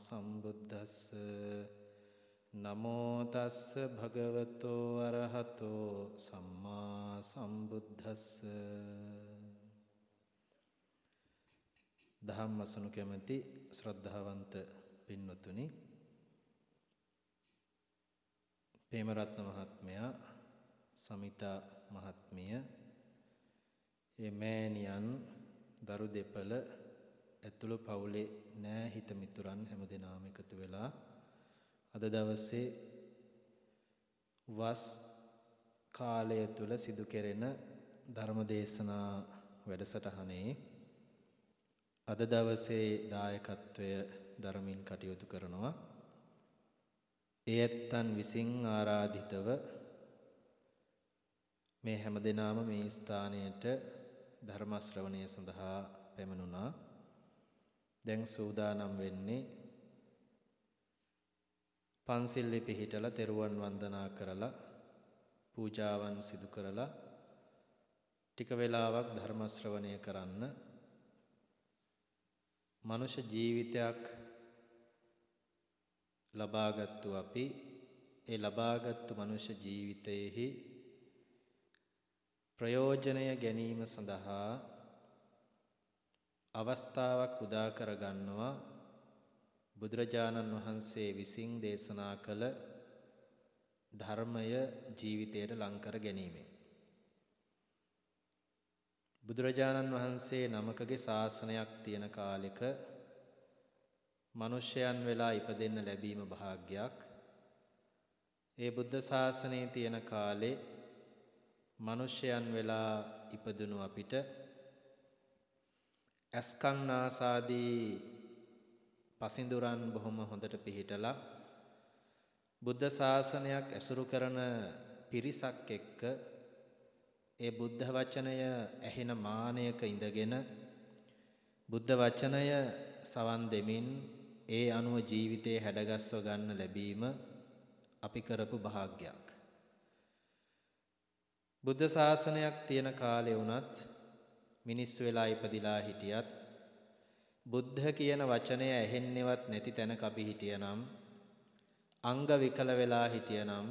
සම්බුද්දස්ස. නමෝ තස්ස භගවතෝ අරහතෝ සම්මා සම්බුද්දස්ස. ධම්මසනු කැමැති ශ්‍රද්ධාවන්ත පින්වතුනි ප්‍රේමරත්න මහත්මයා සමිතා මහත්මිය ඒ මෑණියන් දරු දෙපළ ඇතුළු පවුලේ නෑ හිත මිතුරන් හැමදෙනාම එකතු වෙලා අද දවසේ වස් කාලය තුල සිදු කෙරෙන ධර්මදේශනා වැඩසටහනේ අද දවසේ දායකත්වය දරමින් කටයුතු කරනවා ඒ ඇත්තන් විසින් ආරාධිතව මේ හැමදෙනාම මේ ස්ථානයට ධර්ම ශ්‍රවණය සඳහා පැමිණුණා. දැන් සූදානම් වෙන්නේ පන්සිල් පිහිටලා තෙරුවන් වන්දනා කරලා පූජාවන් සිදු කරලා ටික වෙලාවක් ධර්ම ශ්‍රවණය කරන්න. මනුෂ්‍ය ජීවිතයක් ලබාගත්තු අපි ඒ ලබාගත්තු මනුෂ්‍ය ජීවිතයෙහි ප්‍රයෝජනය ගැනීම සඳහා අවස්ථාවක් උදා කරගන්නවා බුදුරජාණන් වහන්සේ විසින් දේශනා කළ ධර්මය ජීවිතයට ලං කර ගැනීමෙන් බුදුරජාණන් වහන්සේ නමකගේ ශාසනයක් තියෙන කාලෙක මිනිසයන් වෙලා ඉපදෙන්න ලැබීම භාග්යක්. ඒ බුද්ධ ශාසනයේ තියෙන කාලේ මිනිසයන් වෙලා ඉපදුණු අපිට ඇස්කම් නාසාදී පසින්දුරන් බොහොම හොඳට පිහිටලා බුද්ධ ශාසනයක් ඇසුරු කරන පිරිසක් එක්ක ඒ බුද්ධ වචනය ඇහෙන මානයක ඉඳගෙන බුද්ධ වචනය සවන් දෙමින් ඒ අනුව ජීවිතේ හැඩගස්ව ගන්න ලැබීම අපි කරපු භාග්යක්. බුද්ධ ශාසනයක් තියෙන කාලේ වුණත් මිනිස් වෙලා ඉපදිලා හිටියත් බුද්ධ කියන වචනය ඇහෙන්නේවත් නැති තැනක අපි හිටියනම් අංග විකල වෙලා හිටියනම්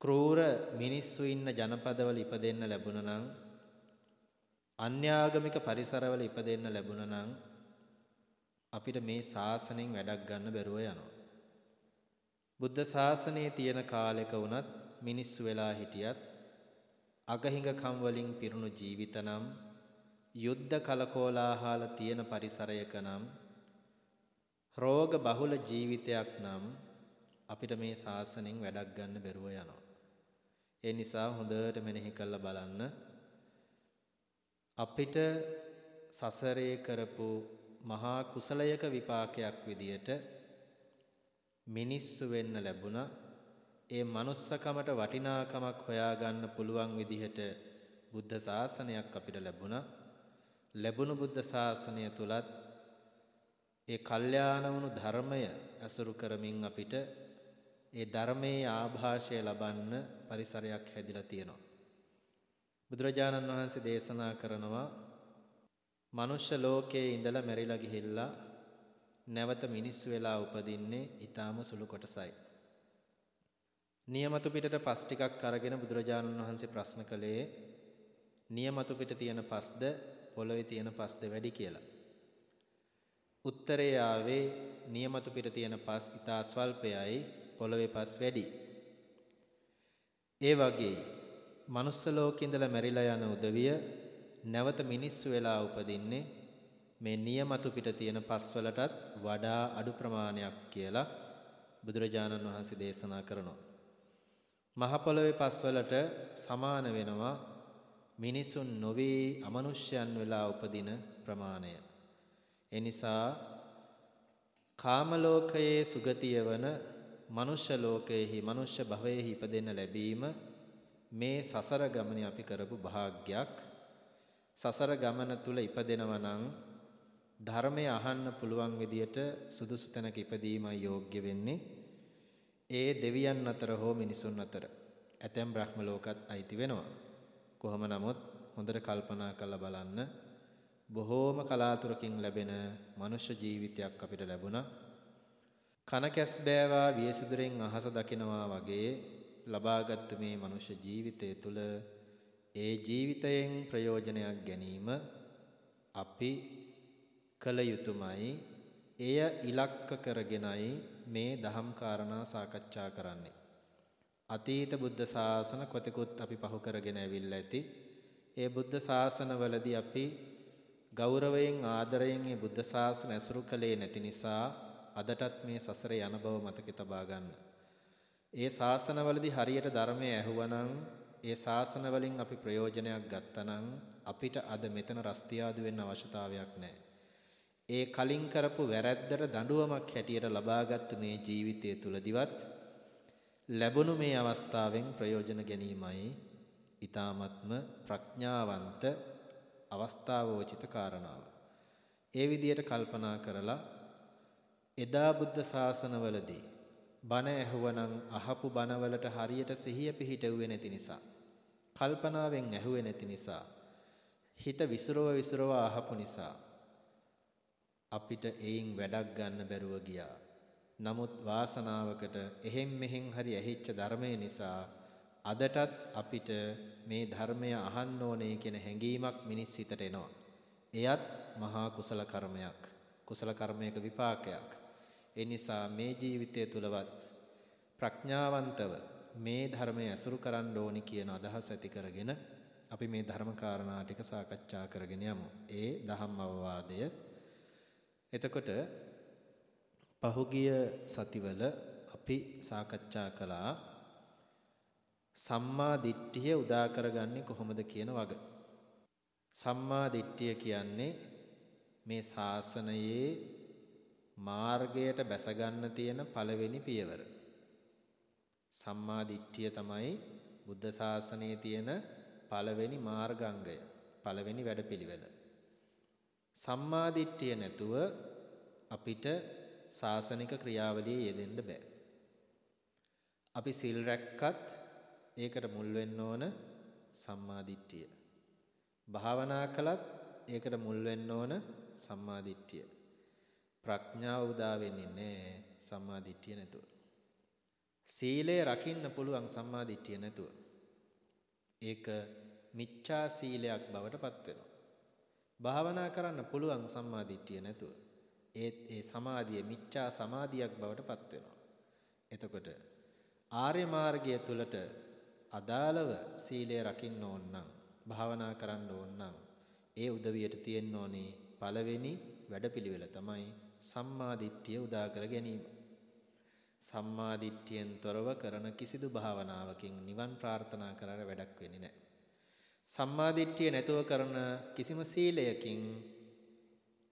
ක්‍රූර මිනිස්සු ඉන්න ජනපදවල ඉපදෙන්න ලැබුණා නම් අන්‍යාගමික පරිසරවල ඉපදෙන්න ලැබුණා නම් අපිට මේ ශාසනයෙන් වැඩක් ගන්න බැරුව යනවා. බුද්ධ ශාසනයේ තියෙන කාලෙක වුණත් මිනිස්සු වෙලා හිටියත් අගහිඟකම් වලින් පිරුණු ජීවිත නම් යුද්ධ කලකෝලාහල තියෙන පරිසරයක නම් රෝග බහුල ජීවිතයක් නම් අපිට මේ ශාසනයෙන් වැඩක් ගන්න බැරුව යනවා. ඒ නිසා හොඳට මෙනෙහි කරලා බලන්න අපිට සසරේ කරපු මහා කුසලයක විපාකයක් විදියට මිනිස්සු වෙන්න ලැබුණා. ඒ manussකමට වටිනාකමක් හොයාගන්න පුළුවන් විදිහට බුද්ධ ශාසනයක් අපිට ලැබුණා. ලැබුණු බුද්ධ ශාසනය තුලත් ඒ කල්යාණ වුණු ධර්මය අසුරු කරමින් අපිට ඒ ධර්මයේ ආభాෂය ලබන්න පරිසරයක් හැදිලා තියෙනවා. බුදුරජාණන් වහන්සේ දේශනා කරනවා මනුෂ්‍ය ලෝකයේ ඉඳලා මැරිලා ගිහිල්ලා නැවත මිනිස්සු වෙලා උපදින්නේ ඊටාම සුළු කොටසයි. නියමතු පිටට පස් ටිකක් අරගෙන බුදුරජාණන් වහන්සේ ප්‍රශ්න කළේ නියමතු පිට තියෙන පස්ද පොළොවේ තියෙන පස්ද වැඩි කියලා. උත්තරේ ආවේ නියමතු පිට තියෙන පස් ඊටා ස්වල්පයයි පොළොවේ පස් වැඩි. ඒ වගේ මනුස්ස ලෝකේ ඉඳලා මැරිලා යන උදවිය නැවත මිනිස්සු වෙලා උපදින්නේ මේ නියමතු පිට තියෙන පස්වලටත් වඩා අඩු ප්‍රමාණයක් කියලා බුදුරජාණන් වහන්සේ දේශනා කරනවා. මහ පොළොවේ පස්වලට සමාන වෙනවා මිනිසුන් නොවේ අමනුෂ්‍යයන් වෙලා උපදින ප්‍රමාණය. එනිසා කාම ලෝකයේ සුගතිය වන මනුෂ්‍ය ලෝකයේහි මනුෂ්‍ය භවයේහි ඉපදෙන්න ලැබීම මේ සසර ගමනේ අපි කරපු භාග්යක්. සසර ගමන තුල ඉපදෙනවා නම් ධර්මය අහන්න පුළුවන් විදියට සුදුසු තැනක ඉපදීමයි යෝග්‍ය වෙන්නේ. ඒ දෙවියන් අතර හෝ මිනිසුන් අතර ඇතැම් බ්‍රහ්ම ලෝකත් අයිති වෙනවා. කොහොම නමුත් හොඳට කල්පනා කරලා බලන්න බොහෝම කලාතුරකින් ලැබෙන මනුෂ්‍ය ජීවිතයක් අපිට ලැබුණා. කන කැස් බෑවා වියසුදුරෙන් අහස දකිනවා වගේ ලබාගත් මේ මනුෂ්‍ය ජීවිතය තුළ ඒ ජීවිතයෙන් ප්‍රයෝජනයක් ගැනීම අපි කළ යුතුයමයි. එය ඉලක්ක කරගෙනයි මේ දහම් කාරණා සාකච්ඡා කරන්නේ. අතීත බුද්ධ ශාසන කොතෙකුත් අපි පහු කරගෙන ඇවිල්ලා ඇති. ඒ බුද්ධ ශාසනවලදී අපි ගෞරවයෙන් ආදරයෙන් මේ බුද්ධ ශාසන ඇසුරු කළේ නැති නිසා අදටත් මේ සසරේ යන බව මතක තබා ගන්න. ඒ ශාසනවලදී හරියට ධර්මය ඇහුවනම් ඒ ශාසන වලින් අපි ප්‍රයෝජනයක් ගත්තනම් අපිට අද මෙතන රස්තියාදු වෙන්න අවශ්‍යතාවයක් නැහැ. ඒ කලින් කරපු වැරැද්දට දඬුවමක් හැටියට ලබාගත් මේ ජීවිතය තුලදිවත් ලැබුණු මේ අවස්ථාවෙන් ප්‍රයෝජන ගැනීමයි ඊ타මත්ම ප්‍රඥාවන්ත අවස්ථාවෝචිත කාරණාව. ඒ විදියට කල්පනා කරලා එදා බුද්ධ ශාසනවලදී බණ ඇහුවනම් අහපු බණවලට හරියට සිහිය පිහිටුවේ නැති නිසා කල්පනාවෙන් ඇහුවේ නැති නිසා හිත විසිරව විසිරව අහපු නිසා අපිට එයින් වැඩක් ගන්න බැරුව ගියා. නමුත් වාසනාවකට එහෙම් මෙහෙන් හරි ඇහිච්ච ධර්මය නිසා අදටත් අපිට මේ ධර්මය අහන්න ඕනේ කියන හැඟීමක් මිනිස් හිතට එනවා. එයත් මහා කුසල කර්මයක්. කුසල කර්මයක විපාකයක්. ඒ නිසා මේ ජීවිතය තුලවත් ප්‍රඥාවන්තව මේ ධර්මය ඇසුරු කරන්න ඕනි කියන අදහස ඇති කරගෙන අපි මේ ධර්ම කාරණා ටික සාකච්ඡා කරගෙන යමු. ඒ ධම්ම අවවාදය එතකොට පහුගිය සතිවල අපි සාකච්ඡා කළා සම්මා දිට්ඨිය උදා කරගන්නේ කොහොමද කියන වග. සම්මා දිට්ඨිය කියන්නේ මේ ශාසනයේ මාර්ගයට බැසගන්න තියෙන පළවෙනි පියවර. සම්මා දිට්ඨිය තමයි බුද්ධ ශාසනයේ තියෙන පළවෙනි මාර්ගාංගය. පළවෙනි වැඩපිළිවෙල. සම්මා දිට්ඨිය නැතුව අපිට සාසනික ක්‍රියාවලියේ යෙදෙන්න බෑ. අපි සිල් රැක්කත් ඒකට මුල් වෙන්න ඕන සම්මා දිට්ඨිය. භාවනා කළත් ඒකට මුල් වෙන්න ඕන සම්මා දිට්ඨිය. ප්‍රඥාව උදා වෙන්නේ නැහැ සම්මා දිට්ඨිය නැතුව. සීලය රකින්න පුළුවන් සම්මා දිට්ඨිය නැතුව. ඒක මිච්ඡා සීලයක් බවට පත් වෙනවා. භාවනා කරන්න පුළුවන් සම්මාදිට්ඨිය නැතුව. ඒත් ඒ සමාධිය මිච්ඡා සමාධියක් බවට පත් වෙනවා. එතකොට ආර්ය මාර්ගය තුලට අදාළව සීලය රකින්න ඕන නම් භාවනා කරන්න ඕන නම් ඒ උදවියට තියෙන්න ඕනේ පළවෙනි වැඩපිළිවෙල තමයි සම්මාදිට්ඨිය උදා කර ගැනීම. සම්මාදිට්ඨියෙන් තොරව කරන කිසිදු භාවනාවකින් නිවන් ප්‍රාර්ථනා කරලා වැඩක් වෙන්නේ නැහැ. සම්මාදිට්ඨිය නැතුව කරන කිසිම සීලයකින්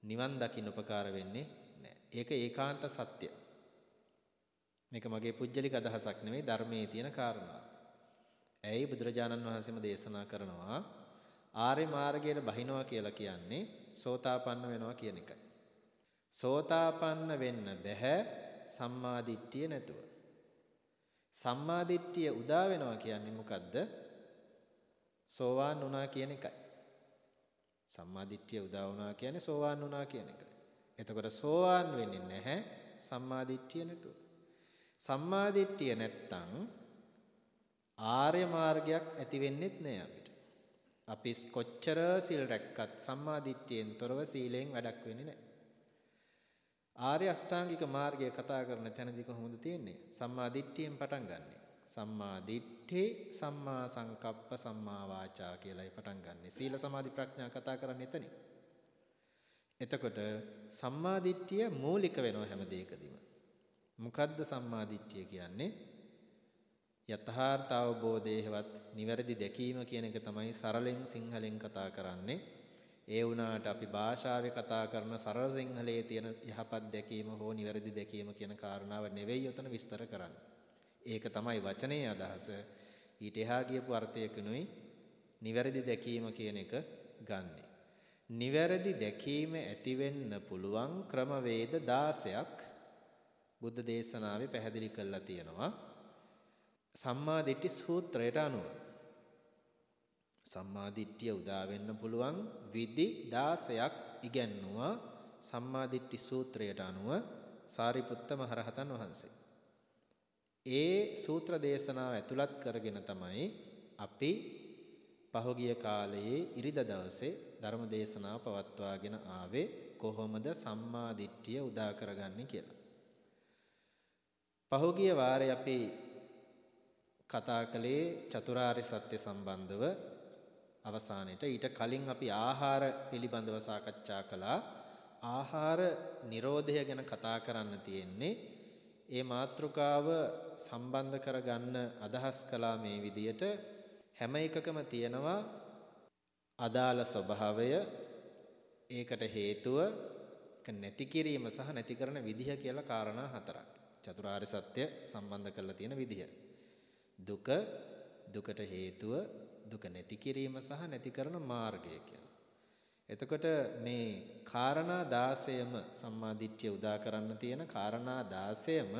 නිවන් දකින්න උපකාර වෙන්නේ නැහැ. ඒක ඒකාන්ත සත්‍ය. මේක මගේ පුජ්‍යලික අදහසක් නෙවෙයි ධර්මයේ තියෙන කාරණා. ඇයි බුදුරජාණන් වහන්සේම දේශනා කරනවා ආර්ය මාර්ගයට බහිනවා කියලා කියන්නේ සෝතාපන්න වෙනවා කියන එකයි. සෝතාපන්න වෙන්න බෑ සම්මාදිට්ඨිය නැතුව. සම්මාදිට්ඨිය උදා වෙනවා කියන්නේ මොකද්ද? සෝවාන් වුණා කියන එකයි. සම්මාදිට්ඨිය උදා වුණා කියන්නේ සෝවාන් වුණා කියන එකයි. එතකොට සෝවාන් වෙන්නේ නැහැ සම්මාදිට්ඨිය නැතුව. සම්මාදිට්ඨිය නැත්තම් ආර්ය මාර්ගයක් ඇති වෙන්නේත් නෑ අපිට. අපි කොච්චර සිල් රැක්කත් සම්මාදිට්ඨියෙන් තොරව සීලයෙන් වැඩක් වෙන්නේ නෑ. ආර්ය අෂ්ටාංගික මාර්ගය කතා කරන තැනදී කොහොමද තියෙන්නේ? සම්මාදිට්ඨියෙන් පටන් ගන්නෙ. සම්මා දිට්ඨි සම්මා සංකප්ප සම්මා වාචා කියලායි පටන් ගන්නෙ. සීල සමාධි ප්‍රඥා කතා කරන්නේ එතනින්. එතකොට සම්මා දිට්ඨිය මූලික වෙනවා හැම දෙයකදීම. මොකද්ද සම්මා දිට්ඨිය කියන්නේ? යථාර්ථ අවබෝධයේවත් නිවැරදි දැකීම කියන එක තමයි සරලෙන් සිංහලෙන් කතා කරන්නේ. ඒ වුණාට අපි භාෂාවේ කතා කරන සරල සිංහලයේ තියෙන යහපත් දැකීම හෝ නිවැරදි දැකීම කියන කාරණාව නෙවෙයි උතන විස්තර කරන්නේ. ඒක තමයි වචනේ අදහස. ඊට එහා ගියපු අර්ථයකිනුයි නිවැරදි දැකීම කියන එක ගන්නෙ. නිවැරදි දැකීම ඇති වෙන්න පුළුවන් ක්‍රමවේද 16ක් බුද්ධ දේශනාවේ පැහැදිලි කරලා තියෙනවා. සම්මා දිට්ඨි සූත්‍රයට අනුව සම්මා දිට්ඨිය උදා වෙන්න පුළුවන් විදි 16ක් ඉගැන්නුවා සම්මා දිට්ඨි සූත්‍රයට අනුව සාරිපුත්ත මහරහතන් වහන්සේ. ඒ සූත්‍ර දේශනාව ඇතුළත් කරගෙන තමයි අපි පහුගිය කාලයේ ඉරිදා දවසේ ධර්ම දේශනාව පවත්වාගෙන ආවේ කොහොමද සම්මා දිට්ඨිය උදා කරගන්නේ කියලා. පහුගිය වාරේ අපි කතා කළේ චතුරාර්ය සත්‍ය සම්බන්ධව අවසානයේට ඊට කලින් අපි ආහාර පිළිබඳව සාකච්ඡා කළා. ආහාර නිරෝධය ගැන කතා කරන්න තියෙන්නේ ඒ මාතෘකාව සම්බන්ධ කරගන්න අදහස් කළා මේ විදියට හැම එකකම තියෙනවා අදාළ ස්වභාවය ඒකට හේතුව නැති කිරීම සහ නැති කරන විදිහ කියලා කාරණා හතරක්. චතුරාර්ය සත්‍ය සම්බන්ධ කරලා තියෙන විදිහ. දුක දුකට හේතුව දුක නැති කිරීම සහ නැති කරන මාර්ගය කියලා. එතකොට මේ කාරණා 16ම සම්මාදිට්ඨිය උදා කරන්න තියෙන කාරණා 16ම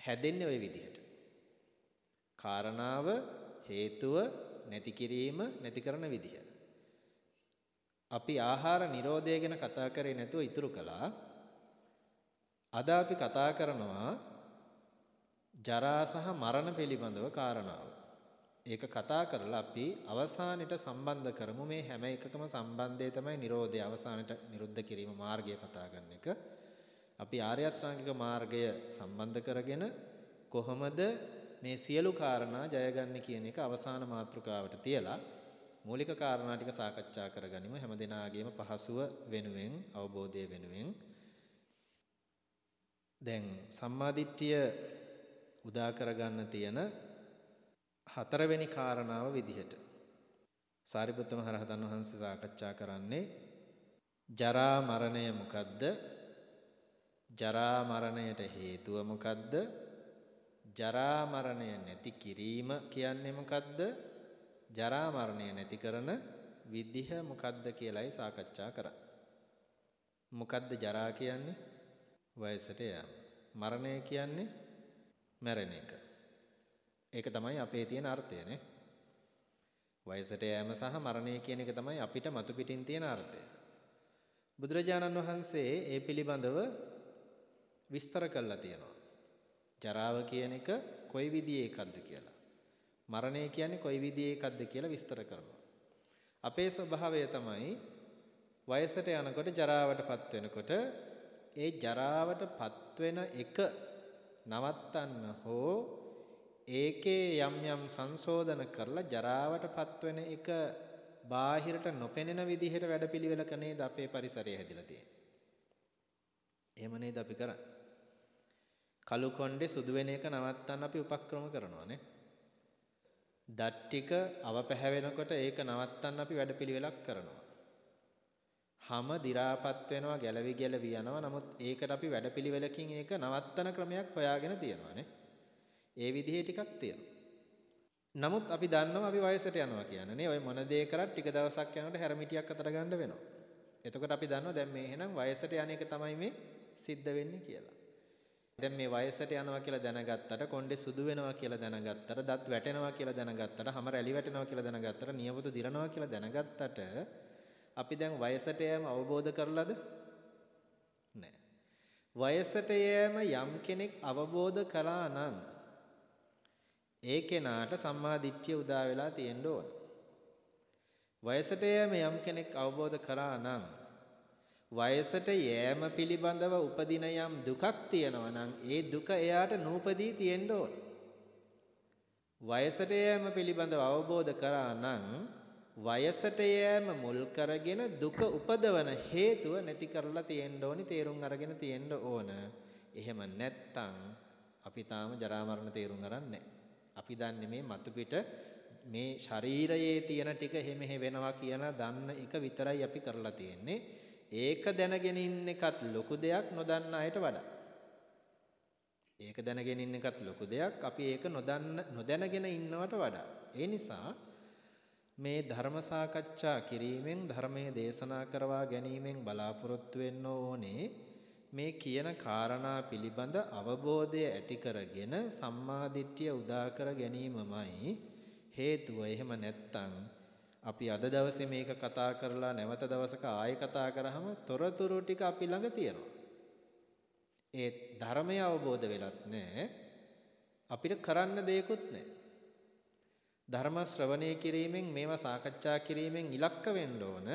හැදෙන්නේ ওই විදිහට. කාරණාව හේතුව නැති කිරීම නැති කරන විදිහ. අපි ආහාර නිරෝධය ගැන කතා කරේ නැතුව ඉතුරු කළා. අද අපි කතා කරනවා ජරා සහ මරණ පිළිබඳව කාරණාව. ඒක කතා කරලා අපි අවසානෙට සම්බන්ධ කරමු. මේ හැම එකකම සම්බන්ධය තමයි Nirodha අවසානෙට නිරුද්ධ කිරීම මාර්ගය කතා කරන එක. අපි ආර්ය අෂ්ටාංගික මාර්ගය සම්බන්ධ කරගෙන කොහොමද මේ සියලු කාරණා ජයගන්නේ කියන එක අවසාන මාතෘකාවට තියලා මූලික කාරණා ටික සාකච්ඡා කරගනිමු. හැම දිනාගේම පහසුව වෙනුවෙන් අවබෝධය වෙනුවෙන්. දැන් සම්මාදිට්ඨිය උදා කරගන්න තියෙන හතරවෙනි කාරණාව විදිහට සාරිපුත්ත මහ රහතන් වහන්සේ සාකච්ඡා කරන්නේ ජරා මරණය මොකද්ද? ජරා මරණයට හේතුව මොකද්ද? ජරා මරණය නැති කිරීම කියන්නේ මොකද්ද? ජරා මරණය නැති කරන විදිහ මොකද්ද කියලායි සාකච්ඡා කරා. මොකද්ද ජරා කියන්නේ? වයසට යෑම. මරණය කියන්නේ මැරෙන එක. ඒක තමයි අපේ තියෙන අර්ථය නේ. වයසට යෑම සහ මරණය කියන එක තමයි අපිට මතු පිටින් තියෙන අර්ථය. බුදුරජාණන් වහන්සේ ඒ පිළිබඳව විස්තර කළා තියෙනවා. ජරාව කියන එක කොයි විදිහේ එකක්ද කියලා. මරණය කියන්නේ කොයි විදිහේ එකක්ද කියලා විස්තර කරනවා. අපේ ස්වභාවය තමයි වයසට යනකොට ජරාවටපත් වෙනකොට ඒ ජරාවටපත් වෙන එක නවත්තන්න හෝ ඒකේ යම් යම් සංශෝධන කරලා ජරාවටපත් වෙන එක බාහිරට නොපෙනෙන විදිහට වැඩපිළිවෙලක නේද අපේ පරිසරය හැදිලා තියෙන්නේ. එහෙම නේද අපි කරන්නේ? කළු කොණ්ඩේ සුදු වෙන එක නවත්තන්න අපි උපක්‍රම කරනවා නේ. දත් ටික අවපැහැවෙනකොට ඒක නවත්තන්න අපි වැඩපිළිවෙලක් කරනවා. හැම දි รา පත් වෙනවා ගැලවි ගැලවි යනවා. නමුත් ඒකට අපි වැඩපිළිවෙලකින් ඒක නවත්තන ක්‍රමයක් හොයාගෙන තියෙනවා නේ. ඒ විදිහේ ටිකක් තියෙනවා. නමුත් අපි දන්නවා අපි වයසට යනවා කියන්නේ නේ. ඔය මොන දේ කරත් ටික දවසක් යනකොට හැරමිටියක් අතර ගන්න වෙනවා. එතකොට අපි දන්නවා දැන් මේ එහෙනම් වයසට යන එක තමයි මේ සිද්ධ වෙන්නේ කියලා. දැන් මේ වයසට යනවා කියලා දැනගත්තට කොණ්ඩේ සුදු වෙනවා කියලා දැනගත්තට දත් වැටෙනවා කියලා දැනගත්තට හැම රැලි වැටෙනවා කියලා දැනගත්තට නියපොතු දිරනවා කියලා දැනගත්තට අපි දැන් වයසට යෑම අවබෝධ කරලාද? නැහැ. වයසට යෑම යම් කෙනෙක් අවබෝධ කළා නම් ඒ කෙනාට සම්මා දිට්ඨිය උදා වෙලා තියෙන්න ඕන. වයසට යෑම යම් කෙනෙක් අවබෝධ කරා නම් වයසට යෑම පිළිබඳව උපදින යම් දුකක් තියෙනවා නම් ඒ දුක එයාට නූපදී තියෙන්න ඕන. වයසට යෑම පිළිබඳව අවබෝධ කරා නම් වයසට යෑම මුල් කරගෙන දුක උපදවන හේතුව නැති කරලා තියෙන්න ඕනි තේරුම් අරගෙන තියෙන්න ඕන. එහෙම නැත්තම් අපි තාම ජරා මරණ තේරුම් ගන්න අපි දන්නේ මේ මතු පිට මේ ශරීරයේ තියෙන ටික හැමෙහෙ වෙනවා කියලා දන්න එක විතරයි අපි කරලා තියෙන්නේ. ඒක දැනගෙන ඉන්න එකත් ලොකු දෙයක් නොදන්න අයට වඩා. ඒක දැනගෙන ඉන්න එකත් ලොකු දෙයක්. අපි ඒක නොදන්න නොදැනගෙන ඉන්නවට වඩා. ඒ නිසා මේ ධර්ම සාකච්ඡා කිරීමෙන් ධර්මයේ දේශනා කරවා ගැනීමෙන් බලාපොරොත්තු වෙන්න ඕනේ මේ කියන කාරණා පිළිබඳ අවබෝධය ඇති කරගෙන සම්මාදිට්ඨිය උදා කර ගැනීමමයි හේතුව. එහෙම නැත්නම් අපි අද දවසේ මේක කතා කරලා නැවත දවසක ආයෙ කතා කරාම තොරතුරු ටික අපි ළඟ තියෙනවා. ඒ ධර්මය අවබෝධ වෙලත් නැහැ. අපිට කරන්න දෙයක්වත් නැහැ. ධර්ම ශ්‍රවණය කිරීමෙන් මේවා සාකච්ඡා කිරීමෙන් ඉලක්ක වෙන්න ඕන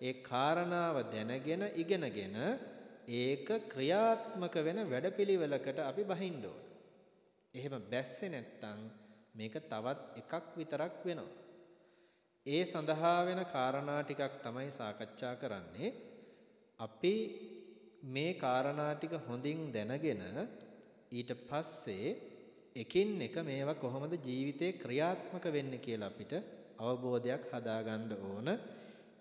ඒ කාරණාව දැනගෙන ඉගෙනගෙන ඒක ක්‍රියාත්මක වෙන වැඩපිළිවෙලකට අපි බහින්න ඕන. එහෙම බැස්සේ නැත්තම් මේක තවත් එකක් විතරක් වෙනවා. ඒ සඳහා වෙන කාරණා ටිකක් තමයි සාකච්ඡා කරන්නේ. අපි මේ කාරණා ටික හොඳින් දැනගෙන ඊට පස්සේ එකින් එක මේවා කොහොමද ජීවිතේ ක්‍රියාත්මක වෙන්නේ කියලා අපිට අවබෝධයක් හදාගන්න ඕන.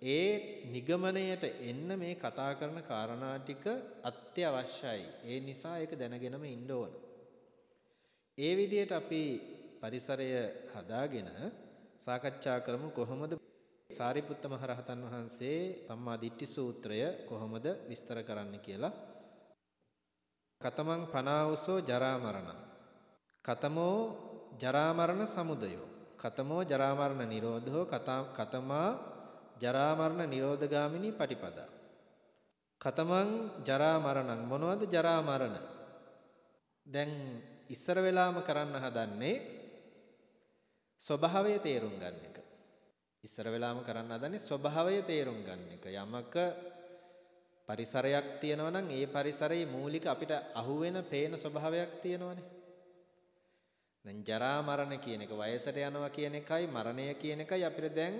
ඒ නිගමනයට එන්න මේ කතා කරන කාරණා ටික අත්‍යවශ්‍යයි. ඒ නිසා ඒක දැනගෙනම ඉන්න ඕන. ඒ විදිහට අපි පරිසරය හදාගෙන සාකච්ඡා කරමු කොහොමද සාරිපුත්ත මහරහතන් වහන්සේ සම්මා දිට්ඨි සූත්‍රය කොහොමද විස්තර කරන්න කියලා. කතමං පනාවසෝ ජරා මරණ කතමෝ ජරා මරණ සමුදයෝ කතමෝ ජරා මරණ නිරෝධෝ කතමා ජරා මරණ නිරෝධගාමිනී පටිපදා. කතමං ජරා මරණං මොනවද ජරා මරණ දැන් ඉස්සර වෙලාම කරන්න හදන්නේ ස්වභාවය තේරුම් ගන්න එක. ඉස්සර වෙලාම කරන්න හදන්නේ ස්වභාවය තේරුම් ගන්න එක. යමක පරිසරයක් තියෙනවා නම් ඒ පරිසරයේ මූලික අපිට අහුවෙන පේන ස්වභාවයක් තියෙනවනේ. දැන් ජරා මරණ කියන එක වයසට යනවා කියන එකයි මරණය කියන එකයි අපිට දැන්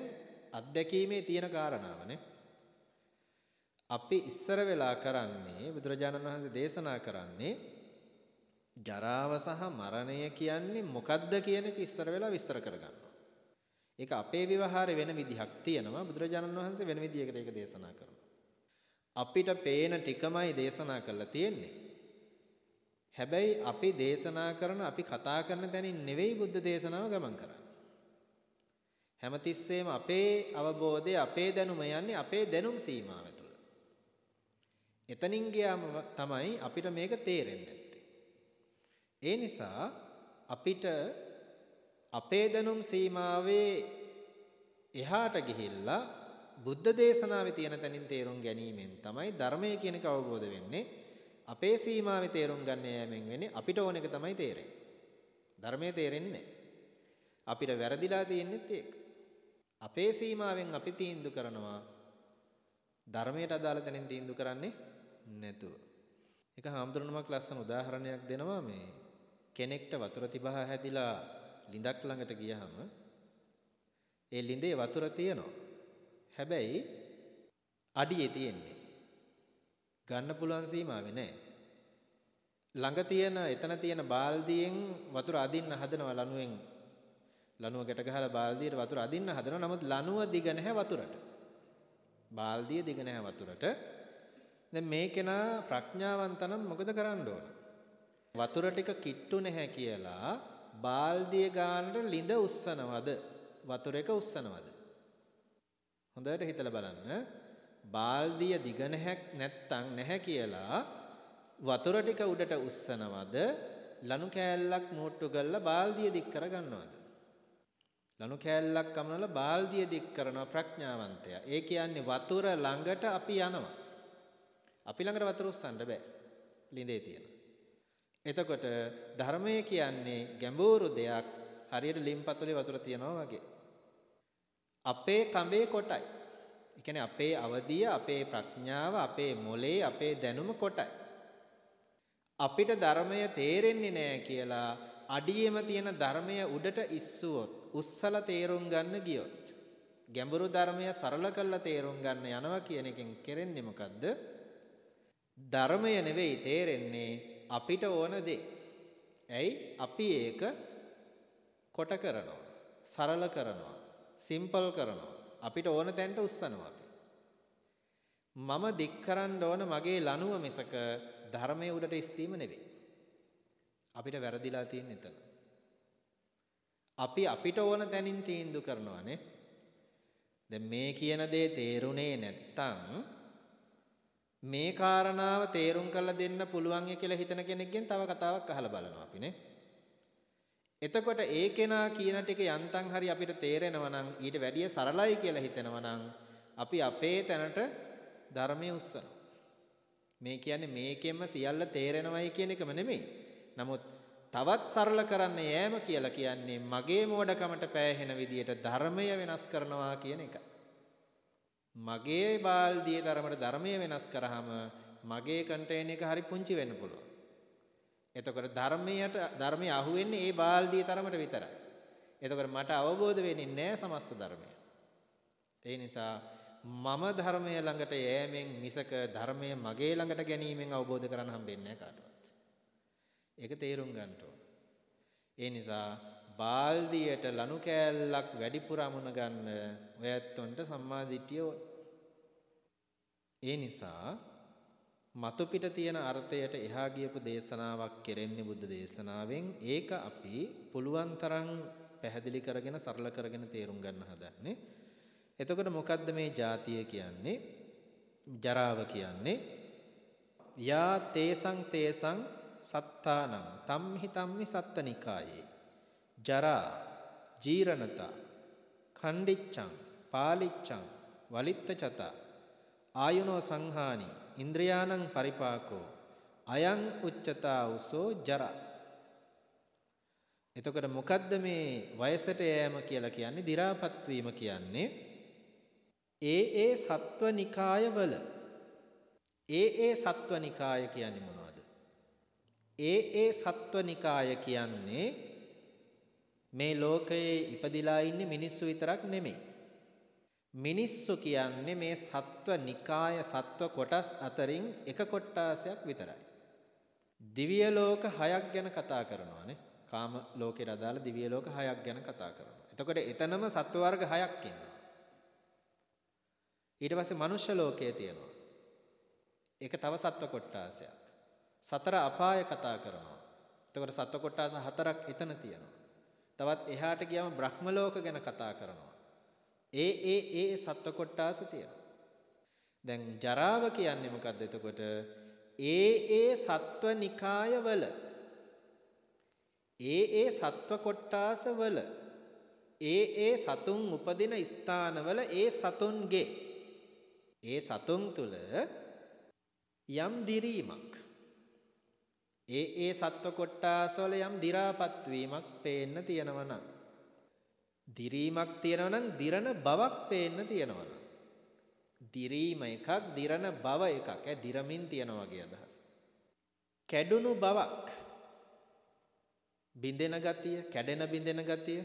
අත්දැකීමේ තියෙන කාරණාවනේ. අපි ඉස්සර වෙලා කරන්නේ බුදුරජාණන් වහන්සේ දේශනා කරන්නේ ජරාව සහ මරණය කියන්නේ මොකද්ද කියන එක ඉස්සර වෙලා විස්තර කරගන්නවා. ඒක අපේ විවහාරේ වෙන විදිහක් තියෙනවා බුදුරජාණන් වහන්සේ වෙන විදිහකට ඒක දේශනා කරනවා. අපිට පේන ටිකමයි දේශනා කරලා තියෙන්නේ. හැබැයි අපි දේශනා කරන අපි කතා කරන තැනින් නෙවෙයි බුද්ධ දේශනාව ගමන් කරන්නේ. හැමතිස්සෙම අපේ අවබෝධය අපේ දැනුම යන්නේ අපේ දැනුම් සීමාව තුළ. එතනින් ගියාම තමයි අපිට මේක තේරෙන්නේ ඒ නිසා අපිට අපේ දැනුම් සීමාවේ එහාට ගිහිල්ලා බුද්ධ දේශනාවේ තියෙන තැනින් තේරුම් ගැනීමෙන් තමයි ධර්මය කියන එක අවබෝධ වෙන්නේ. අපේ සීමාවේ තේරුම් ගන්න යෑමෙන් වෙන්නේ අපිට ඕන එක තමයි තේරෙන්නේ. ධර්මයේ තේරෙන්නේ නැහැ. අපිට වැරදිලා තියෙන්නේත් ඒක. අපේ සීමාවෙන් අපි තීන්දුව කරනවා ධර්මයට අදාළ තැනින් තීන්දුව කරන්නේ නැතුව. එක හාමුදුරනමක් ලස්සන උදාහරණයක් දෙනවා මේ කෙනෙක්ට වතුර තිබහ හැදිලා ලිඳක් ළඟට ගියහම ඒ ලිඳේ වතුර තියෙනවා. හැබැයි අඩියේ තියෙන්නේ ගන්න පුළුවන් සීමාවේ නැහැ. ළඟ තියෙන එතන තියෙන බාල්දියෙන් වතුර අදින්න හදනවා ලණුවෙන්. ලණුව ගැට ගහලා බාල්දියට වතුර අදින්න හදනවා. නමුත් ලණුව දිග නැහැ වතුරට. බාල්දිය දිග නැහැ වතුරට. දැන් මේ කෙනා ප්‍රඥාවන්තනම් මොකද කරන්න ඕන? වතුර ටික කිට්ටු නැහැ කියලා බාල්දිය ගානට ලිඳ උස්සනවද? වතුර එක උස්සනවද? හොඳට හිතලා බලන්න. බාල්දිය දිග නැත්තම් නැහැ කියලා වතුර ටික උඩට උස්සනවද ලනු කෑල්ලක් මෝට්ටු කරලා බාල්දිය දික් කර ගන්නවද ලනු කෑල්ලක් කමනලා බාල්දිය දික් කරන ප්‍රඥාවන්තයා. ඒ කියන්නේ වතුර ළඟට අපි යනවා. අපි ළඟට වතුර උස්සන්න බෑ. ළිඳේ තියෙන. එතකොට ධර්මය කියන්නේ ගැඹුරු දෙයක්. හරියට ලිම්පතුලේ වතුර තියනවා වගේ. අපේ කඹේ කොටයි. කියන්නේ අපේ අවදිය, අපේ ප්‍රඥාව, අපේ මොලේ, අපේ දැනුම කොටයි. අපිට ධර්මය තේරෙන්නේ නැහැ කියලා අඩියෙම තියෙන ධර්මය උඩට ඉස්සුවොත්, උස්සලා තේරුම් ගන්න ගියොත්, ගැඹුරු ධර්මය සරල කරලා තේරුම් ගන්න යනවා කියන එකෙන් කරන්නේ මොකද්ද? ධර්මය නෙවෙයි තේරෙන්නේ අපිට ඕන දේ. ඇයි අපි ඒක කොට කරනවා. සරල කරනවා. සිම්පල් කරනවා. අපිට ඕන තැනට උස්සනවා අපි. මම දික් කරන්න ඕන මගේ ලනුව මිසක ධර්මයේ උඩට ඉස්සීම නෙවෙයි. අපිට වැරදිලා තියෙන එතන. අපි අපිට ඕන තැනින් තීන්දුව කරනවානේ. දැන් මේ කියන දේ තේරුනේ නැත්තම් මේ කාරණාව තේරුම් කරලා දෙන්න පුළුවන් කියලා හිතන කෙනෙක්ගෙන් තව කතාවක් අහලා බලනවා අපිනේ. එතකොට ඒ කෙනා කියන ටික යන්තම් හරි අපිට තේරෙනවා නම් ඊට වැඩිය සරලයි කියලා හිතෙනවා නම් අපි අපේ තැනට ධර්මයේ උස්සනවා. මේ කියන්නේ මේකෙන්ම සියල්ල තේරෙනවයි කියන එකම නෙමෙයි. නමුත් තවත් සරල කරන්න යෑම කියලා කියන්නේ මගේ මෝඩකමට පෑහෙන විදියට ධර්මය වෙනස් කරනවා කියන එක. මගේ බාල්දියේ ධර්මයට ධර්මය වෙනස් කරාම මගේ කන්ටේනර් එක හරි පුංචි වෙන්න පුළුවන්. එතකොට ධර්මයට ධර්මය අහුවෙන්නේ ඒ බාල්දිය තරමට විතරයි. එතකොට මට අවබෝධ වෙන්නේ නැහැ සමස්ත ධර්මය. ඒ නිසා මම ධර්මය ළඟට යෑමෙන් මිසක ධර්මය මගේ ළඟට ගැනීමෙන් අවබෝධ කරගන්න හම්බෙන්නේ කාටවත්. ඒක තේරුම් ගන්න ඒ නිසා බාල්දියට ලනු කෑල්ලක් වැඩිපුර අමුණ ගන්න ඔය ඇත්තොන්ට සම්මා දිට්ඨිය ඒ නිසා මතු පිට තියෙන අර්ථයට එහා ගියපු දේශනාවක් කෙරෙන්නේ බුද්ධ දේශනාවෙන් ඒක අපි පුළුවන් තරම් පැහැදිලි කරගෙන සරල කරගෙන තේරුම් ගන්න හදන්නේ. එතකොට මොකද්ද මේ ජාතිය කියන්නේ? ජරාව කියන්නේ යා තේසං තේසං සත්තානං තම්හි තම්හි සත්තනිකායේ. ජරා ජීරණතා ඛණ්ඩිච්ඡං පාලිච්ඡං වලිත්ත චත ආයුනෝ සංහානි ඉන්ද්‍රයානං පරිපාකෝ අයං උච්චතා උසෝ ජරා. එතකොට මොකද්ද මේ වයසට යෑම කියලා කියන්නේ? දි รา පත් වීම කියන්නේ ඒ ඒ සත්වනිකායවල ඒ ඒ සත්වනිකාය කියන්නේ මොනවද? ඒ ඒ සත්වනිකාය කියන්නේ මේ ලෝකයේ ඉපදිලා ඉන්නේ මිනිස්සු විතරක් නෙමෙයි. මිනිස්සු කියන්නේ මේ සත්ව නිකාය සත්ව කොටස් අතරින් එක කොටාසයක් විතරයි. දිව්‍ය ලෝක හයක් ගැන කතා කරනවානේ. කාම ලෝකයට අදාළ දිව්‍ය ලෝක හයක් ගැන කතා කරනවා. එතකොට එතනම සත්ව වර්ග හයක් ඉන්නවා. ඊට පස්සේ මනුෂ්‍ය ලෝකයේ තියෙනවා. ඒක තව සත්ව කොටාසයක්. සතර අපාය කතා කරනවා. එතකොට සත්ව කොටාස හතරක් එතන තියෙනවා. තවත් එහාට ගියාම බ්‍රහ්ම ලෝක ගැන කතා කරනවා. ඒ ඒ ඒ සත්ව කොටාස තියෙනවා. දැන් ජරාව කියන්නේ මොකද්ද එතකොට? ඒ ඒ සත්ව නිකායවල ඒ ඒ සත්ව කොටාසවල ඒ ඒ සතුන් උපදින ස්ථානවල ඒ සතුන්ගේ ඒ සතුන් තුල යම් දිරීමක් ඒ ඒ සත්ව කොටාසවල යම් දි รา පත් වීමක් පේන්න තියෙනවා නම් දිරීමක් තියෙනවා නම් දිරන බවක් පේන්න තියෙනවා නම් දිරීම එකක් දිරන බව එකක්. ඈ දිරමින් තියෙන වගේ අදහස? කැඩුණු බවක්. බින්දෙන ගතිය කැඩෙන බින්දෙන ගතිය.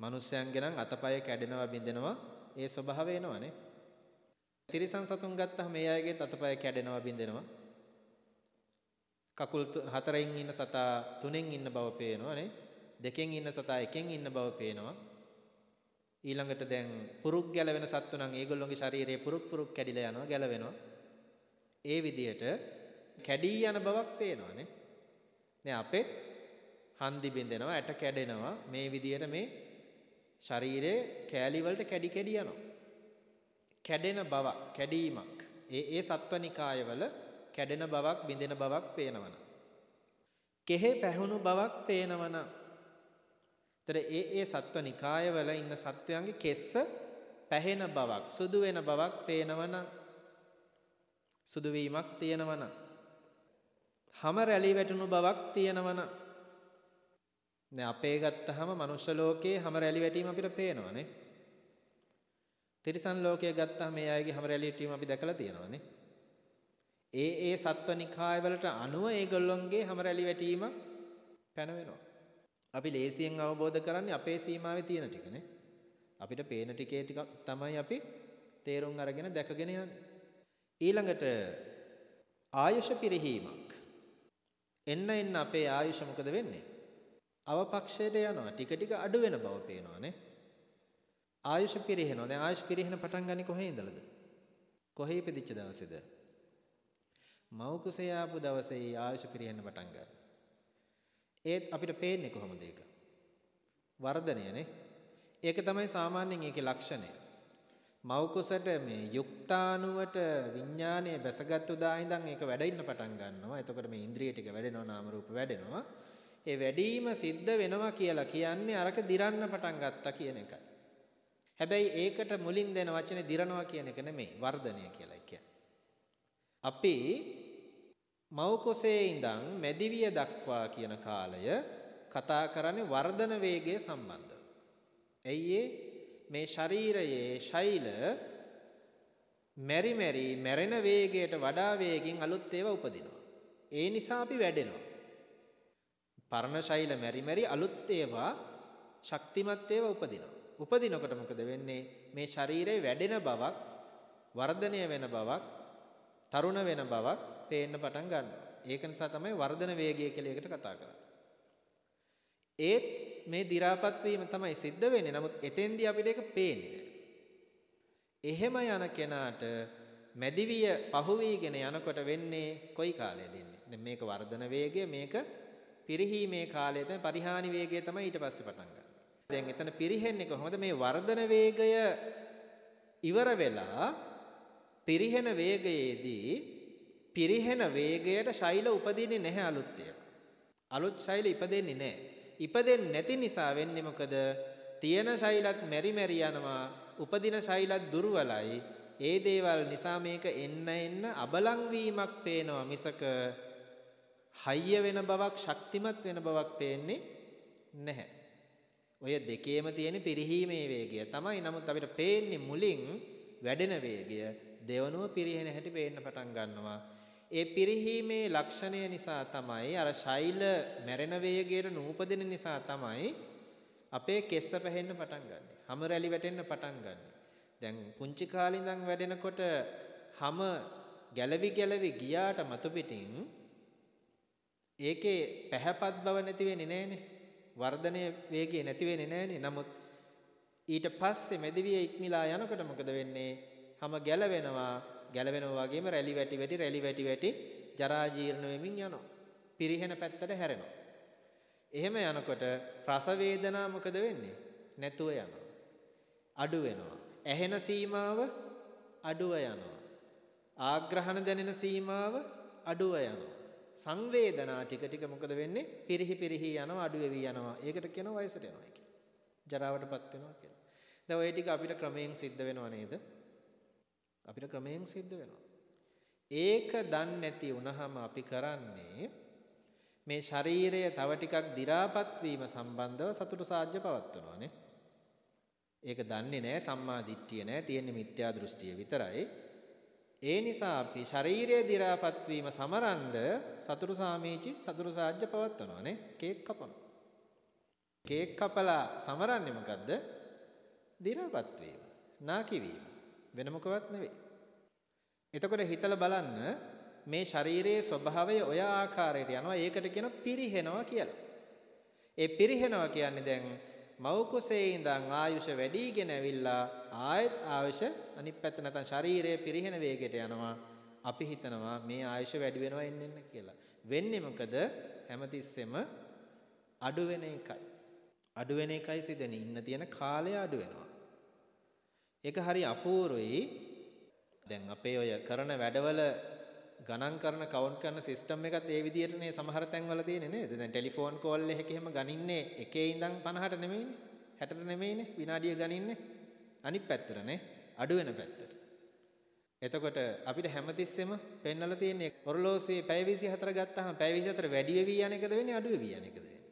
මිනිස්යන්ගේ නම් අතපය කැඩෙනවා බින්දෙනවා ඒ ස්වභාවය එනවනේ. තිරිසන් සතුන් ගත්තහම මේ අයගේ අතපය කැඩෙනවා බින්දෙනවා කකුල් හතරෙන් ඉන්න සතා තුනෙන් ඉන්න බව පේනවා නේ දෙකෙන් ඉන්න සතා එකෙන් ඉන්න බව පේනවා. ඊළඟට දැන් පුරුක් ගැලවෙන සත්තු නම් ඒගොල්ලොන්ගේ ශරීරයේ පුරුක් පුරුක් කැඩිලා යනවා ගැලවෙනවා. ඒ විදිහට කැඩී යන බවක් පේනවානේ. දැන් අපෙත් හන්දි බින්දෙනවා ඇට කැඩෙනවා මේ විදිහට මේ ශරීරයේ කෑලි වලට කැඩි කැඩි යනවා. කැඩෙන බවක් කැඩීමක්. ඒ ඒ සත්වනිකායවල කැඩෙන බවක් බින්දෙන බවක් පේනවනම්. කෙහෙ පැහුණු බවක් පේනවනම් ඒතර ඒ ඒ සත්ව නිකායවල ඉන්න සත්වයන්ගේ කෙස්ස පැහෙන බවක් සුදු වෙන බවක් පේනවනම් සුදු වීමක් තියෙනවනම් හැම රැලි වැටුණු බවක් තියෙනවනම් දැන් අපේ ගත්තාම මනුෂ්‍ය ලෝකයේ හැම රැලි වැටීම අපිට පේනවනේ. තිරිසන් ලෝකයේ ගත්තාම මේ අයගේ හැම රැලි වැටීම අපි දැකලා තියෙනවනේ. ඒ ඒ සත්වනිකාය වලට අනුව ඒගොල්ලොන්ගේ හැම රැලි වැටීම පැනවෙනවා අපි ලේසියෙන් අවබෝධ කරන්නේ අපේ සීමාවේ තියෙන ටිකනේ. අපිට පේන ටිකේ ටික තමයි අපි තේරුම් අරගෙන දැකගෙන යන්නේ. ඊළඟට ආයුෂ පිරිහීමක්. එන්න එන්න අපේ ආයුෂ මොකද වෙන්නේ? අවපක්ෂයට යනවා. ටික ටික අඩු වෙන බව පේනවානේ. ආයුෂ පිරිහෙනවා. දැන් ආයුෂ පිරිහෙන පටන් ගන්නේ කොහේ ඉඳලාද? කොහේ ඉපදිච්ච දවසේද? මව් කුසේ ආපු දවසේ ආයුෂ පිරිහෙන්න පටන් ගන්නවා. ඒත් අපිට පේන්නේ කොහොමද ඒක? වර්ධනයනේ. ඒක තමයි සාමාන්‍යයෙන් ඒකේ ලක්ෂණය. මව් කුසට මේ යුක්තාණුවට විඥානය බැසගත්තු දා ඉඳන් ඒක වැඩෙන්න පටන් ගන්නවා. එතකොට මේ ඉන්ද්‍රිය ටික වැඩෙනවා නාම රූප වැඩෙනවා. ඒ වැඩිම සිද්ධ වෙනවා කියලා කියන්නේ අරක දිරන්න පටන් ගත්තා කියන එකයි. හැබැයි ඒකට මුලින් දෙන වචනේ දිරනවා කියන එක නෙමෙයි වර්ධනය කියලා කියන්නේ. අපි මව් කුසේ ඉඳන් මැදිවිය දක්වා කියන කාලය කතා කරන්නේ වර්ධන වේගය සම්බන්ධව. එයි මේ ශරීරයේ ශෛල මෙරි මෙරි මැරෙන වේගයට වඩා වේගෙන් අලුත් ඒවා උපදිනවා. ඒ නිසා අපි වැඩෙනවා. පරණ ශෛල මෙරි මෙරි අලුත් ඒවා ශක්තිමත් ඒවා උපදිනවා. උපදිනකොට මොකද වෙන්නේ? මේ ශරීරේ වැඩෙන බවක්, වර්ධනය වෙන බවක්, තරුණ වෙන බවක් පේන්න පටන් ගන්නවා. ඒක නිසා තමයි වර්ධන වේගය කියලා එකට කතා කරන්නේ. ඒත් මේ දි รา පත් වීම තමයි සිද්ධ වෙන්නේ. නමුත් එතෙන්දී අපිට ඒක පේන්නේ එහෙම යන කෙනාට මැදිවිය පහුවීගෙන යනකොට වෙන්නේ කොයි කාලයද ඉන්නේ? දැන් මේක වර්ධන වේගය මේක පිරිහීමේ කාලය තමයි පරිහානි වේගය තමයි ඊට පස්සේ පටන් ගන්න. දැන් එතන පිරිහෙන්නේ කොහොමද මේ වර්ධන වේගය ඉවර වෙලා පිරිහෙන වේගයේදී පිරිහෙන වේගයට ශෛල උපදින්නේ නැහැ අලුත් ඒවා. අලුත් ශෛල ඉපදෙන්නේ නැහැ. ඉපදෙන්නේ නැති නිසා වෙන්නේ මොකද? තියෙන ශෛලත් මෙරි මෙරි යනවා. උපදින ශෛලත් දුර්වලයි. ඒ දේවල් නිසා මේක එන්න එන්න අබලන් වීමක් පේනවා මිසක හයිය වෙන බවක් ශක්තිමත් වෙන බවක් පේන්නේ නැහැ. ඔය දෙකේම තියෙන පිරිහීමේ වේගය තමයි නමුත් අපිට පේන්නේ මුලින් වැඩෙන වේගය දෙවනුව පිරිහෙන හැටි පේන්න පටන් ගන්නවා. ඒ පිරිහීමේ ලක්ෂණය නිසා තමයි අර ශෛල මැරෙන වේගයට නූපදින නිසා තමයි අපේ කෙස්ස පැහෙන්න පටන් ගන්නෙ. හැම රැලි වැටෙන්න පටන් ගන්නෙ. දැන් පුංචි කාලේ ඉඳන් වැඩෙනකොට හැම ගැලවි ගැලවි ගියාට මතු පිටින් ඒකේ පැහැපත් බව නැති වෙන්නේ නැහනේ. වර්ධනයේ වේගය නැති වෙන්නේ නැහනේ. නමුත් ඊට පස්සේ මෙදිවිය ඉක්මලා යනකොට මොකද වෙන්නේ? හැම ගැලවෙනවා. ගැලවෙනවා වගේම රැලි වැටි වැටි රැලි වැටි වැටි ජරා ජීර්ණ වෙමින් යනවා. පිරිහෙන පැත්තට හැරෙනවා. එහෙම යනකොට රස වේදනා මොකද වෙන්නේ? නැතුව යනවා. අඩු වෙනවා. ඇහෙන සීමාව අඩුව යනවා. ආග්‍රහණ දැනෙන සීමාව අඩුව යනවා. සංවේදනා ටික ටික මොකද වෙන්නේ? පිරිහි පිරිහි යනවා අඩු වෙවි යනවා. ඒකට කියනවා වයසට යනවා කියලා. ජරාවටපත් වෙනවා කියලා. දැන් ওই ටික අපිට ක්‍රමයෙන් සිද්ධ වෙනව නේද? අපිට ක්‍රමයෙන් සිද්ධ වෙනවා. ඒක දන්නේ නැති වුනහම අපි කරන්නේ මේ ශරීරය තව ටිකක් දි รา පත් වීම සම්බන්ධව සතුට සාජ්‍ය පවත්වනවානේ. ඒක දන්නේ නැහැ සම්මා දිට්ඨිය නැහැ තියෙන්නේ මිත්‍යා දෘෂ්ටිය විතරයි. ඒ නිසා අපි ශරීරයේ දි รา පත් වීම සමරන්න සතුරු සාමීචි සතුරු සාජ්‍ය පවත්වනවානේ. කේක් කපනවා. කේක් කපලා සමරන්නේ මොකද්ද? දි รา පත් වීම. නාකි වීම. වෙන මොකවත් නෙවෙයි. එතකොට හිතලා බලන්න මේ ශරීරයේ ස්වභාවය ඔය ආකාරයට යනවා. ඒකට කියන පිරිහෙනවා කියලා. ඒ පිරිහෙනවා කියන්නේ දැන් මව් කුසේ ඉඳන් ආයුෂ වැඩිගෙන ඇවිල්ලා ආයත් ආයුෂ අනිත් පැත්ත නැත්නම් ශරීරයේ පිරිහෙන වේගයට යනවා. අපි හිතනවා මේ ආයුෂ වැඩි වෙනවා එන්න එන්න කියලා. වෙන්නේ මොකද? හැමතිස්සෙම අඩු වෙන එකයි. අඩු වෙන එකයි සිදෙන ඉන්න තියෙන කාලය අඩු වෙනවා. ඒක හරි අපූර්වයි. දැන් අපේ ඔය කරන වැඩවල ගණන් කරන කවුන්ට් කරන සිස්ටම් එකත් ඒ විදිහටනේ සමහර තැන්වල තියෙන්නේ නේද? දැන් ටෙලිෆෝන් කෝල් එකක එහෙම ගනින්නේ එකේ ඉඳන් 50ට නෙමෙයිනේ. 60ට නෙමෙයිනේ විනාඩිය ගනින්නේ. අනිත් පැත්තටනේ අඩු වෙන පැත්තට. එතකොට අපිට හැමතිස්සෙම පෙන්වලා තියෙන්නේ ඔරලෝසුවේ පැය 24 ගත්තාම පැය 24 වැඩි වෙවි යන එකද වෙන්නේ අඩු වෙවි යන එකද වෙන්නේ?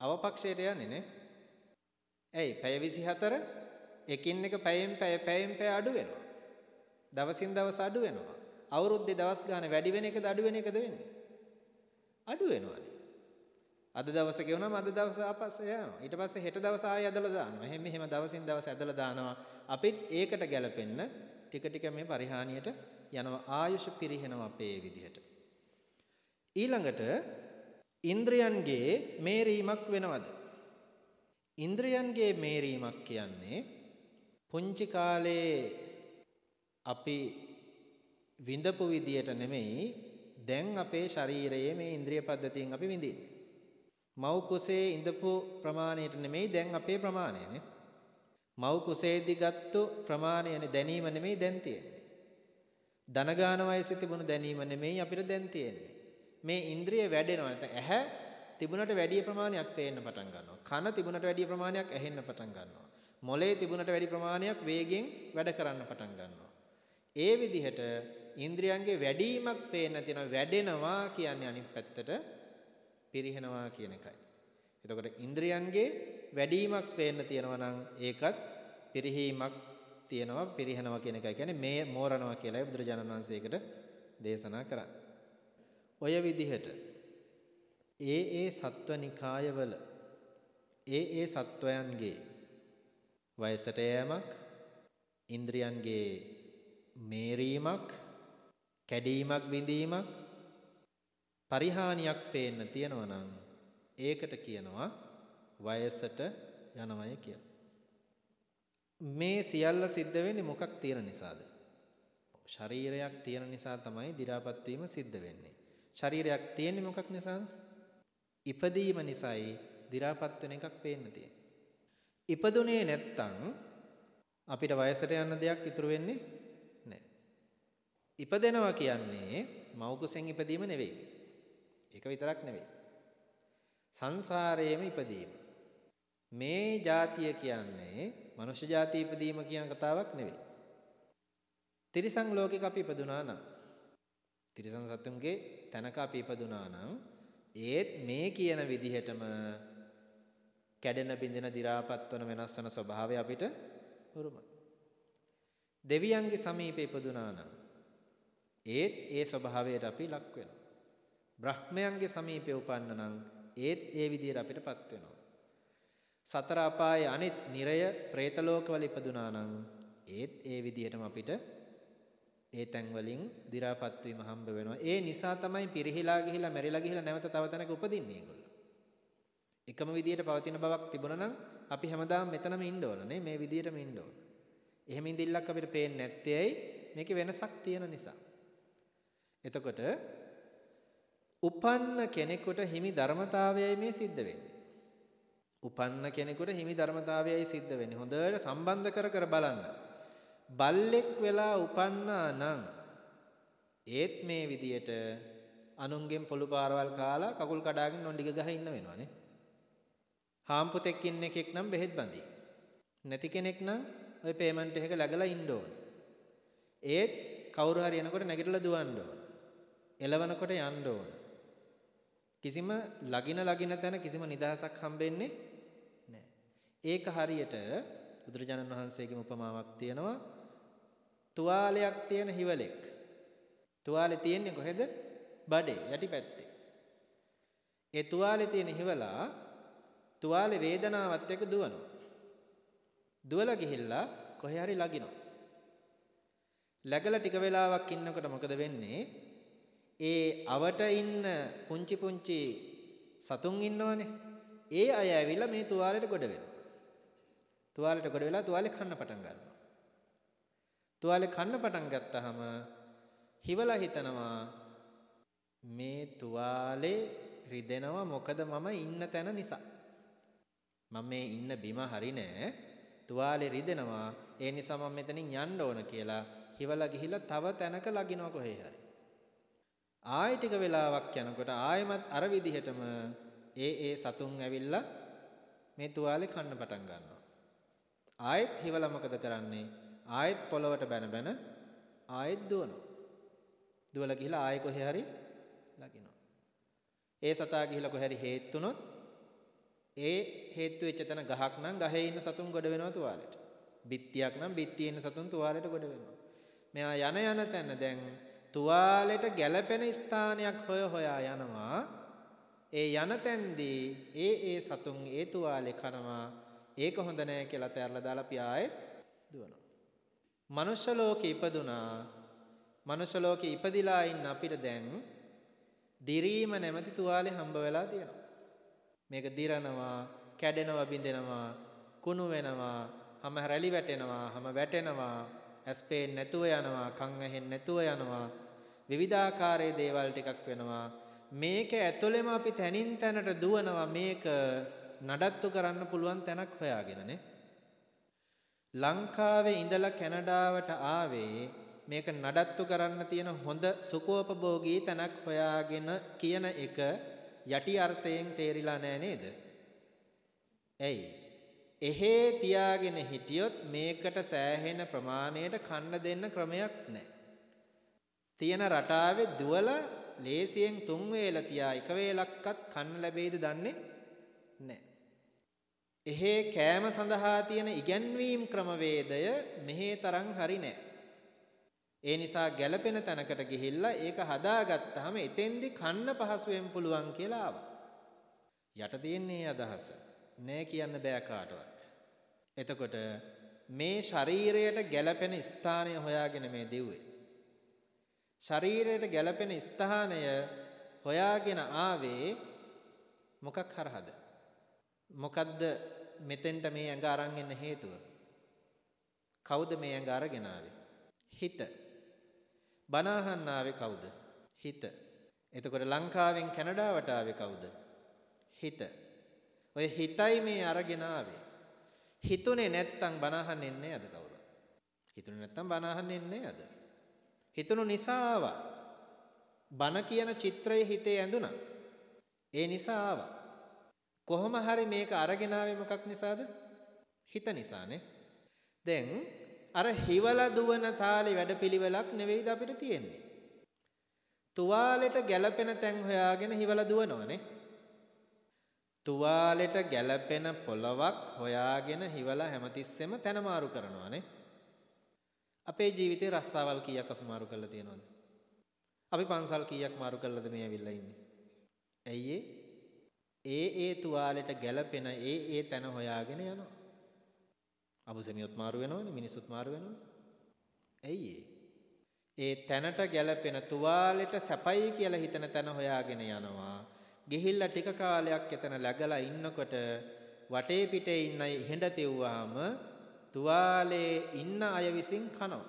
අවපක්ෂයට යන්නේ නේ. ඇයි පැය 24 එකින් එක පැයෙන් පැය පැයෙන් පැය අඩු වෙනවා. දවසින් දවස අඩු වෙනවා. අවුරුද්දේ දවස් ගාන වැඩි වෙන එකද අඩු වෙන එකද වෙන්නේ? අඩු වෙනවානේ. අද දවස ගෙවුනම අද දවස ආපස්සේ යනවා. ඊට පස්සේ හෙට දවස ආයෙ ඇදලා දානවා. එහෙම එහෙම දවසින් දවස ඇදලා දානවා. අපිත් ඒකට ගැලපෙන්න ටික ටික මේ පරිහානියට යනවා. ආයුෂ පිරිහෙනවා අපේ විදිහට. ඊළඟට ඉන්ද්‍රයන්ගේ මේරීමක් වෙනවද? ඉන්ද්‍රයන්ගේ මේරීමක් කියන්නේ පුංචි කාලේ අපි විඳපු විදියට නෙමෙයි දැන් අපේ ශරීරයේ මේ ඉන්ද්‍රිය පද්ධතියෙන් අපි විඳින්නේ. මව් කුසේ ඉඳපු ප්‍රමාණයට නෙමෙයි දැන් අපේ ප්‍රමාණයනේ. මව් කුසේදී ගත්තු ප්‍රමාණයනේ දැනීම නෙමෙයි දැන් තියෙන්නේ. දනගාන වයසේ තිබුණු දැනීම නෙමෙයි අපිට දැන් තියෙන්නේ. මේ ඉන්ද්‍රිය වැඩෙනවා නැත්නම් ඇහැ තිබුණට වැඩි ප්‍රමාණයක් පේන්න පටන් ගන්නවා. කන තිබුණට වැඩි ප්‍රමාණයක් ඇහෙන්න පටන් ගන්නවා. මොලේ තිබුණට වැඩි ප්‍රමාණයක් වේගෙන් වැඩ කරන්න පටන් ගන්නවා. ඒ විදිහට ඉන්ද්‍රියන්ගේ වැඩිමක් පේන්න තියෙනවා වැඩෙනවා කියන්නේ අනිත් පැත්තට පිරිහෙනවා කියන එකයි. එතකොට ඉන්ද්‍රියන්ගේ වැඩිමක් පේන්න තියෙනවා නම් ඒකත් පිරිහීමක් තියෙනවා පිරිහෙනවා කියන එකයි කියන්නේ මේ මෝරනවා කියලායි බුදුරජාණන් වහන්සේකට දේශනා කරන්නේ. ඔය විදිහට ඒ ඒ සත්වනිකායවල ඒ ඒ සත්වයන්ගේ වයසට යෑමක් ඉන්ද්‍රියන්ගේ මේරීමක් කැඩීමක් බිඳීමක් පරිහානියක් පේන්න තියෙනවා නම් ඒකට කියනවා වයසට යනවය කියලා. මේ සියල්ල සිද්ධ වෙන්නේ මොකක් තියෙන නිසාද? ශරීරයක් තියෙන නිසා තමයි දි รา පත් වීම සිද්ධ වෙන්නේ. ශරීරයක් තියෙන්නේ මොකක් නිසාද? ඉපදීම නිසායි දි รา පත් වෙන එකක් පේන්න තියෙන්නේ. ඉපදුනේ නැත්තම් අපිට වයසට යන දෙයක් ඉතුරු වෙන්නේ නැහැ. ඉපදෙනවා කියන්නේ මව් කුසෙන් ඉපදීම නෙවෙයි. ඒක විතරක් නෙවෙයි. සංසාරයේම ඉපදීම. මේ જાතිය කියන්නේ මනුෂ්‍ය જાති ඉපදීම කියන කතාවක් නෙවෙයි. තිරිසන් ලෝකෙක අපි ඉපදුනා නම් තිරිසන් සත්තුන්ගේ තැනක අපි ඉපදුනා නම් ඒත් මේ කියන විදිහටම කැඩෙන බිඳෙන දි รา පත් වන වෙනස් වන ස්වභාවය අපිට උරුමයි. දෙවියන්ගේ සමීපේ ඉපදුනා නම් ඒත් ඒ ස්වභාවයට අපි ලක් වෙනවා. බ්‍රහ්මයන්ගේ සමීපේ උපන්න නම් ඒත් ඒ විදියට අපිටපත් වෙනවා. සතර අපායේ අනිත් නිරය പ്രേත ලෝකවල ඉපදුනා නම් ඒත් ඒ විදියටම අපිට ඒ තැන් වලින් දි รา පත් වීම හම්බ වෙනවා. ඒ නිසා තමයි පිරිහිලා ගිහිලා මැරිලා ගිහිලා නැවත තව තැනක උපදින්නේ ඒගොල්ලෝ. එකම විදියට පවතින බවක් තිබුණා නම් අපි හැමදාම මෙතනම ඉන්න ඕන නේ මේ විදියටම ඉන්න ඕන. එහෙම ඉඳිල්ලක් අපිට පේන්නේ නැත්තේ ඇයි? මේකේ වෙනසක් තියෙන නිසා. එතකොට උපන්න කෙනෙකුට හිමි ධර්මතාවයයි මේ සිද්ධ වෙන්නේ. උපන්න කෙනෙකුට හිමි ධර්මතාවයයි සිද්ධ වෙන්නේ. හොඳට සම්බන්ධ කර කර බලන්න. බල්ලෙක් වෙලා උපන්නා නම් ඒත් මේ විදියට අනුන්ගෙන් පොළු පාරවල් කාලා කකුල් කඩාගෙන නොණ්ඩිග ගහ ඉන්න වෙනවනේ. හාම්පුතෙක් ඉන්න එකෙක් නම් බෙහෙත් බඳී. නැති කෙනෙක් නම් ওই පේමන්ට් එකක läගලා ඉන්න ඕන. ඒත් කවුරු හරි එනකොට නැගිටලා දුවන්න ඕන. එලවනකොට යන්න ඕන. කිසිම ලගින ලගින තැන කිසිම නිදහසක් හම්බෙන්නේ නැහැ. ඒක හරියට බුදුරජාණන් වහන්සේගේ උපමාවක් තියෙනවා. තුවාලයක් තියෙන හිවලෙක්. තුවාලේ තියෙන්නේ කොහෙද? බඩේ යටිපැත්තේ. ඒ තුවාලේ තියෙන හිවලා තුවාලේ වේදනාවත් එක්ක දුවනවා. දුවලා ගිහිල්ලා කොහේ හරි ලගිනවා. läගලා ටික වෙලාවක් ඉන්නකොට මොකද වෙන්නේ? ඒ අවට ඉන්න පුංචි පුංචි සතුන් ඉන්නවනේ. ඒ අය ඇවිල්ලා මේ තුවාලෙට ගොඩ වෙනවා. තුවාලෙට ගොඩ වෙලා තුවාලේ කන්න පටන් ගන්නවා. තුවාලේ කන්න පටන් ගත්තාම හිවලා හිතනවා මේ තුවාලේ රිදෙනවා මොකද මම ඉන්න තැන නිසා. මම මේ ඉන්න බිම හරි නෑ. තුවාලේ රිදෙනවා. ඒ නිසා මම මෙතනින් යන්න ඕන කියලා හිවලා ගිහිල්ලා තව තැනක ලගිනවා කොහේ හරි. ආයෙ ටික වෙලාවක් යනකොට ආයෙමත් අර විදිහටම ඒ ඒ සතුන් ඇවිල්ලා මේ තුවාලේ කන්න පටන් ගන්නවා. ආයෙත් හිවලා මොකද කරන්නේ? ආයෙත් පොළවට බැන බැන ආයෙත් දුවනවා. දුවලා ගිහිලා ආයෙ කොහේ හරි ලගිනවා. ඒ සතා ගිහිලා කොහේ හරි හේතුනොත් ඒ හේතු වෙච්ච තැන ගහක් නම් ගහේ ඉන්න සතුන් ගොඩ වෙනවා තුවාලෙට. බිත්තියක් නම් බිත්තියේ ඉන්න සතුන් තුවාලෙට ගොඩ වෙනවා. මෙයා යන යන තැන දැන් තුවාලෙට ගැළපෙන ස්ථානයක් හොය හොයා යනවා. ඒ යන තැන්දී ඒ ඒ සතුන් ඒ තුවාලේ කනවා. ඒක හොඳ නෑ කියලා තැරලා දාලා අපි ආයෙත් දුවනවා. මනුෂ්‍ය ලෝකේ ඉපදුනා. මනුෂ්‍ය ලෝකේ ඉපදිලා ඉන්න අපිට දැන් දිරීම නැමැති තුවාලේ හම්බ වෙලා තියෙනවා. මේක දිරනවා, කැඩෙනවා, බිඳෙනවා, කුණු වෙනවා, හැම රැලි වැටෙනවා, හැම වැටෙනවා, ඇස් පේන්නේ නැතුව යනවා, කන් ඇහෙන්නේ නැතුව යනවා. විවිධාකාරයේ දේවල් ටිකක් වෙනවා. මේක ඇතුළෙම අපි තනින් තැනට දුවනවා මේක නඩත්තු කරන්න පුළුවන් තැනක් හොයාගෙනනේ. ලංකාවේ ඉඳලා කැනඩාවට ආවේ මේක නඩත්තු කරන්න තියෙන හොඳ සුඛෝපභෝගී තැනක් හොයාගෙන කියන එක යටි අර්ථයෙන් තේරිලා නෑ නේද? ඇයි? එහෙ තියාගෙන හිටියොත් මේකට සෑහෙන ප්‍රමාණයට කන්න දෙන්න ක්‍රමයක් නැහැ. තියෙන රටාවේ දුවල ලේසියෙන් තුන් වේල තියා එක වේලක්වත් කන්න ලැබෙයිද දන්නේ නැහැ. එහෙ කෑම සඳහා තියෙන ඉගැන්වීම් ක්‍රමවේදය මෙහි තරම් හරි නැහැ. ඒ නිසා ගැළපෙන තැනකට ගිහිල්ලා ඒක හදාගත්තාම එතෙන්දි කන්න පහසුවෙන් පුළුවන් කියලා ආවා. යට තියෙන්නේ අදහස. නෑ කියන්න බෑ කාටවත්. එතකොට මේ ශරීරයට ගැළපෙන ස්ථානය හොයාගෙන මේ දෙව්වේ. ශරීරයට ගැළපෙන ස්ථානය හොයාගෙන ආවේ මොකක් හරහද? මොකද්ද මෙතෙන්ට මේ ඇඟ අරන් එන්න හේතුව? කවුද මේ ඇඟ අරගෙන ආවේ? හිත. බණ අහන්න ආවේ කවුද? හිත. එතකොට ලංකාවෙන් කැනඩාවට ආවේ කවුද? හිත. ඔය හිතයි මේ අරගෙන ආවේ. හිතුනේ නැත්තම් බණ අහන්න එන්නේ අද කවුරු? හිතුනේ නැත්තම් බණ අහන්න එන්නේ අද. හිතුණු නිසා ආවා. බණ කියන චිත්‍රය හිතේ ඇඳුණා. ඒ නිසා ආවා. කොහොම හරි මේක අරගෙන ආවේ මොකක් නිසාද? හිත නිසානේ. දැන් අර හිවලා දුවන තාලේ වැඩපිළිවෙලක් නෙවෙයිද අපිට තියෙන්නේ. තුවාලෙට ගැළපෙන තැන් හොයාගෙන හිවලා දුවනවනේ. තුවාලෙට ගැළපෙන පොලවක් හොයාගෙන හිවලා හැමතිස්සෙම තැන මාරු කරනවානේ. අපේ ජීවිතේ රස්සාවල් කීයක් අපි මාරු කරලා තියෙනවද? අපි පන්සල් කීයක් මාරු කරලාද මේ ඇවිල්ලා ඉන්නේ? ඇයි ඒ ඒ තුවාලෙට ගැළපෙන ඒ ඒ තැන හොයාගෙන යනවා. අබුසෙමියොත් මාරු වෙනවනේ මිනිස්සුත් මාරු වෙනවනේ. ඇයි ඒ තැනට ගැළපෙන තුවාලෙට සැපයි කියලා හිතන තැන හොයාගෙන යනවා. ගිහිල්ලා ටික කාලයක් එතන läගලා ඉන්නකොට වටේ පිටේ ඉන්න ඉහෙඳ තෙව්වාම තුවාලේ ඉන්න අය විසින් කනවා.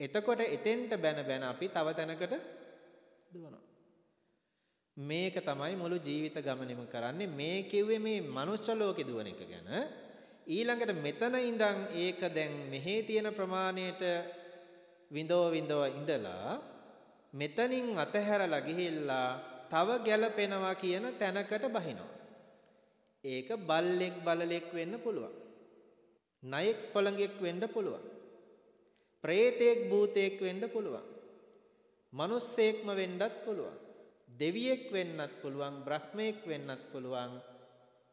එතකොට එතෙන්ට බැන බැන අපි තව තැනකට දුවනවා. මේක තමයි මුළු ජීවිත ගමනෙම කරන්නේ මේ කිව්වේ මේ මනුෂ්‍ය ලෝකේ දුවන එක ගැන ඊළඟට මෙතන ඉඳන් ඒක දැන් මෙහි තියෙන ප්‍රමාණයට විඳව විඳව ඉඳලා මෙතනින් අතහැරලා ගිහිල්ලා තව ගැළපෙනවා කියන තැනකට බහිනවා. ඒක බල්ලෙක් බලලෙක් වෙන්න පුළුවන්. නයෙක් පොළඟෙක් වෙන්න පුළුවන්. ප්‍රේතෙක් භූතෙක් වෙන්න පුළුවන්. මිනිස්සෙක්ම වෙන්නත් පුළුවන්. දෙවියෙක් වෙන්නත් පුළුවන්, බ්‍රහ්මෙක් වෙන්නත් පුළුවන්.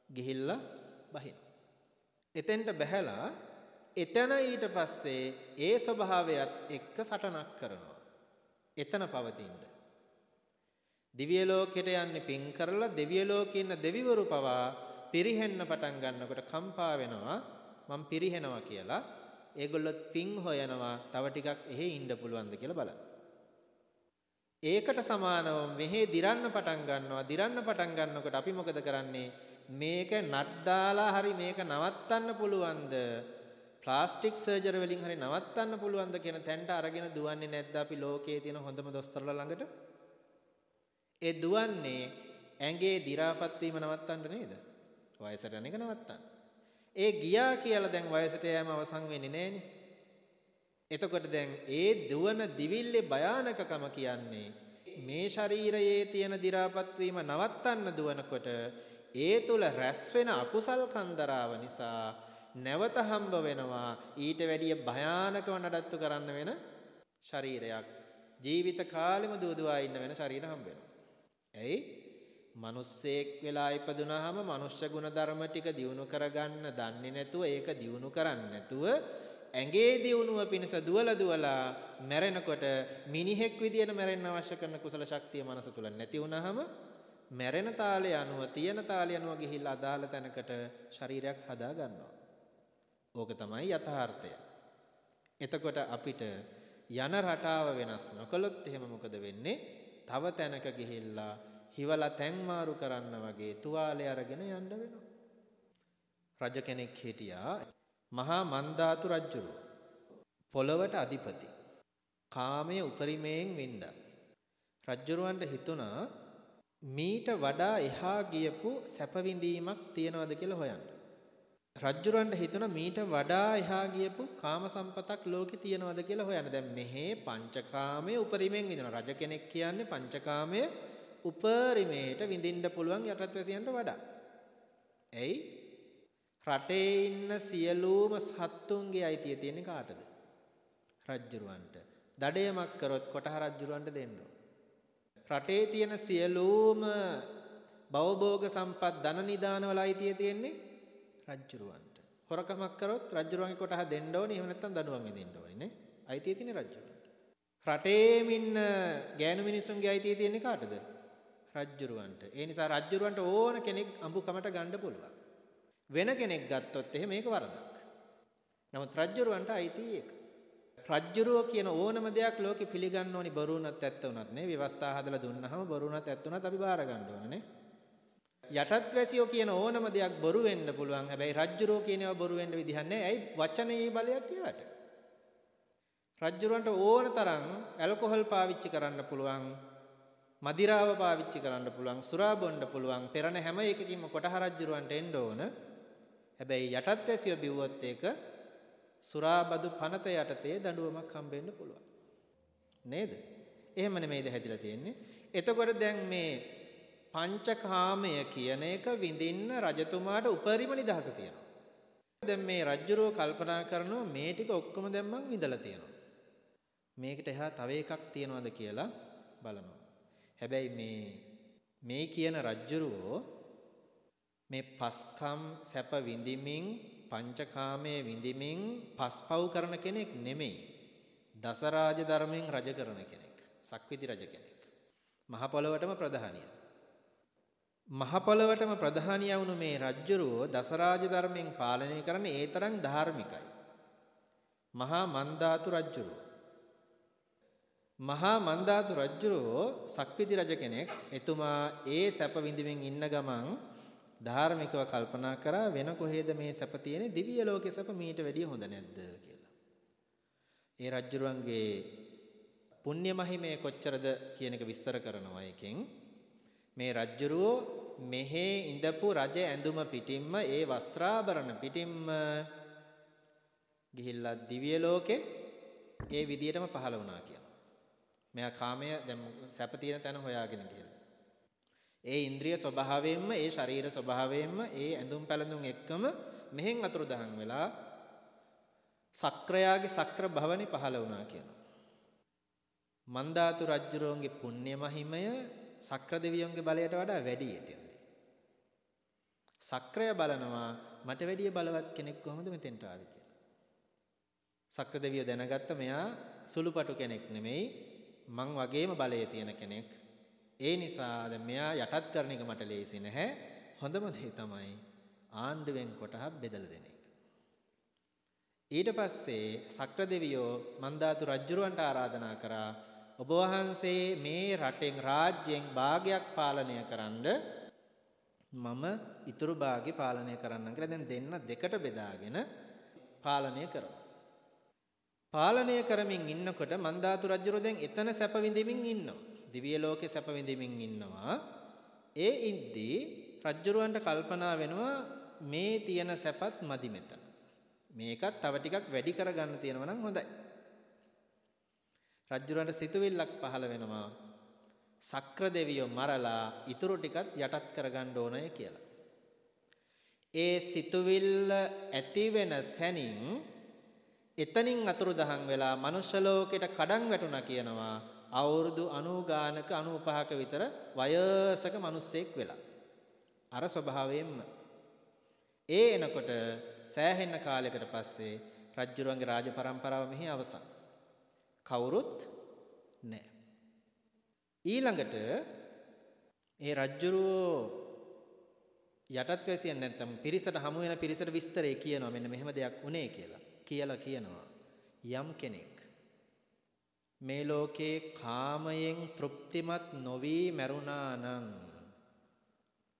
ගිහිල්ලා බහින. එතෙන්ට බහැලා එතන ඊට පස්සේ ඒ ස්වභාවයත් එක්ක සටනක් කරනවා. එතන පවතින්න. දිව්‍ය ලෝකෙට යන්නේ පින් කරලා දිව්‍ය ලෝකේ ඉන්න දෙවිවරු පවා පිරිහෙන්න පටන් ගන්නකොට කම්පා වෙනවා මම පිරිහෙනවා කියලා ඒගොල්ලොත් පින් හොයනවා තව ටිකක් එහෙ ඉන්න පුළුවන්ද කියලා බලන්න. ඒකට සමානව මෙහෙ දිරන්න පටන් ගන්නවා දිරන්න පටන් ගන්නකොට අපි මොකද කරන්නේ මේක නට් දාලා හරි මේක නවත්තන්න පුළුවන්ද ප්ලාස්ටික් සර්ජරි වලින් හරි නවත්තන්න පුළුවන්ද කියන තැනට අරගෙන දුවන්නේ නැද්ද අපි ලෝකයේ තියෙන හොඳම දොස්තරලා ළඟට ඒ දුවන්නේ ඇඟේ දි รา පත් වීම නවත්තන්න නේද? වයසට යන එක නවත්තන්න. ඒ ගියා කියලා දැන් වයසට යෑම අවසන් වෙන්නේ නැහනේ. එතකොට දැන් ඒ දුවන දිවිල්ලේ භයානකකම කියන්නේ මේ ශරීරයේ තියෙන දි รา පත් වීම නවත්තන්න දුවනකොට ඒ තුල රැස් වෙන අකුසල් කන්දරාව නිසා නැවත හම්බ වෙනවා. ඊට වැඩිය භයානකව නඩත්තු කරන්න වෙන ශරීරයක්. ජීවිත කාලෙම දුවදුවා ඉන්න වෙන ශරීර හම්බ වෙනවා. ඇයි? මිනිස්සෙක් වෙලා ඉපදුනහම මනුෂ්‍ය ගුණ ධර්ම ටික දියුණු කරගන්න දන්නේ නැතුව ඒක දියුණු කරන්නේ නැතුව ඇඟේ දියුණුව පිණිස දුවලා දුවලා මැරෙනකොට මිනිහෙක් විදියට මැරෙන්න අවශ්‍ය කරන කුසල ශක්තිය මනස තුල නැති වුනහම මැරෙන තාලය අනුව තියෙන තාලය අනුව ගිහිල්ලා අදාළ තැනකට ශරීරයක් හදා ගන්නවා. ඕක තමයි යථාර්ථය. එතකොට අපිට යන රටාව වෙනස් නොකළොත් එහෙම මොකද වෙන්නේ? තව තැනක ගිහිල්ලා හිවලා තැන් මාරු කරන්න වගේ තුවාලේ අරගෙන යන්න වෙනවා. රජ කෙනෙක් හිටියා මහා මන්දාතු රජුරුව. පොළවට අධිපති. කාමයේ උපරිමයෙන් වින්දා. රජ්ජුරුවන්ට හිතුණා මීට වඩා එහා ගියපු සැප විඳීමක් තියනවද කියලා හොයන්න. රජ්ජුරන්ට හිතුණ මීට වඩා එහා ගියපු කාම සම්පතක් ලෝකේ තියෙනවද කියලා හොයන්න. දැන් මෙහි පංචකාමයේ උපරිමයෙන් විඳින රජ කෙනෙක් කියන්නේ පංචකාමයේ උපරිමයට විඳින්න පුළුවන් යටත්වැසියන්ට වඩා. එයි රටේ ඉන්න සියලුම සත්තුන්ගේ අයිතිය තියෙන්නේ කාටද? රජ්ජුරුවන්ට. දඩයමක් කරොත් කොටහ රජ්ජුරුවන්ට දෙන්න රටේ තියෙන සියලුම භවභෝග සම්පත් ධන නිදානවල අයිතිය තියෙන්නේ රජ්ජුරුවන්ට. හොරකමක් කරොත් රජ්ජුරුවන්ගේ කොටහ දෙන්න ඕනේ. එහෙම නැත්නම් දඬුවම් දෙන්න ඕනේ නේ. අයිතිය තියෙන්නේ රජ්ජුරුවන්ට. රටේම ඉන්න ගෑනු මිනිස්සුන්ගේ අයිතිය තියෙන්නේ කාටද? රජ්ජුරුවන්ට. ඒ නිසා රජ්ජුරුවන්ට ඕන කෙනෙක් අඹුකමට ගන්න පුළුවන්. වෙන කෙනෙක් ගත්තොත් එහෙම මේක වරදක්. නමුත් රජ්ජුරුවන්ට අයිතිය ඒක. රජ්ජුරුව කියන ඕනම දෙයක් ලෝකෙ පිළිගන්න ඕනි බරුණත් ඇත්ත උනත් නේ. ව්‍යවස්ථා හදලා දුන්නාම බරුණත් ඇත්ත උනත් අපි බාර ගන්න ඕනේ නේ. යටත් වැසියෝ කියන ඕනම දෙයක් බොරු වෙන්න පුළුවන්. හැබැයි රජ්ජුරෝ කියන ඒවා බොරු වෙන්න විදිහක් නැහැ. ඇයි වචනේ බලයක් තියාට. රජ්ජුරන්ට ඕන තරම් ඇල්කොහොල් පාවිච්චි කරන්න පුළුවන්. මදිරාව පාවිච්චි කරන්න පුළුවන්. සුරා බොන්න පුළුවන්. පෙරණ හැම එකකින්ම කොටහ රජ්ජුරන්ට එන්න ඕන. හැබැයි යටත් වැසියෝ බිව්වොත් ඒක සුරාබදු පනත යටතේ දඬුවමක් හම්බෙන්න පුළුවන්. නේද? එහෙම නෙමෙයිද හැදිලා තියෙන්නේ. එතකොට දැන් මේ පංචකාමය කියන එක විඳින්න රජතුමාට උපරිම නිදහස තියෙනවා. දැන් මේ රජ්ජුරුව කල්පනා කරනවා මේ ටික ඔක්කොම දැන් මං විඳලා තියෙනවා. මේකට එහා තව එකක් තියනවද කියලා බලනවා. හැබැයි මේ මේ කියන රජ්ජුරුවෝ මේ පස්කම් සැප විඳිමින් පංචකාමයේ විඳිමින් පස්පව් කරන කෙනෙක් නෙමෙයි. දසරාජ ධර්මයෙන් රජ කරන කෙනෙක්. සක්විති රජ කෙනෙක්. මහ පොළොවටම ප්‍රධානිය. මහ පොළවටම ප්‍රධානිය වුණු මේ රජ්ජුරුව දසරාජ ධර්මයෙන් පාලනය කරන ඒ තරම් ධාර්මිකයි. මහා මන්දාතු රජ්ජුරුව. මහා මන්දාතු රජ්ජුරුව සක්විති රජ කෙනෙක්. එතුමා ඒ සැප විඳින්මින් ඉන්න ගමන් ධාර්මිකව කල්පනා කරා වෙන කොහෙද මේ සැප තියෙන්නේ දිව්‍ය ලෝකේ සැප මීට වැඩිය හොඳ නැද්ද කියලා. ඒ රජ්ජුරුවන්ගේ පුණ්‍ය මහිමය කොච්චරද කියන එක විස්තර කරනවා එකෙන් මේ රජ්ජුරුවෝ මෙහි ඉඳපු රජ ඇඳුම පිටින්ම ඒ වස්ත්‍රාභරණ පිටින්ම ගිහිල්ලා දිව්‍ය ලෝකේ ඒ විදියටම පහළ වුණා කියනවා. මෙයා කාමය දැන් සැප තියෙන තැන හොයාගෙන ගිහලා. ඒ ඉන්ද්‍රිය ස්වභාවයෙන්ම ඒ ශරීර ස්වභාවයෙන්ම ඒ ඇඳුම් පැළඳුම් එක්කම මෙහෙන් අතුරුදහන් වෙලා සක්‍රයාගේ සක්‍ර භවනි පහළ වුණා කියනවා. මන්දාතු රජුරෝන්ගේ පුණ්‍ය මහිමය සක්‍ර දෙවියන්ගේ බලයට වඩා වැඩි එතෙන්දී. සක්‍රය බලනවා මට වැඩිය බලවත් කෙනෙක් කොහොමද මෙතෙන්ට ආවේ කියලා. සක්‍ර දෙවිය දැනගත්ත මෙයා සුළුපටු කෙනෙක් නෙමෙයි මං වගේම බලයේ තියෙන කෙනෙක්. ඒ නිසා දැන් මෙයා යටත් කරන එක මට ලේසි නැහැ. හොඳම දේ තමයි ආණ්ඩුවෙන් කොටහක් බෙදලා දෙන එක. ඊට පස්සේ සක්‍ර දෙවියෝ මන්දාතු රජුරවන්ට ආරාධනා කරා ඔබ වහන්සේ මේ රටෙන් රාජ්‍යයෙන් භාගයක් පාලනය කරන්න මම ඊතුරු භාගය පාලනය කරන්නම් කියලා දැන් දෙන්න දෙකට බෙදාගෙන පාලනය කරනවා. පාලනය කරමින් ඉන්නකොට මන්දාතු රජුරෝ දැන් එතන සැප විඳින්මින් ඉන්නවා. දිව්‍ය ලෝකේ සැප විඳින්මින් ඉන්නවා. ඒ ඉද්දී රජුරවන්ට කල්පනා වෙනවා මේ තියෙන සැපත් මදි මෙතන. මේකත් තව ටිකක් වැඩි කරගන්න තියෙනවා නම් හොඳයි. රජුරන්ට සිතුවිල්ලක් පහළ වෙනවා. සක්‍ර දෙවියෝ මරලා ඊටු ටිකත් යටත් කරගන්න ඕනය කියලා. ඒ සිතුවිල්ල ඇති වෙන සැනින් එතනින් අතුරුදහන් වෙලා මනුෂ්‍ය ලෝකෙට කඩන් වැටුණා කියනවා අවුරුදු 90 ගානක 95ක විතර වයසක මිනිස්සෙක් වෙලා අර ස්වභාවයෙන්ම ඒ එනකොට සෑහෙන කාලයකට පස්සේ රජ්ජුරුවන්ගේ රාජ પરම්පරාව මෙහි අවසන් කවුරුත් නැහැ. ඊළඟට ඒ රජ්ජුරුවෝ යටත් වැසියන් නැත්තම් පිරිසට හමු වෙන පිරිසට විස්තරේ කියනවා මෙන්න මෙහෙම දෙයක් උනේ කියලා. කියලා කියනවා යම් කෙනෙක් මේ ලෝකේ කාමයෙන් තෘප්තිමත් නොවි මරුණා නම්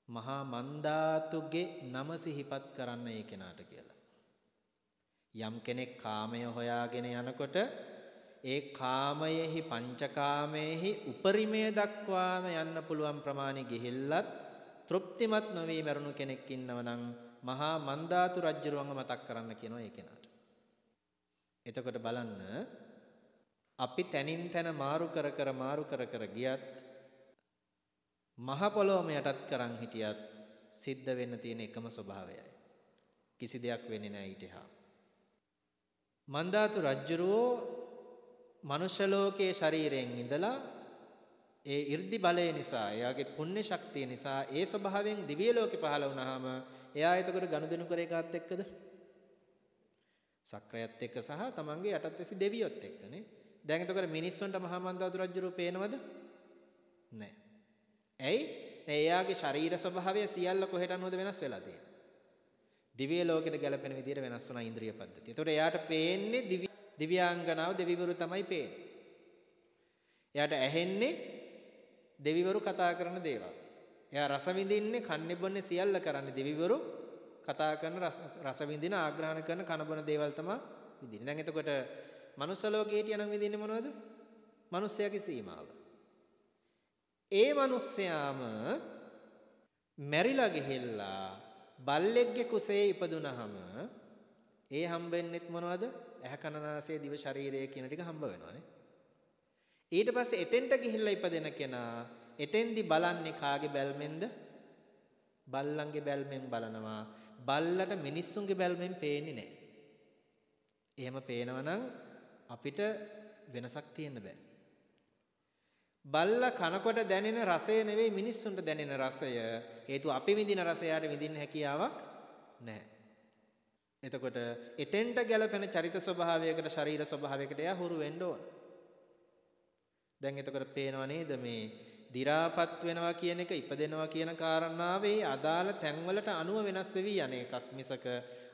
මහා මන්දාතුගේ නම සිහිපත් කරන්න ඒ කෙනාට කියලා. යම් කෙනෙක් කාමය හොයාගෙන යනකොට ඒ කාමයෙහි පංචකාමයෙහි උපරිමය දක්වාම යන්න පුළුවන් ප්‍රමාණය ගිහිල්ලත් තෘප්තිමත් නොවි මරුණු කෙනෙක් ඉන්නව නම් මහා මන්දාතු රජුරුවන්ව මතක් කරන්න කියනවා ඒ කෙනාට. එතකොට බලන්න අපි තනින් තන මාරු කර කර මාරු කර කර ගියත් මහ පොළොවම යටත් කරන් හිටියත් සිද්ධ වෙන්න තියෙන එකම ස්වභාවයයි. කිසි දෙයක් වෙන්නේ නැහැ ඊට එහා. මන්දාතු රජුරෝ මනුෂ්‍ය ලෝකයේ ශරීරයෙන් ඉඳලා ඒ 이르දි බලය නිසා එයාගේ පුණ්‍ය ශක්තිය නිසා ඒ ස්වභාවයෙන් දිව්‍ය ලෝකේ පහළ වුණාම එයා එතකොට ගනුදෙනු කරේ කාත් එක්කද? සක්‍රයත් එක්ක සහ තමන්ගේ යටත් ඇසි දෙවියොත් එක්කනේ. දැන් එතකොට මිනිස්සුන්ට මහා මන්දාතු රජුරු පේනවද? නැහැ. ඇයි? එයාගේ ශරීර ස්වභාවය සියල්ල කොහෙට අනුවද වෙනස් වෙලා තියෙන්නේ? දිව්‍ය ලෝකෙට ගැලපෙන විදිහට වෙනස් වුණා ඉන්ද්‍රිය පද්ධතිය. එතකොට එයාට පේන්නේ දිව්‍ය දිව්‍යාංගනාව දෙවිවරු තමයි පේන්නේ. එයාට ඇහෙන්නේ දෙවිවරු කතා කරන දේවල්. එයා රස විඳින්නේ කන්නේ බොන්නේ සියල්ල කරන්නේ දෙවිවරු කතා කරන රස විඳින ආග්‍රහණ කරන කන බොන දේවල් තමයි විඳින්නේ. දැන් එතකොට මනුස්ස ලෝකේ හිටියනම් විඳින්නේ මොනවද? මිනිස්යාගේ සීමාව. ඒ මිනිස්යාම මැරිලා ගිහිල්ලා බල්ලෙක්ගේ කුසේ ඉපදුනහම ඒ හම්බෙන්නෙත් මොනවද? ඇහ කන නාසය දිව ශරීරය කියන ටික හම්බ වෙනවානේ. ඊට පස්සේ එතෙන්ට ගිහිල්ලා ඉපදෙන කෙනා එතෙන්දි බලන්නේ කාගේ බැල්මෙන්ද? බල්ලන්ගේ බැල්මෙන් බලනවා. බල්ලට මිනිස්සුන්ගේ බැල්මෙන් පේන්නේ නැහැ. එහෙම පේනවනම් අපිට වෙනසක් තියෙන්න බෑ. බල්ලා කනකොට දැනෙන රසය නෙවෙයි මිනිස්සුන්ට දැනෙන රසය. හේතුව අපි විඳින රසයට විඳින්න හැකියාවක් නැහැ. එතකොට එතෙන්ට ගැලපෙන චරිත ස්වභාවයකට ශරීර ස්වභාවයකට එයා හුරු වෙන්න ඕන. දැන් එතකොට පේනව නේද මේ දි รา පත් වෙනවා කියන එක ඉපදෙනවා කියන කාරණාවේ අදාළ තැන්වලට අනුව වෙනස් වෙවි යන එකක් මිසක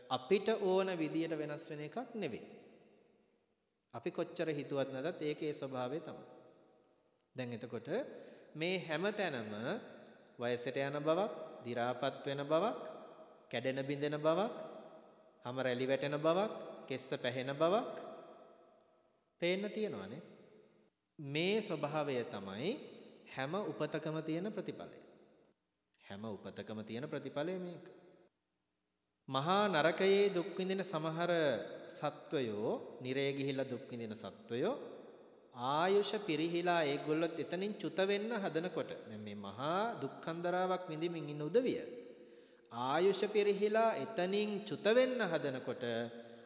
අපිට ඕන විදියට වෙනස් වෙන එකක් නෙවෙයි. අපි කොච්චර හිතුවත් නැතත් ඒකේ ස්වභාවය තමයි. දැන් එතකොට මේ හැම තැනම වයසට යන බවක්, දි รา පත් වෙන බවක්, කැඩෙන බිඳෙන බවක්, හැම රැලි වැටෙන බවක්, කෙස්ස පැහෙන බවක් පේන්න තියෙනවානේ. මේ ස්වභාවය තමයි හැම උපතකම තියෙන ප්‍රතිඵලය. හැම උපතකම තියෙන ප්‍රතිඵලය මේක. මහා නරකයේ දුක් විඳින සමහර සත්වයෝ, නිරේ ගිහිලා දුක් විඳින සත්වයෝ ආයුෂ පිරිහිලා ඒගොල්ලොත් එතනින් චුත වෙන්න හදනකොට දැන් මේ මහා දුක්ඛන්දරාවක් විඳින්මින් ඉන්න උදවිය ආයුෂ පිරිහිලා එතනින් චුත වෙන්න හදනකොට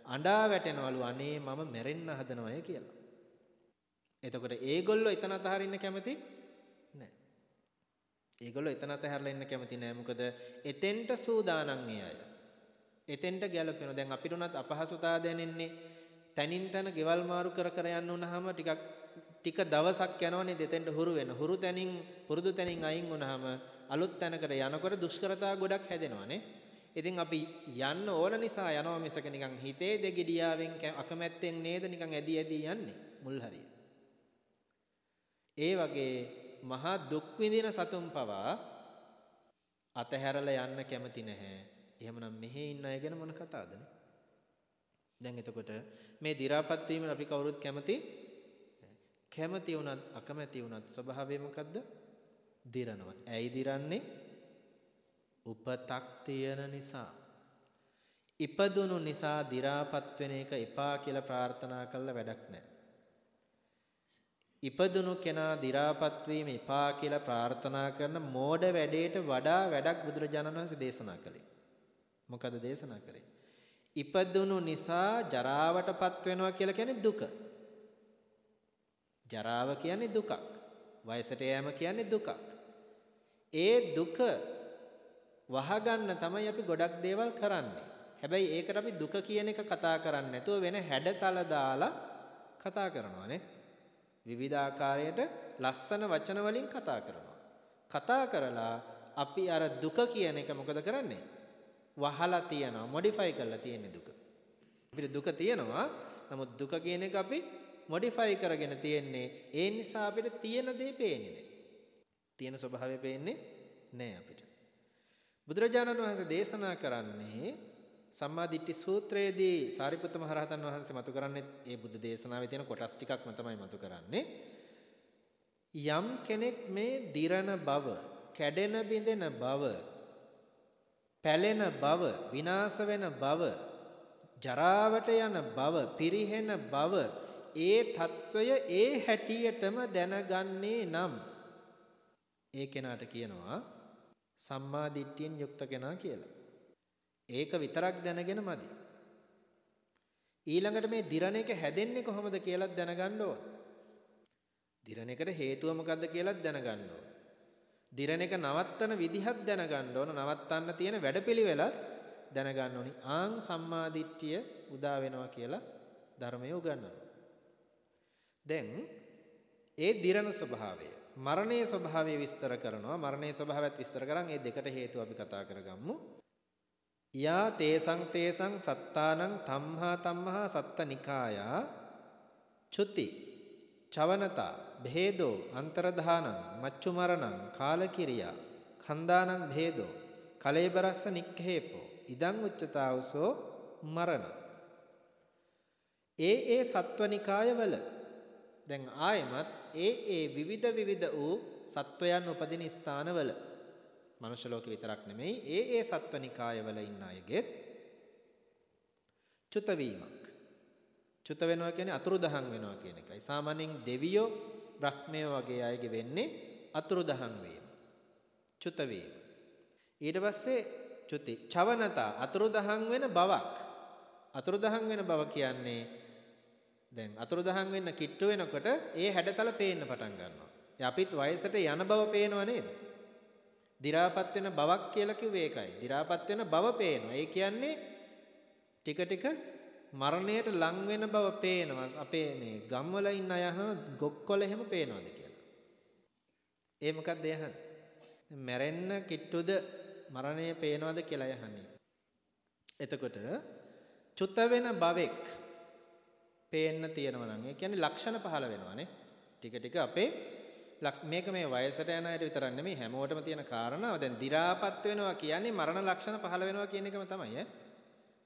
අඬා වැටෙනවලු අනේ මම මැරෙන්න හදනවය කියලා. එතකොට ඒගොල්ලෝ එතන අතහරින්න කැමති නැහැ. ඒගොල්ලෝ එතන අතහැරලා ඉන්න කැමති නැහැ. මොකද එතෙන්ට සූදානම් ඒ අය. එතෙන්ට ගැලපෙනවා. දැන් අපිට උනත් අපහසුතාව දැනෙන්නේ තනින් තන ගෙවල් මාරු කර කර යන්න උනහම ටිකක් ටික දවසක් යනවනේ දෙතෙන්ට හුරු වෙන. හුරු තැනින් පුරුදු තැනින් අයින් වුනහම අලුත් තැනකට යනකොට දුෂ්කරතා ගොඩක් හැදෙනවානේ. ඉතින් අපි යන්න ඕන නිසා යනවා මිසක නිකන් හිතේ දෙගිඩියාවෙන් අකමැත්තෙන් නේද නිකන් ඇදි ඇදි යන්නේ මුල් හරිය. ඒ වගේ මහා දුක් විඳින සතුන් පවා අතහැරලා යන්න කැමති නැහැ. එහෙමනම් මෙහි ඉන්න අය ගැන මොන කතාවදනේ? දැන් එතකොට මේ දි รา පත් වීමට අපි කවුරුත් කැමති කැමති වුණත් අකමැති වුණත් ස්වභාවය මොකද්ද? දිරනවා. ඇයි දිරන්නේ? උපතක් තියෙන නිසා. ඉපදුණු නිසා දි รา පත් වෙන එක එපා කියලා ප්‍රාර්ථනා කළා වැඩක් නැහැ. ඉපදුණු කෙනා දි รา පත් වීම එපා කියලා ප්‍රාර්ථනා කරන මෝඩ වැඩේට වඩා වැඩක් බුදුරජාණන් වහන්සේ දේශනා කළේ. මොකද දේශනා කරේ? ඉපදුණු නිසා ජරාවටපත් වෙනවා කියලා කියන්නේ දුක. ජරාව කියන්නේ දුකක්. වයසට යෑම කියන්නේ දුකක්. ඒ දුක වහගන්න තමයි අපි ගොඩක් දේවල් කරන්නේ. හැබැයි ඒකට අපි දුක කියන එක කතා කරන්නේ නැතුව වෙන හැඩතල දාලා කතා කරනවානේ. විවිධාකාරයට ලස්සන වචන වලින් කතා කරනවා. කතා කරලා අපි අර දුක කියන එක මොකද කරන්නේ? වහලා තියනවා, මොඩිෆයි කරලා තියෙන දුක. අපිට දුක තියෙනවා. නමුත් දුක කියන එක අපි මොඩිෆයි කරගෙන තියෙන්නේ. ඒ නිසා අපිට තියෙන දේ පේන්නේ නැහැ. තියෙන ස්වභාවය පේන්නේ නැහැ අපිට. බුදුරජාණන් වහන්සේ දේශනා කරන්නේ සම්මා දිට්ඨි සූත්‍රයේදී සාරිපුත්ත මහ රහතන් වහන්සේ මතු කරන්නේ ඒ බුද්ධ දේශනාවේ තියෙන කොටස් ටිකක්ම තමයි මතු කරන්නේ. යම් කෙනෙක් මේ දිරණ බව, කැඩෙන බිඳෙන බව, පැලෙන බව, විනාශ වෙන බව, ජරාවට යන බව, පිරිහෙන බව, ඒ తত্ত্বය ඒ හැටියටම දැනගන්නේ නම් ඒ කෙනාට කියනවා සම්මා දිට්ඨියෙන් යුක්ත කෙනා කියලා. ඒක විතරක් දැනගෙන මදි. ඊළඟට මේ දිරණ එක හැදෙන්නේ කොහොමද කියලා දැනගන්න ඕන. දිරණයකට හේතුව මොකද්ද කියලා දැනගන්න ඕන. දිරණ එක නවත්තන විදිහක් දැනගන්න ඕන. නවත්තන්න තියෙන වැඩපිළිවෙලත් දැනගන්න ඕනි. ආං සම්මා දිට්ඨිය උදා වෙනවා කියලා ධර්මය උගන්වනවා. දැන් ඒ දිරණ ස්වභාවය මරණයේ ස්වභාවය විස්තර කරනවා මරණයේ ස්වභාවයත් විස්තර කරන් ඒ දෙකට හේතු අපි කතා කරගමු යා තේසං තේසං සත්තානං තම්හා තම්හා සත්තනිකායා චුති චවනතා භේදෝ අන්තරධානං මච්චු මරණං කාලකිරියා khන්දානං භේදෝ කලේබරස්ස නික්ඛේපෝ ඉදං උච්චතාවසෝ මරණ ඒ ඒ සත්වනිකායවල දැන් ආයමත් ඒ ඒ විවිධ විවිධ වූ සත්වයන් උපදින ස්ථානවල මනුෂ්‍ය ලෝකෙ විතරක් නෙමෙයි ඒ ඒ සත්වනිකායවල ඉන්න අයගෙත් චුත වීමක්. චුත වෙනවා කියන්නේ අතුරුදහන් වෙනවා කියන එකයි. සාමාන්‍යයෙන් දෙවියෝ බ්‍රහ්මයෝ වගේ අයගේ වෙන්නේ අතුරුදහන් වීම. චුත වීම. ඊට පස්සේ චුති චවනතා අතුරුදහන් වෙන බවක්. අතුරුදහන් වෙන බව කියන්නේ දැන් අතුරුදහන් වෙන්න කිට්ටු වෙනකොට ඒ හැඩතල පේන්න පටන් ගන්නවා. අපිත් වයසට යන බව පේනව නේද? දි รา පත් වෙන බවක් කියලා කිව්වේ ඒකයි. දි รา පත් වෙන බව පේනවා. ඒ කියන්නේ ටික ටික මරණයට ලං වෙන බව පේනවා. අපේ මේ ගම්වල ඉන්න අය අහනවා ගොක්කොල එහෙම පේනවද කියලා. ඒ මොකක්ද යහන්නේ? මැරෙන්න කිට්ටුද මරණය පේනවද කියලා යහන්නේ. එතකොට චුත වෙන බවෙක් පේන්න තියෙනවා නම් ඒ කියන්නේ ලක්ෂණ පහළ වෙනවානේ. ටික ටික අපේ මේක මේ වයසට යන අයට විතරක් නෙමෙයි හැමෝටම තියෙන කාරණාව. දැන් දි รา පත් වෙනවා කියන්නේ මරණ ලක්ෂණ පහළ වෙනවා කියන එකම තමයි ඈ.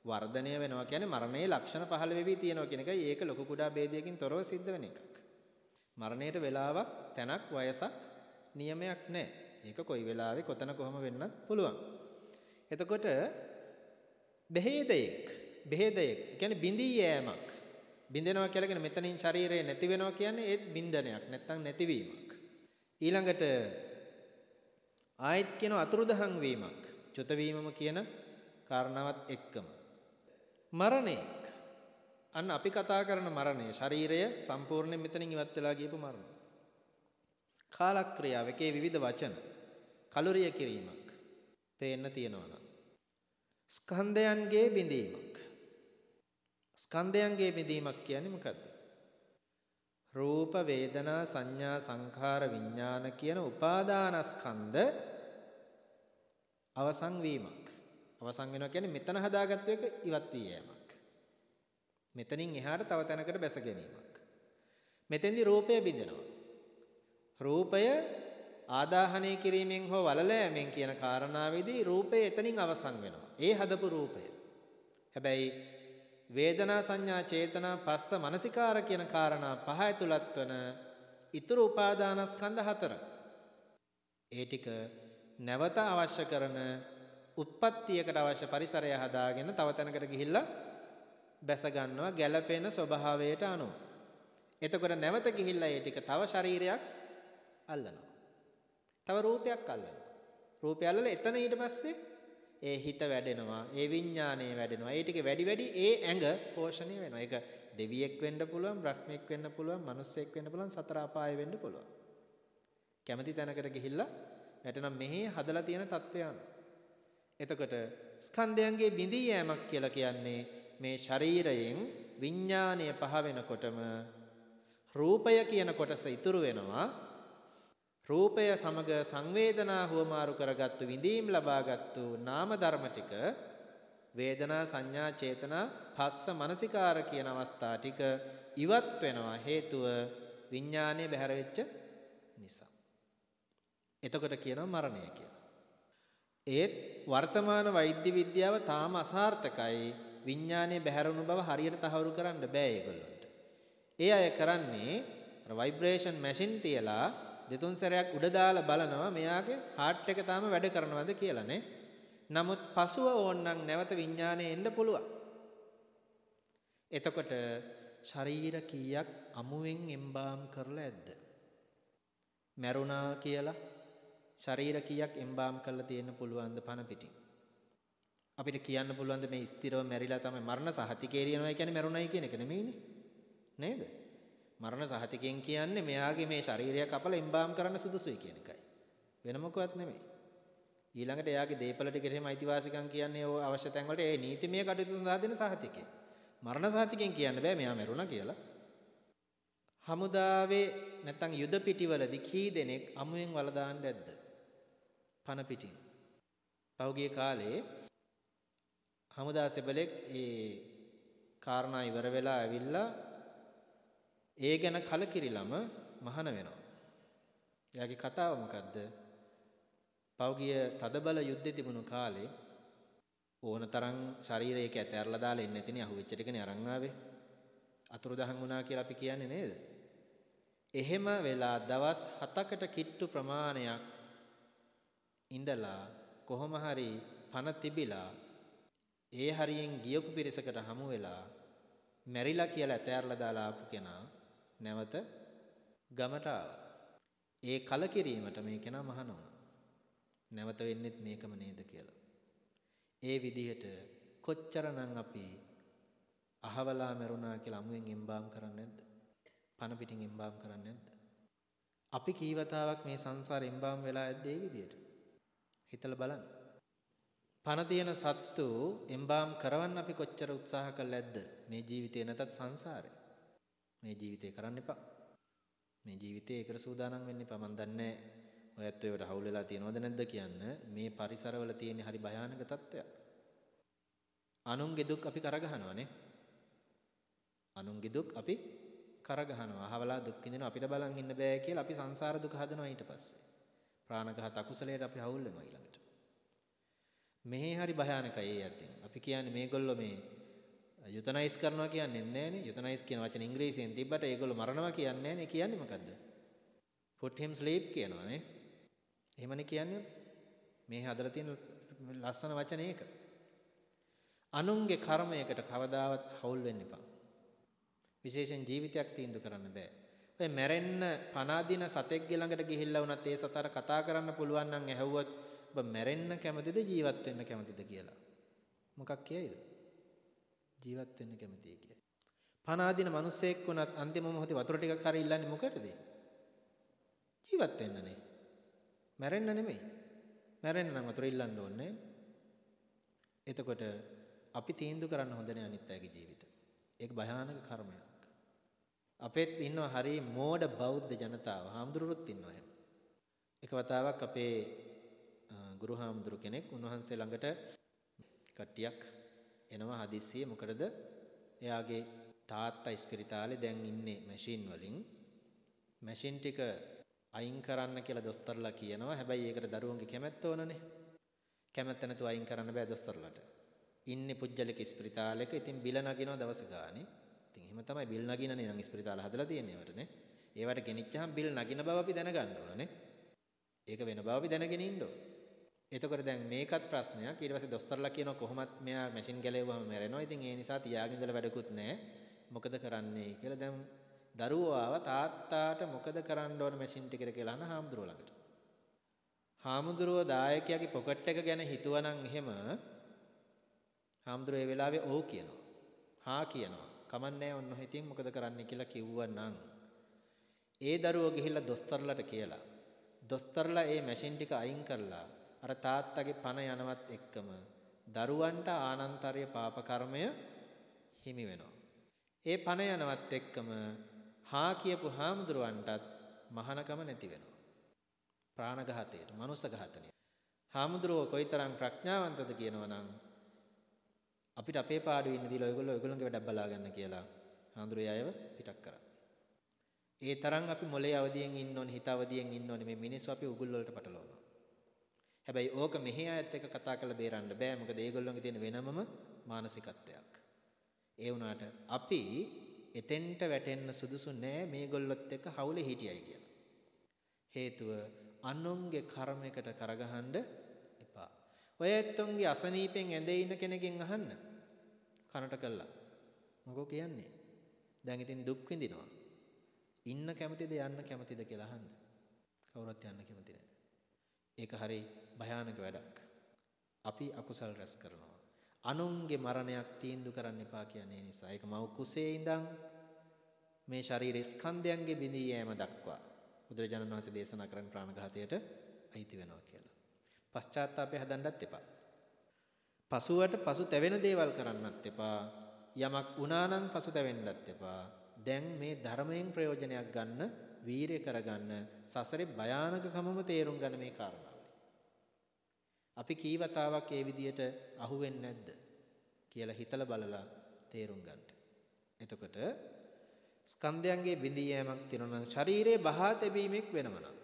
වර්ධනය වෙනවා කියන්නේ මරණයේ ලක්ෂණ පහළ වෙවි තියෙනවා කියන එකයි. ඒක ලොකු කුඩා ભેදයකින් තොරව සිද්ධ වෙන එකක්. මරණයට වෙලාවක්, තැනක්, වයසක් නියමයක් නැහැ. ඒක කොයි වෙලාවෙ කොතන කොහම වෙන්නත් පුළුවන්. එතකොට බෙහෙදයක්, බෙහෙදයක් කියන්නේ බිඳී යෑමක්. බින්දෙනවා කියලා කියන මෙතනින් ශරීරය නැති වෙනවා කියන්නේ ඒත් බින්දනයක් නැත්තම් නැතිවීමක්. ඊළඟට ආයත් කියන අතුරුදහන් වීමක්. චුත වීමම කියන කාරණාවත් එක්කම. මරණයක්. අන්න අපි කතා කරන මරණය ශරීරය සම්පූර්ණයෙන් මෙතනින් ඉවත් වෙලා ගියපු මරණය. කාලක්‍රියාව එකේ විවිධ වචන කලුරිය කිරීමක් පේන්න තියෙනවා නම් ස්කන්ධයන්ගේ බිඳීමක් ස්කන්ධයන්ගේ බෙදීමක් කියන්නේ මොකද්ද? රූප වේදනා සංඥා සංඛාර විඥාන කියන උපාදානස්කන්ධ අවසන් වීමක්. අවසන් වෙනවා කියන්නේ මෙතන හදාගත්තු එක ඉවත් වී යෑමක්. මෙතනින් එහාට තව තැනකට බැස ගැනීමක්. මෙතෙන්දි රූපය බිඳෙනවා. රූපය ආදාහනය කිරීමෙන් හෝ වලලෑමෙන් කියන කාරණාවේදී රූපය එතනින් අවසන් වෙනවා. ඒ හදපු රූපය. හැබැයි වේදනා සංඥා චේතනා පස්ස මනසිකාර කියන කාරණා පහ ඇතුළත් වන ඊතුරු උපාදානස්කන්ධ හතර. ඒ ටික නැවත අවශ්‍ය කරන උත්පත්තියකට අවශ්‍ය පරිසරය හදාගෙන තව තැනකට ගිහිල්ලා බැස ගන්නවා ගැළපෙන ස්වභාවයට අනුව. එතකොට නැවත ගිහිල්ලා ඒ ටික තව ශරීරයක් අල්ලනවා. තව රූපයක් අල්ලනවා. රූපය අල්ලලා එතන ඊට පස්සේ ඒ හිත වැඩෙනවා ඒ විඥානය වැඩෙනවා ඒ ටික වැඩි වැඩි ඒ ඇඟ පෝෂණය වෙනවා ඒක දෙවියෙක් වෙන්න පුළුවන් බ්‍රහ්මෙක් වෙන්න පුළුවන් මිනිස්සෙක් වෙන්න පුළුවන් සතර අපාය වෙන්න පුළුවන් කැමැති තැනකට ගිහිල්ලා වැටෙනම් මෙහි හදලා තියෙන தත්වයන් එතකොට ස්කන්ධයන්ගේ බිඳී යෑමක් කියලා කියන්නේ මේ ශරීරයෙන් විඥානය පහ වෙනකොටම රූපය කියන කොටස ඉතුරු වෙනවා රූපය සමග සංවේදනා හුවමාරු කරගත්තු විඳීම් ලබාගත්තු නාම ධර්ම ටික වේදනා සංඥා චේතනා පස්ස මනසිකාර කියන අවස්ථා ටික ඉවත් වෙනවා හේතුව විඥානය බැහැර වෙච්ච නිසා. එතකොට කියනවා මරණය කියලා. ඒත් වර්තමාන වෛද්‍ය විද්‍යාව තාම අසාර්ථකයි. විඥානයේ බැහැරුණු බව හරියට තහවුරු කරන්න බෑ ඒගොල්ලන්ට. ඒ අය කරන්නේ වයිබ්‍රේෂන් මැෂින් තියලා දෙතුන් සැරයක් උඩ දාලා බලනවා මෙයාගේ හાર્ට් එක තාම වැඩ කරනවද කියලානේ. නමුත් පසුව ඕන්නම් නැවත විඥානයේ එන්න පුළුවන්. එතකොට ශරීර කීයක් අමුවෙන් එම්බාම් කරලා ඇද්ද? මැරුණා කියලා ශරීර කීයක් එම්බාම් කරලා තියෙන්න පුළුවන්ද පණ පිටින්? අපිට කියන්න පුළුවන්ද මේ ස්ථිරව මැරිලා තමයි මරණ සහතිකේ ලියනවා කියන්නේ මැරුණයි කියන එක නෙමෙයිනේ. නේද? මරණ සහතිකෙන් කියන්නේ මෙයාගේ මේ ශරීරය කපලා එම්බාම් කරන්න සුදුසුයි කියන එකයි. වෙන මොකවත් නෙමෙයි. ඊළඟට එයාගේ දේපල ටිකට එහෙම අයිතිවාසිකම් කියන්නේ ඕ අවශ්‍ය තැන් වලට ඒ නීතිමය කටයුතු සඳහා දෙන සහතිකය. මරණ සහතිකෙන් කියන්න බෑ මෙයා මැරුණා කියලා. හමුදාවේ නැත්නම් යුද පිටිවලදී කී දෙනෙක් අමුයෙන් වල දාන්න ඇද්ද? පන පිටින්. පහුගිය කාලේ හමුදා සෙබලෙක් ඒ කාරණා ඉවර වෙලා ඇවිල්ලා ඒ ගැන කලකිරිලම මහාන වෙනවා. එයාගේ කතාව මොකද්ද? පෞගිය තදබල යුද්ධෙ තිබුණු කාලේ ඕන තරම් ශරීරයක ඇතැරලා දාලා එන්නේ නැතිනේ අහුවෙච්ච ටිකනේ අරන් ආවේ. අතුරුදහන් වුණා කියලා අපි කියන්නේ නේද? එහෙම වෙලා දවස් 7කට කිට්ටු ප්‍රමාණයක් ඉඳලා කොහොම හරි පණ තිබිලා ඒ හරියෙන් ගියපු පිරිසකට හමු වෙලා මැරිලා කියලා ඇතෑරලා දාලා ආපු කෙනා නැවත ගමට ආවා. ඒ කලකිරීමට මේ කෙනා මහාන වුණා. නැවත වෙන්නෙත් මේකම නේද කියලා. ඒ විදිහට කොච්චරනම් අපි අහවලා මරුණා කියලා අමුයෙන් එම්බාම් කරන්නේ නැද්ද? පන පිටින් එම්බාම් කරන්නේ නැද්ද? අපි කීවතාවක් මේ සංසාරේ එම්බාම් වෙලා ඇද්ද ඒ විදිහට? හිතලා බලන්න. පන තියෙන සත්තු එම්බාම් කරවන්න අපි කොච්චර උත්සාහ කළා ඇද්ද මේ ජීවිතේ නැතත් සංසාරේ? මේ ජීවිතේ කරන්න එපා. මේ ජීවිතේ ඒකට සූදානම් වෙන්න එපා. මන් දන්නේ ඔයත් ඒවට හවුල් වෙලා තියෙනවද නැද්ද කියන්න මේ පරිසරවල තියෙන හරි භයානක තත්ත්වයක්. අනුන්ගේ දුක් අපි කරගහනවානේ. අනුන්ගේ දුක් අපි කරගහනවා. අහවලා දුක් විඳිනවා අපිට බලන් ඉන්න බෑ කියලා අපි සංසාර දුක හදනවා ඊට පස්සේ. ප්‍රාණඝාත අකුසලයට අපි හවුල් වෙනවා ඊළඟට. මෙහි හරි භයානකයි ඒ යතින්. අපි කියන්නේ මේගොල්ලෝ මේ යුතනයිස් කරනවා කියන්නේ නැහැනේ. යුතනයිස් කියන වචන ඉංග්‍රීසියෙන් තිබ්බට ඒගොල්ලෝ මරනවා කියන්නේ නැහැනේ. කියන්නේ මොකද්ද? put him sleep කියනවානේ. එහෙමනේ කියන්නේ මේ හදලා තියෙන ලස්සන වචන ඒක. අනුන්ගේ කර්මයකට කවදාවත් හවුල් වෙන්න එපා. විශේෂයෙන් ජීවිතයක් තීන්දුව කරන්න බෑ. ඔය මැරෙන්න පනාදින සතෙක්ගේ ළඟට ගිහිල්ලා වුණත් ඒ සතර කතා කරන්න පුළුවන් නම් ඇහුවොත් ඔබ මැරෙන්න කැමතිද ජීවත් වෙන්න කැමතිද කියලා. මොකක් කියයිද? ජීවත් වෙන්න කැමතියි කියලා. පනාදින මිනිස්සෙක් වුණත් අන්තිම මොහොතේ වතුර ටිකක් හරි ඉල්ලන්නේ මොකටද? ජීවත් වෙන්නනේ. මැරෙන්න නෙමෙයි. මැරෙන්න නම් වතුර ඉල්ලන්න ඕනේ. එතකොට අපි තීන්දුව කරන්න හොඳ නෑ අනිත් අයගේ ජීවිත. ඒක භයානක කර්මයක්. අපෙත් ඉන්නවා හරි මෝඩ බෞද්ධ ජනතාව. හාමුදුරුවොත් ඉන්නවා එහෙම. එක වතාවක් අපේ ගුරු හාමුදුරු කෙනෙක් උන්වහන්සේ ළඟට කට්ටියක් එනවා හදිස්සියේ මොකටද? එයාගේ තාත්තා ඉස්පිරිතාලේ දැන් ඉන්නේ මැෂින් වලින්. මැෂින් ටික අයින් කරන්න කියලා දොස්තරලා කියනවා. හැබැයි ඒකට දරුවන්ගේ කැමැත්ත ඕනනේ. කැමැත්ත නැතුව අයින් කරන්න බෑ දොස්තරලාට. ඉන්නේ පුජ්‍යලික ස්පිරිතාලෙක. ඉතින් බිල නගිනවා දවස ගානේ. ඉතින් එහෙම තමයි බිල් නගිනනේ නම් ස්පිරිතාල හදලා තියෙන්නේ ඒවටනේ. ඒවට ගෙනිච්චහම බිල් නගින බව අපි දැනගන්න ඕනනේ. ඒක වෙන බව අපි දැනගෙන ඉන්න ඕනේ. එතකොට දැන් මේකත් ප්‍රශ්නයක්. ඊට පස්සේ දොස්තරලා කියනවා කොහොමත් මෙයා මැෂින් ගැලෙව්වම මැරෙනවා. ඉතින් ඒ නිසා තියාගෙන ඉඳලා වැඩකුත් නැහැ. මොකද කරන්නේ කියලා දැන් දරුවෝ ආව තාත්තාට මොකද කරන්න ඕන මැෂින් ටිකට කියලා අහන හාමුදුරුවෝ ළඟට. හාමුදුරුවෝ දායකයාගේ පොකට් එක ගැන හිතුවනම් එහෙම හාමුදුරුවෝ ඒ වෙලාවේ ඔව් කියනවා. හා කියනවා. කමන්නේ ඔන්න හිතින් මොකද කරන්න කියලා කිව්වනම් ඒ දරුවෝ ගිහිල්ලා දොස්තරලට කියලා. දොස්තරලා ඒ මැෂින් ටික අයින් කරලා අර තාත්තගේ පණ යනවත් එක්කම දරුවන්ට ආනන්තර්ය පාප කර්මය හිමි වෙනවා. ඒ පණ යනවත් එක්කම හා කියපු හාමුදුරුවන්ටත් මහානකම නැති වෙනවා. ප්‍රාණඝාතයට, මනුස්ස ඝාතනයට. හාමුදුරුවෝ කොයිතරම් ප්‍රඥාවන්තද කියනවනම් අපිට අපේ පාඩුවේ ඉන්න දීලා ඔයගොල්ලෝ ඔයගොල්ලන්ගේ වැඩක් බලා ගන්න කියලා හාමුදුරුවෝ අයව පිටක් කරා. ඒ තරම් අපි මොලේ අවදියෙන් ඉන්න ඕනේ හිත අවදියෙන් ඉන්න ඕනේ මේ මිනිස්සු අපි උගුල් වලට පටලවනවා. හැබැයි ඕක මෙහි අයත් එක්ක කතා කරලා බේරන්න බෑ මොකද ඒගොල්ලෝගේ තියෙන වෙනමම මානසිකත්වයක්. ඒ වුණාට අපි එතෙන්ට වැටෙන්න සුදුසු නෑ මේගොල්ලොත් එක්ක හවුලේ හිටියයි කියලා. හේතුව අනුන්ගේ කර්මයකට කරගහන්න එපා. ඔය ඇත්තොන්ගේ අසනීපෙන් ඇඳේ ඉන්න කෙනකින් අහන්න. කනට කළා. මොකෝ කියන්නේ? දැන් ඉතින් දුක් විඳිනවා. ඉන්න කැමතිද යන්න කැමතිද කියලා අහන්න. කවුරුත් යන්න කැමති නැහැ. ඒක හරි භයානක වැඩක්. අපි අකුසල් රැස් කරනවා. අනුන්ගේ මරණයක් තීන්දුව කරන්න එපා කියන්නේ නිසා. ඒක මව කුසේ ඉඳන් මේ ශරීර ස්කන්ධයන්ගේ බිඳී යෑම දක්වා බුදුරජාණන් වහන්සේ දේශනා කරන ප්‍රාණඝාතයට අයිති වෙනවා කියලා. පශ්චාත්තාපය හදන්නත් එපා. පසුවට පසු තැවෙන දේවල් කරන්නත් එපා. යමක් වුණා නම් පසු තැවෙන්නත් එපා. දැන් මේ ධර්මයෙන් ප්‍රයෝජනයක් ගන්න, වීරිය කරගන්න, සසරේ භයානකකමම තේරුම් ගන්න මේ කාරණාවලින්. අපි කීවතාවක් ඒ විදියට අහුවෙන්නේ නැද්ද කියලා හිතලා බලලා තේරුම් ගන්න. එතකොට ස්කන්ධයන්ගේ බිඳී යෑමක් තියෙනවා නම් ශරීරයේ බහා තැබීමක් වෙනවනම්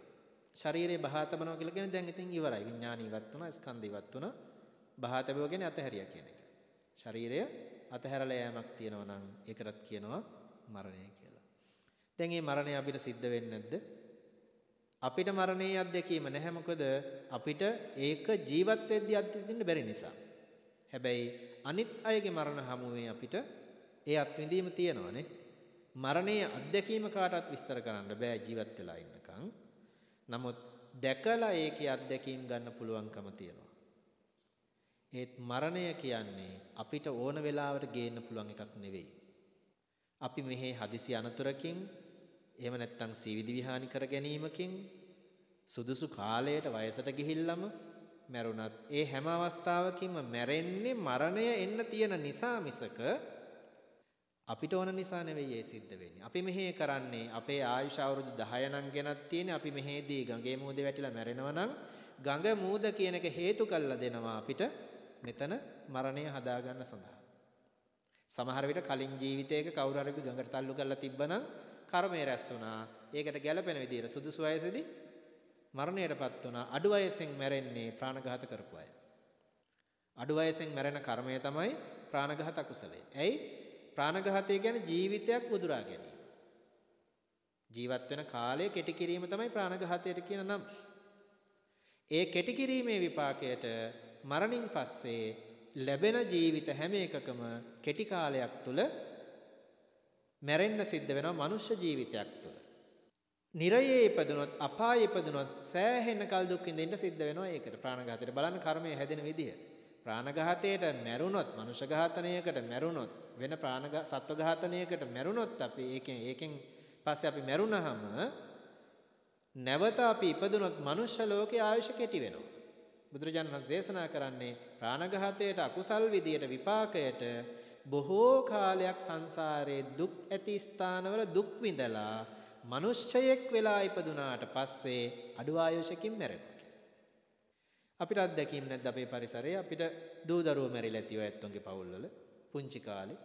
ශරීරයේ බහා තබනවා කියලා කියන්නේ දැන් ඉතින් ඉවරයි විඥාන ඉවත් වුණා ස්කන්ධ ඉවත් වුණා බහා තැබුවා කියන්නේ අතහැරියා කියන එක. ශරීරය අතහැරලා යෑමක් තියෙනවා නම් ඒකටත් කියනවා මරණය කියලා. දැන් මේ මරණය අපිට සිද්ධ වෙන්නේ නැද්ද? අපිට මරණයේ අත්දැකීම නැහැ මොකද අපිට ඒක ජීවත් වෙද්දී අත්විඳින්න බැරි නිසා. හැබැයි අනිත් අයගේ මරණ හමුවේ අපිට ඒ අත්විඳීම තියෙනවානේ. මරණයේ අත්දැකීම කාටවත් විස්තර කරන්න බෑ ජීවත් වෙලා ඉන්නකම්. නමුත් දැකලා ඒකේ අත්දැකීම් ගන්න පුළුවන්කම තියෙනවා. ඒත් මරණය කියන්නේ අපිට ඕන වෙලාවට ගේන්න පුළුවන් එකක් නෙවෙයි. අපි මෙහි හදිසි අනතුරකින් එහෙම නැත්නම් සීවිදි විහානි කර ගැනීමකින් සුදුසු කාලයට වයසට ගිහිල්ලම මැරුණත් ඒ හැම අවස්ථාවකින්ම මැරෙන්නේ මරණය එන්න තියෙන නිසා මිසක අපිට ඕන නිසා නෙවෙයි ඒ සිද්ධ වෙන්නේ. අපි මෙහෙ කරන්නේ අපේ ආයුෂ අවුරුදු 10 නම් ගෙනත් තියෙන්නේ අපි මෙහෙදී ගඟේ මූදේ වැටිලා මැරෙනවා නම් ගඟ මූද කියන එක හේතු කළා දෙනවා අපිට මෙතන මරණය හදාගන්න සඳහා. සමහර විට කලින් ජීවිතයක කවුරු හරි ගඟට තල්ලු කරලා තිබ්බනම් කර්මය රැස් වුණා. ඒකට ගැළපෙන විදිහට සුදුසු වයසේදී මරණයටපත් වුණා. අඩු වයසෙන් මැරෙන්නේ ප්‍රාණඝාත කරපු අය. අඩු වයසෙන් මැරෙන කර්මය තමයි ප්‍රාණඝාත අකුසලය. ඇයි? ප්‍රාණඝාතය කියන්නේ ජීවිතයක් උදුරා ගැනීම. ජීවත් වෙන කාලය කෙටි කිරීම තමයි ප්‍රාණඝාතයට කියන නම. ඒ කෙටි කිරීමේ විපාකයට මරණින් පස්සේ ලැබෙන ජීවිත හැම එකකම කෙටි කාලයක් තුල මැරෙන්න සිද්ධ වෙනවා මනුෂ්‍ය ජීවිතයක් තුල. නිරයේ ඉපදුනොත් අපායේ ඉපදුනොත් සෑහෙන කල් දුක් විඳින්න සිද්ධ වෙනවා ඒකට ප්‍රාණඝාතයට බලන්න කර්මය හැදෙන විදිහ. ප්‍රාණඝාතයට මැරුණොත් මනුෂ්‍ය ඝාතනයකට මැරුණොත් වෙන ප්‍රාණඝ සත්ව ඝාතනයකට මැරුණොත් අපි ඒකෙන් ඒකෙන් පස්සේ අපි මැරුණහම නැවත අපි ඉපදුනොත් මනුෂ්‍ය ලෝකයේ ආයුෂ කෙටි වෙනවා. බුදුරජාණන් වහන්සේ දේශනා කරන්නේ ප්‍රාණඝාතයට අකුසල් විදියට විපාකයට බොහෝ කාලයක් සංසාරයේ දුක් ඇති ස්ථානවල දුක් විඳලා මිනිස්සෙක් වෙලා ඉපදුනාට පස්සේ අඩු ආයුෂකින් මැරෙනවා අපිට අත්දැකීම් නැද්ද අපේ පරිසරයේ? අපිට දූ දරුවෝ මැරිලා ඇති ඔය ඇත්තොන්ගේ පවුල්වල පුංචි කාලේ.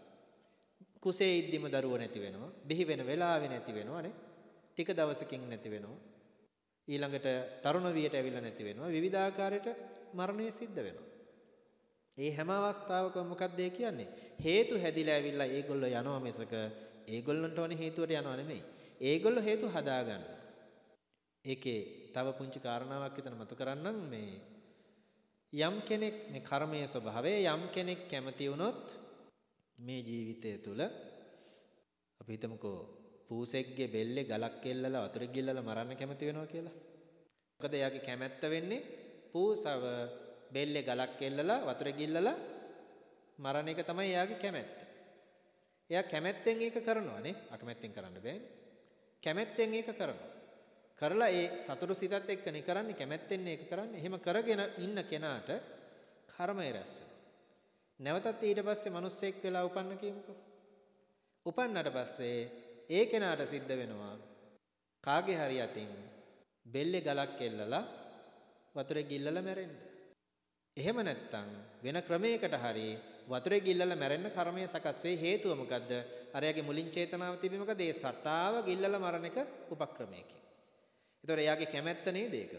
කුසේ ඉද්දිම දරුවෝ නැති වෙනවා බිහි වෙන වෙලාවෙ නැති වෙනවනේ. ටික දවසකින් නැති වෙනවා. ඊළඟට තරුණ වියට ඇවිල්ලා නැති වෙනවා. විවිධාකාරයට මරණය සිද්ධ වෙනවා. ඒ හැම අවස්ථාවකම මොකක්ද ඒ කියන්නේ? හේතු හැදිලා ඇවිල්ලා ඒගොල්ලෝ යනවා මිසක ඒගොල්ලන්ට ඕනේ හේතුවට යනවා නෙමෙයි. ඒගොල්ලෝ හේතු හදාගන්න. ඒකේ තව පුංචි කාරණාවක් විතර මතු කරන්නම්. මේ යම් කෙනෙක් මේ කර්මයේ ස්වභාවය යම් කෙනෙක් කැමති වුණොත් මේ ජීවිතය තුළ අපි හිතමුකෝ පූසෙක්ගේ බෙල්ලේ ගලක් එල්ලලා වතුරේ ගිල්ලලා මරන්න කැමති වෙනවා කියලා. මොකද එයාගේ කැමැත්ත වෙන්නේ පූසව බෙල්ලේ ගලක් එල්ලලා වතුරේ ගිල්ලලා මරණ එක තමයි එයාගේ කැමැත්ත. එයා කැමැත්තෙන් ඒක කරනවානේ. අකමැත්තෙන් කරන්න බෑනේ. කැමැත්තෙන් ඒක කරනවා. කරලා ඒ සතුටු සිතත් එක්කනේ කරන්නේ කැමැත්තෙන් ඒක කරන්නේ. එහෙම කරගෙන ඉන්න කෙනාට කර්මය රැස් නැවතත් ඊට පස්සේ මිනිස්සෙක් වෙලා උපන්න කියමුකෝ. උපන්නට පස්සේ ඒ කෙනාට සිද්ධ වෙනවා කාගේ හරි අතින් බෙල්ලේ ගලක් එල්ලලා වතුරේ ගිල්ලලා මැරෙන්න. එහෙම නැත්තම් වෙන ක්‍රමයකට හරි වතුරේ ගිල්ලලා මැරෙන්න කර්මය සකස් වෙයි හේතුව මොකද්ද? අරයාගේ මුලින් චේතනාව තිබි මොකද? ඒ සතාව ගිල්ලලා මරණ එක උපක්‍රමයකින්. ඒතකොට එයාගේ කැමැත්ත නේද ඒක?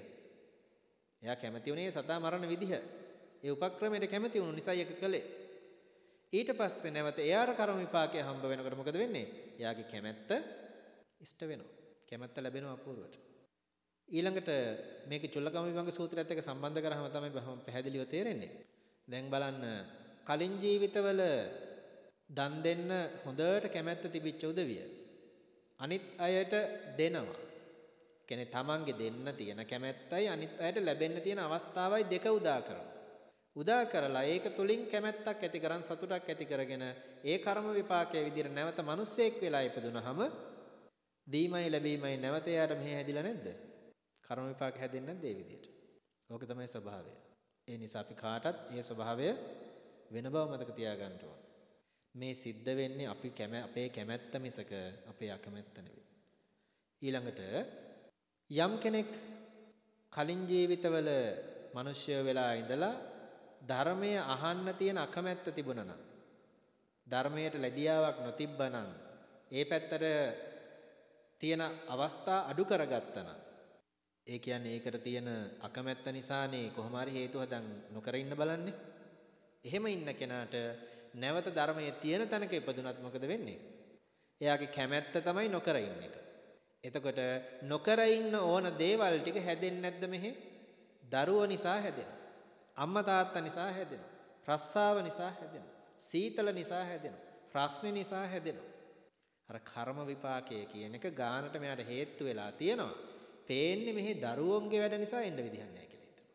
එයා කැමති උනේ සතා මරණ විදිහ. ඒ උපක්‍රමයට කැමති වුණු නිසා ඒක කළේ. ඊට පස්සේ නැවත එයාට කර්ම විපාකය හම්බ වෙනකොට මොකද වෙන්නේ? එයාගේ කැමැත්ත ඉෂ්ට වෙනවා. කැමැත්ත ලැබෙනවා අපූර්වට. ඊළඟට මේක චුල්ලකම විභංග සූත්‍රයත් එක්ක සම්බන්ධ කරාම තමයි පැහැදිලිව තේරෙන්නේ. දැන් බලන්න කලින් ජීවිතවල දන් දෙන්න හොඳට කැමැත්ත තිබිච්ච උදවිය අනිත් අයට දෙනවා. කියන්නේ තමන්ගේ දෙන්න තියෙන කැමැත්තයි අනිත් අයට ලැබෙන්න තියෙන අවස්ථාවයි දෙක උදා කරනවා. උදා කරලා ඒක තුලින් කැමැත්තක් ඇති කරන් සතුටක් ඇති කරගෙන ඒ කර්ම විපාකයේ විදිහට නැවත මිනිස්සෙක් වෙලා ඉපදුනහම දීමයි ලැබීමයි නැවත යාට මෙහෙ හැදිලා නැද්ද? කර්ම විපාක හැදෙන්නේ නැද්ද ඒ විදිහට? ඕක තමයි ස්වභාවය. ඒ නිසා අපි කාටත් ඒ ස්වභාවය වෙන බව මතක තියාගන්න ඕන. මේ සිද්ධ වෙන්නේ අපි කැම අපේ කැමැත්ත මිසක අපේ අකමැත්ත නෙවෙයි. ඊළඟට යම් කෙනෙක් කලින් ජීවිතවල මිනිස්සය වෙලා ඉඳලා ධර්මය අහන්න තියෙන අකමැත්ත තිබුණා නම් ධර්මයට ලැබියාවක් නොතිබ්බනම් ඒ පැත්තට තියෙන අවස්ථා අඩු කරගත්තා නම් ඒ කියන්නේ ඒකට තියෙන අකමැත්ත නිසානේ කොහොම හරි හේතු හදන් නොකර ඉන්න බලන්නේ. එහෙම ඉන්න කෙනාට නැවත ධර්මයේ තියෙන තැනක ඉපදුනත් මොකද වෙන්නේ? එයාගේ කැමැත්ත තමයි නොකර ඉන්න එක. එතකොට නොකර ඉන්න ඕන දේවල් ටික හැදෙන්නේ නැද්ද මෙහි? දරුවෝ නිසා හැදෙනවා. අම්මා තාත්තා නිසා හැදෙනවා. රස්සාව නිසා හැදෙනවා. සීතල නිසා හැදෙනවා. ප්‍රශ්න නිසා හැදෙනවා. අර කර්ම විපාකය කියන එක ගානට මෙයාට හේතු වෙලා තියෙනවා. පේන්නේ මෙහි දරුවෝන්ගේ වැඩ නිසා එන්න විදිහක් නැහැ කියලා හිතනවා.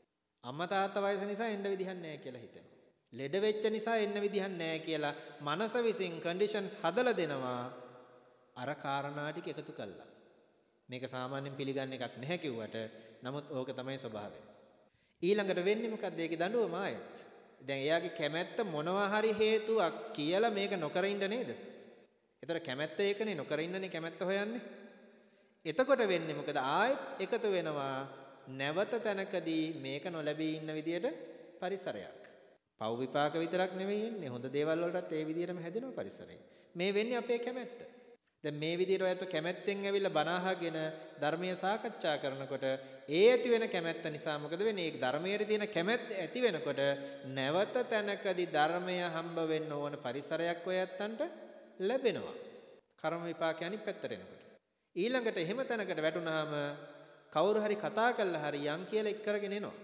අම්මා තාත්තා වයස නිසා එන්න විදිහක් නැහැ කියලා හිතනවා. ලෙඩ වෙච්ච නිසා එන්න විදිහක් නැහැ කියලා මනස විසින් කන්ඩිෂන්ස් හදලා දෙනවා. අර කාරණා ටික එකතු කළා. මේක සාමාන්‍යයෙන් පිළිගන්න එකක් නැහැ කිව්වට නමුත් ඕක තමයි ස්වභාවය. ඊළඟට වෙන්නේ මොකද්ද? ඒකේ දඬුවම ආයෙත්. දැන් එයාගේ කැමැත්ත මොනවා හරි හේතුවක් කියලා මේක නොකර ඉන්න නේද? ඒතර කැමැත්ත ඒකනේ නොකර ඉන්නනේ කැමැත්ත හොයන්නේ. එතකොට වෙන්නේ මොකද? ආයෙත් එකතු වෙනවා නැවත තැනකදී මේක නොලැබී ඉන්න විදියට පරිසරයක්. පව් විපාක විතරක් නෙවෙයි එන්නේ. හොඳ දේවල් වලටත් ඒ විදියටම හැදෙනවා පරිසරය. මේ වෙන්නේ අපේ කැමැත්ත. දැන් මේ විදිහට ඔයත් කැමැත්තෙන් ඇවිල්ලා බණ අහගෙන ධර්මයේ සාකච්ඡා කරනකොට ඒ ඇති වෙන කැමැත්ත නිසා මොකද වෙන්නේ? ඒ ධර්මයේ තියෙන කැමැත්ත ඇති වෙනකොට නැවත තැනකදී ධර්මය හම්බ වෙන්න ඕන පරිසරයක් ඔයත්තන්ට ලැබෙනවා. කර්ම විපාක අනිත් පැත්තට එනකොට. ඊළඟට එහෙම තැනකට වැටුනහම කවුරු හරි කතා කළා හරි යන් කියලා එක් කරගෙන එනවා.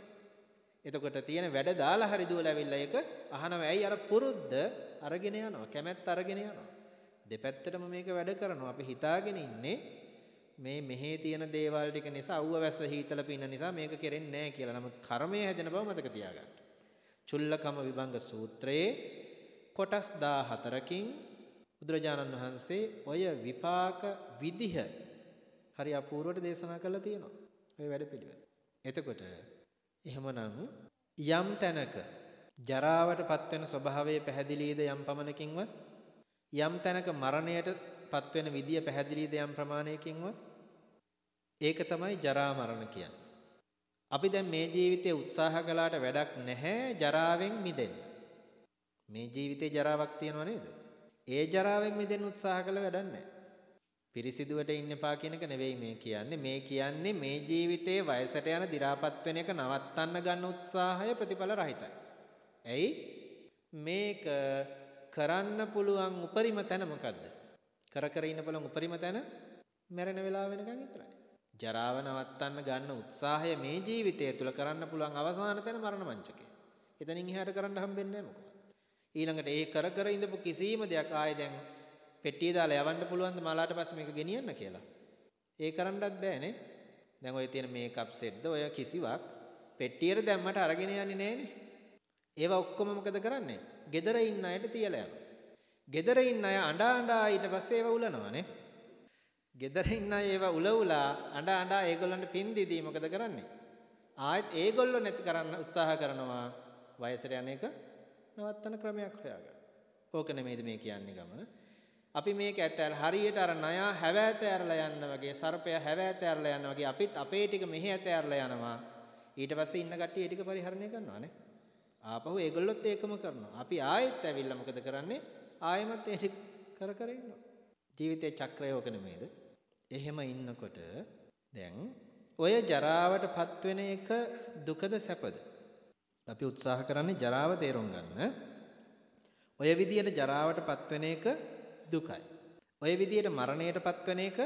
එතකොට තියෙන වැඩ දාලා හරි දුවලා ඇවිල්ලා ඒක අහනවා. ඇයි අර පුරුද්ද අරගෙන යනවා. කැමැත්ත අරගෙන යනවා. දෙපැත්තටම මේක වැඩ කරනවා. අපි හිතාගෙන ඉන්නේ මේ මෙහි තියෙන දේවල් ටික නිසා අවුව වැස්ස හීතල පින්න නිසා මේක කෙරෙන්නේ නැහැ කියලා. නමුත් කර්මය හැදෙන බව මතක තියාගන්න. චුල්ලකම විභංග සූත්‍රයේ කොටස් 14කින් බුදුරජාණන් වහන්සේ ඔය විපාක විදිහ හරි අපූර්වට දේශනා කළා තියෙනවා. ඔය වැඩපිළිවෙල. එතකොට එහෙමනම් යම් තැනක ජරාවට පත්වෙන ස්වභාවය පැහැදිලිද යම් පමණකින්වත් යම් තැනක මරණයට පත්වෙන විදිය පැහැදිලිද යම් ප්‍රමාණයකින්වත් ඒක තමයි ජරා මරණ කියන්නේ. අපි දැන් මේ ජීවිතේ උත්සාහ කළාට වැඩක් නැහැ ජරාවෙන් මිදෙන්න. මේ ජීවිතේ ජරාවක් තියෙනව නේද? ඒ ජරාවෙන් මිදෙන්න උත්සාහ කළ වැඩක් නැහැ. පිරිසිදුවට ඉන්න එපා කියන එක නෙවෙයි මේ කියන්නේ. මේ කියන්නේ මේ ජීවිතයේ වයසට යන දි รา පත් වෙන එක නවත්තන්න ගන්න උත්සාහය ප්‍රතිඵල රහිතයි. ඇයි? මේක කරන්න පුළුවන් උපරිම තැන මොකද්ද? කර කර ඉන්න පුළුවන් උපරිම තැන මැරෙන වෙලාව වෙනකන් විතරයි. ජරාව නවත්තන්න ගන්න උත්සාහය මේ ජීවිතය තුළ කරන්න පුළුවන් අවසාන තැන මරණ මංචකය. එතනින් එහාට කරන්න හම්බෙන්නේ නැහැ මොකද? ඊළඟට ඒ කර කර ඉඳපු කිසිම දෙයක් ආයෙ දැන් පෙට්ටිය දාලා යවන්න පුළුවන්ද මලාට පස්සේ මේක ගෙනියන්න කියලා. ඒ කරන්නත් බෑනේ. දැන් ඔය තියෙන මේකප් සෙට්ද ඔය කිසිවක් පෙට්ටියට දැම්මට අරගෙන යන්නේ නෑනේ. ඒවා ඔක්කොම මොකද කරන්නේ? gedara ඉන්න අයට තියලා යනවා. gedara ඉන්න අය අඬා අඬා ඊට පස්සේ ඒවා උලනවානේ. gedara ඉන්න අය ඒවා උල උලා අඬා අඬා ඒගොල්ලන්ට පින් දීදී මොකද කරන්නේ? ආයෙත් ඒගොල්ලෝ නැති කරන්න උත්සාහ කරනවා වයසට යන එක නවත්තන ක්‍රමයක් හොයාගන්න. ඕක නෙමෙයිද මේ කියන්නේ ගමන. අපි මේක ඇතැල් හරියට අර නයා හැවෑත ඇරලා යන්න වගේ සර්පය හැවෑත ඇරලා යන්න වගේ අපිත් අපේ ටික මෙහෙ ඇත ඇරලා යනවා. ඊට පස්සේ ඉන්න කට්ටිය ඒ ටික පරිහරණය කරනවානේ. ආපහු ඒගොල්ලොත් ඒකම කරනවා. අපි ආයෙත් ඇවිල්ලා මොකද කරන්නේ? ආයෙමත් ඒ ටික කර කර ඉන්නවා. ජීවිතේ චක්‍රය ඕක නෙමෙයිද? එහෙම ඉන්නකොට දැන් ඔය ජරාවටපත් වෙන එක දුකද සැපද? අපි උත්සාහ කරන්නේ ජරාව තේරුම් ගන්න. ඔය විදියට ජරාවටපත් වෙන එක දුකයි. ඔය විදියට මරණයටපත් වෙන එක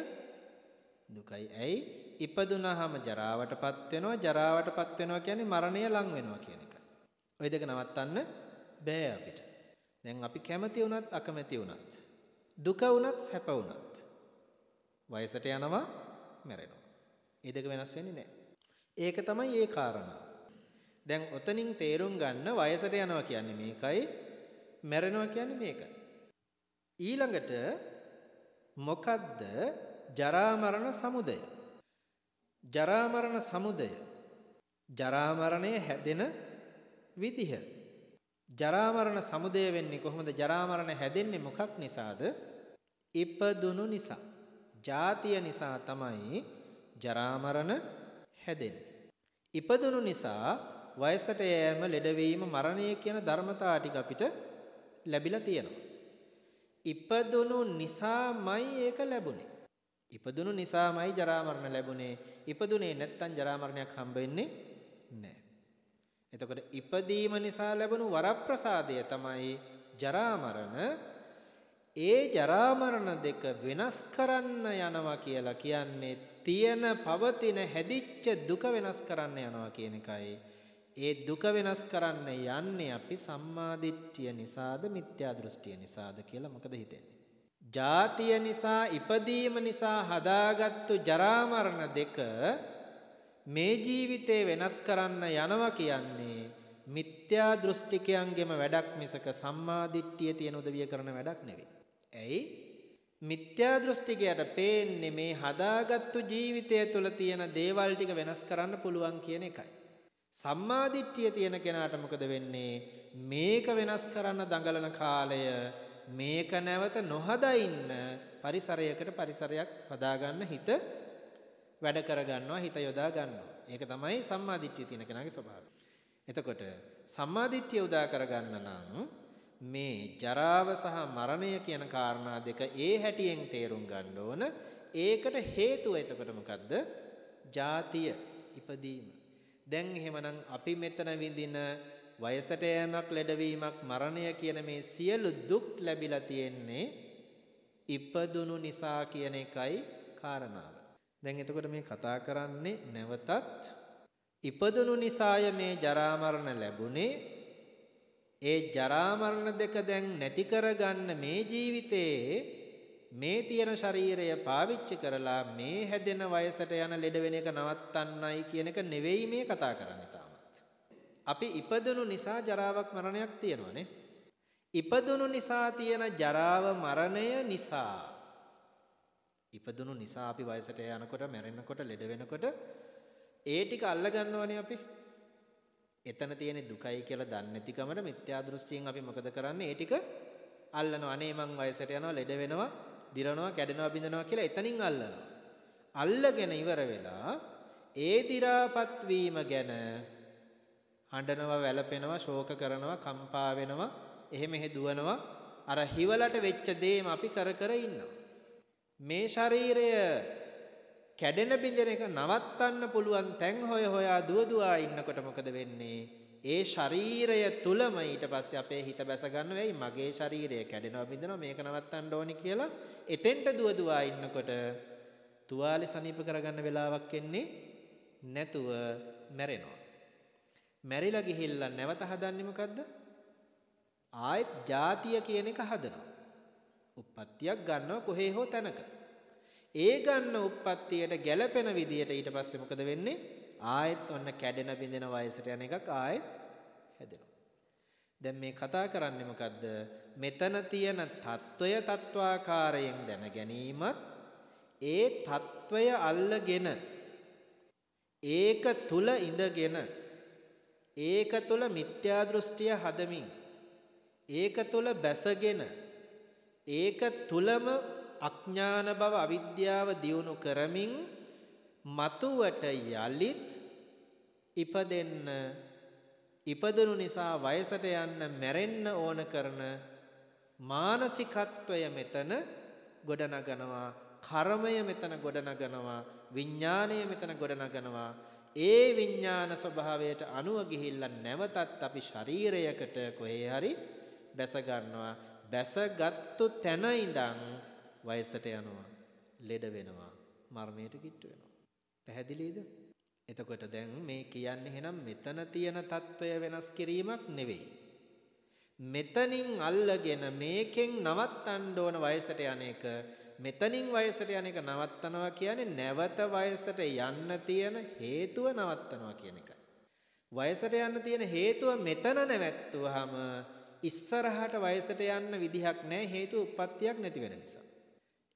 දුකයි. ඇයි? ඉපදුනහම ජරාවටපත් වෙනවා. ජරාවටපත් වෙනවා කියන්නේ මරණය ලං වෙනවා කියන එකයි. ওই දෙක නවත්තන්න බෑ අපිට. දැන් අපි කැමති වුණත් අකමැති වුණත් දුක වුණත් සැප වුණත් වයසට යනවා මැරෙනවා. ඒ දෙක වෙනස් වෙන්නේ නැහැ. ඒක තමයි ඒ කාරණා. දැන් ඔතනින් තේරුම් ගන්න වයසට යනවා කියන්නේ මේකයි මැරෙනවා කියන්නේ මේකයි. ඊළඟට මොකද්ද ජරා මරණ සමුදය? ජරා මරණ සමුදය. ජරා මරණය හැදෙන විදිහ. ජරා මරණ සමුදය වෙන්නේ කොහොමද? ජරා මරණ හැදෙන්නේ මොකක් නිසාද? ඉපදුණු නිසා. ජාතිය නිසා තමයි ජරා මරණ හැදෙන්නේ. ඉපදුණු නිසා වයසට යෑම, ලෙඩවීම, මරණය කියන ධර්මතා ටික අපිට ලැබිලා තියෙනවා. ඉපදුණු නිසාමයි ඒක ලැබුණේ. ඉපදුණු නිසාමයි ජරා මරණ ලැබුණේ. ඉපදුනේ නැත්තම් ජරා මරණයක් හම්බ වෙන්නේ නැහැ. එතකොට ඉපදීම නිසා ලැබුණු වරප්‍රසාදය තමයි ජරා මරණ. ඒ ජරා මරණ දෙක වෙනස් කරන්න යනවා කියලා කියන්නේ තියෙන පවතින හැදිච්ච දුක වෙනස් කරන්න යනවා කියන එකයි. ඒ දුක වෙනස් කරන්න යන්නේ අපි සම්මාදිට්ඨිය නිසාද මිත්‍යා දෘෂ්ටිය නිසාද කියලා මොකද හිතෙන්නේ? ජාතිය නිසා ඉපදීම නිසා හදාගත්තු ජරා මරණ දෙක මේ ජීවිතේ වෙනස් කරන්න යනවා කියන්නේ මිත්‍යා දෘෂ්ටිකයන්ගෙම වැඩක් මිසක සම්මාදිට්ඨිය තියෙන උදවිය කරන වැඩක් නෙවෙයි. ඇයි? මිත්‍යා දෘෂ්ටිකයට පේන්නේ මේ හදාගත්තු ජීවිතය තුළ තියෙන දේවල් ටික වෙනස් කරන්න පුළුවන් කියන එකයි. සම්මාදිට්ඨිය තියෙන කෙනාට මොකද වෙන්නේ? මේක වෙනස් කරන්න දඟලන කාලය මේක නැවත නොහදා ඉන්න පරිසරයකට පරිසරයක් හදාගන්න හිත වැඩ කරගන්නවා හිත යොදා ගන්නවා. ඒක තමයි සම්මාදිට්ඨිය තියෙන කෙනාගේ ස්වභාවය. එතකොට සම්මාදිට්ඨිය උදා කරගන්න නම් මේ ජරාව සහ මරණය කියන කාරණා දෙක ඒ හැටියෙන් තේරුම් ගන්න ඕන. ඒකට හේතුව එතකොට මොකද්ද? ජාතිය ඉපදීම. දැන් එහෙමනම් අපි මෙතන විඳින වයසට යෑමක් ලෙඩවීමක් මරණය කියන මේ සියලු දුක් ලැබිලා තියෙන්නේ ඉපදුණු නිසා කියන එකයි කාරණාව. දැන් එතකොට මේ කතා කරන්නේ නැවතත් ඉපදුණු නිසාය මේ ජරා මරණ ලැබුණේ ඒ ජරා මරණ දෙක දැන් නැති කරගන්න මේ ජීවිතේ මේ තියෙන ශරීරය පාවිච්චි කරලා මේ හැදෙන වයසට යන ලෙඩ වෙන එක නවත්තන්නයි කියන එක නෙවෙයි මේ කතා කරන්නේ තාමත්. අපි ඉපදුණු නිසා ජරාවක් මරණයක් තියෙනවනේ. ඉපදුණු නිසා තියෙන ජරාව මරණය නිසා ඉපදුණු නිසා අපි වයසට යනකොට මැරෙනකොට ලෙඩ වෙනකොට ඒ ටික අල්ල ගන්නවනේ අපි. එතන තියෙන දුකයි කියලා දන්නේ නැතිකමට මිත්‍යා දෘෂ්ටියෙන් අපි මොකද කරන්නේ? ඒ ටික අල්ලනවා. අනේ මං වයසට යනවා, ලෙඩ වෙනවා, දිරනවා, කැඩෙනවා, බිඳෙනවා කියලා එතනින් අල්ලනවා. අල්ලගෙන ඉවර වෙලා ඒ දි รา පත් වීම ගැන හඬනවා, වැළපෙනවා, ශෝක කරනවා, කම්පා වෙනවා, එහෙ මෙහෙ දුවනවා. අර හිවලට වෙච්ච දේම අපි කර කර ඉන්නවා. මේ ශරීරය කැඩෙන බිඳෙන එක නවත්තන්න පුළුවන් තැන් හොය හොයා දුව දුවා ඉන්නකොට මොකද වෙන්නේ? ඒ ශරීරය තුලම ඊට පස්සේ අපේ හිත බැස ගන්න වෙයි මගේ ශරීරය කැඩෙනවා බිඳෙනවා මේක නවත්තන්න ඕනි කියලා එතෙන්ට දුව දුවා ඉන්නකොට තුවාලේ සනීප කරගන්න වෙලාවක් එන්නේ නැතුව මැරෙනවා. මැරිලා ගිහිල්ලා නැවත හදන්නේ මොකද්ද? ආයෙත් ಜಾතිය කියන එක හදනවා. උප්පත්තියක් ගන්නවා කොහේ හෝ තැනක. ඒ ගන්න උප්පත්තියට ගැළපෙන විදියට ඊට පස්සේ මොකද වෙන්නේ? ආයෙත් ඔන්න කැඩෙන බිඳෙන වයසට යන එකක් ආයෙත් හැදෙනවා. දැන් මේ කතා කරන්නේ මොකද්ද? මෙතන තියෙන తত্ত্বය తත්වාකාරයෙන් දැන ගැනීමත් ඒ తত্ত্বය අල්ලගෙන ඒක තුල ඉඳගෙන ඒක තුල මිත්‍යා දෘෂ්ටිය හදමින් ඒක තුල බැසගෙන ඒක තුලම අඥාන බව අවිද්‍යාව දියුණු කරමින් මතුවට යලිත් ඉපදෙන්න ඉපදුණු නිසා වයසට යන්න මැරෙන්න ඕන කරන මානසිකත්වය මෙතන ගොඩනගනවා කර්මය මෙතන ගොඩනගනවා විඥාණය මෙතන ගොඩනගනවා. ඒ විඥාන ස්වභාවයට අනුව ගිහිල්ලා නැවතත් අපි ශරීරයකට කොහේ හරි බැස ගන්නවා. දැසගත්තු තැන ඉඳන් වයසට යනවා. ලෙඩ වෙනවා. මරණයට කිට්ටු වෙනවා. පැහැදිලිද? එතකොට දැන් මේ කියන්නේ එහෙනම් මෙතන තියෙන తত্ত্বය වෙනස් කිරීමක් නෙවෙයි. මෙතනින් අල්ලගෙන මේකෙන් නවත්තන්න ඕන වයසට යන එක මෙතනින් වයසට යන එක නවත්තනවා කියන්නේ නැවත වයසට යන්න තියෙන හේතුව නවත්තනවා කියන එක. වයසට යන්න තියෙන හේතුව මෙතන නැවැත්තුවාම ඉස්සරහට වයසට යන්න විදිහක් නැහැ හේතු උප්පත්තියක් නැති වෙන නිසා.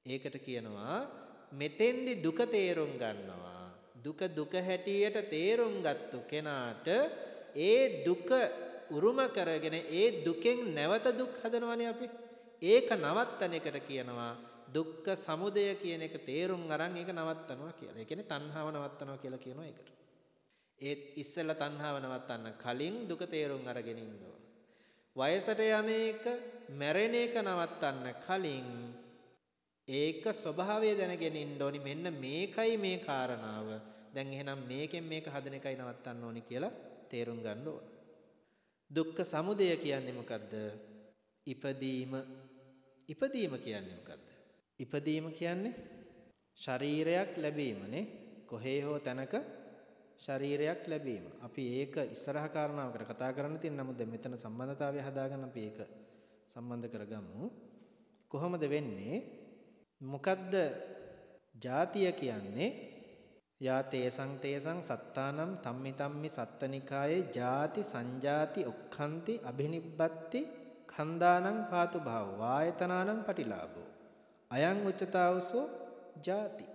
ඒකට කියනවා මෙතෙන්දි දුක තේරුම් ගන්නවා. දුක දුක හැටියට තේරුම් ගත්තු කෙනාට ඒ දුක උරුම කරගෙන ඒ දුකෙන් නැවත දුක් හදනවනේ අපි. ඒක නවත්තන එකට කියනවා දුක්ඛ සමුදය කියන එක තේරුම් අරන් ඒක නවත්තනවා කියලා. ඒ කියන්නේ තණ්හාව නවත්තනවා කියලා කියනවා ඒකට. ඒත් ඉස්සෙල්ලා තණ්හාව නවත්තන්න කලින් දුක තේරුම් අරගෙන ඉන්න ඕන. වයසට යන්නේක මැරෙන එක නවත්තන්න කලින් ඒක ස්වභාවය දැනගෙන ඉන්න ඕනි. මෙන්න මේකයි මේ කාරණාව. දැන් එහෙනම් මේකෙන් මේක හදන එකයි නවත්තන්න ඕනි කියලා තේරුම් ගන්න ඕන. දුක්ඛ සමුදය කියන්නේ මොකද්ද? ඉපදීම. ඉපදීම කියන්නේ මොකද්ද? ඉපදීම කියන්නේ ශරීරයක් ලැබීමනේ කොහේ හෝ තැනක ශරීරයක් ලැබීම. අපි ඒක ඉස්සරහ කාරණාවකට කතා කරන්න තියෙන නමුත් දැන් මෙතන සම්බන්ධතාවය හදාගන්න අපි ඒක සම්බන්ධ කරගමු. කොහොමද වෙන්නේ? මොකද්ද ජාතිය කියන්නේ? යා තේසං තේසං සත්තානම් තම්මි තම්මි සත්තනිකායේ ಜಾති සංජාති ඔක්ඛන්ති අබිනිබ්බත්ති khන්දානං පාතු භාව වායතනානං පටිලාභෝ අයං උච්චතාවසෝ ಜಾති.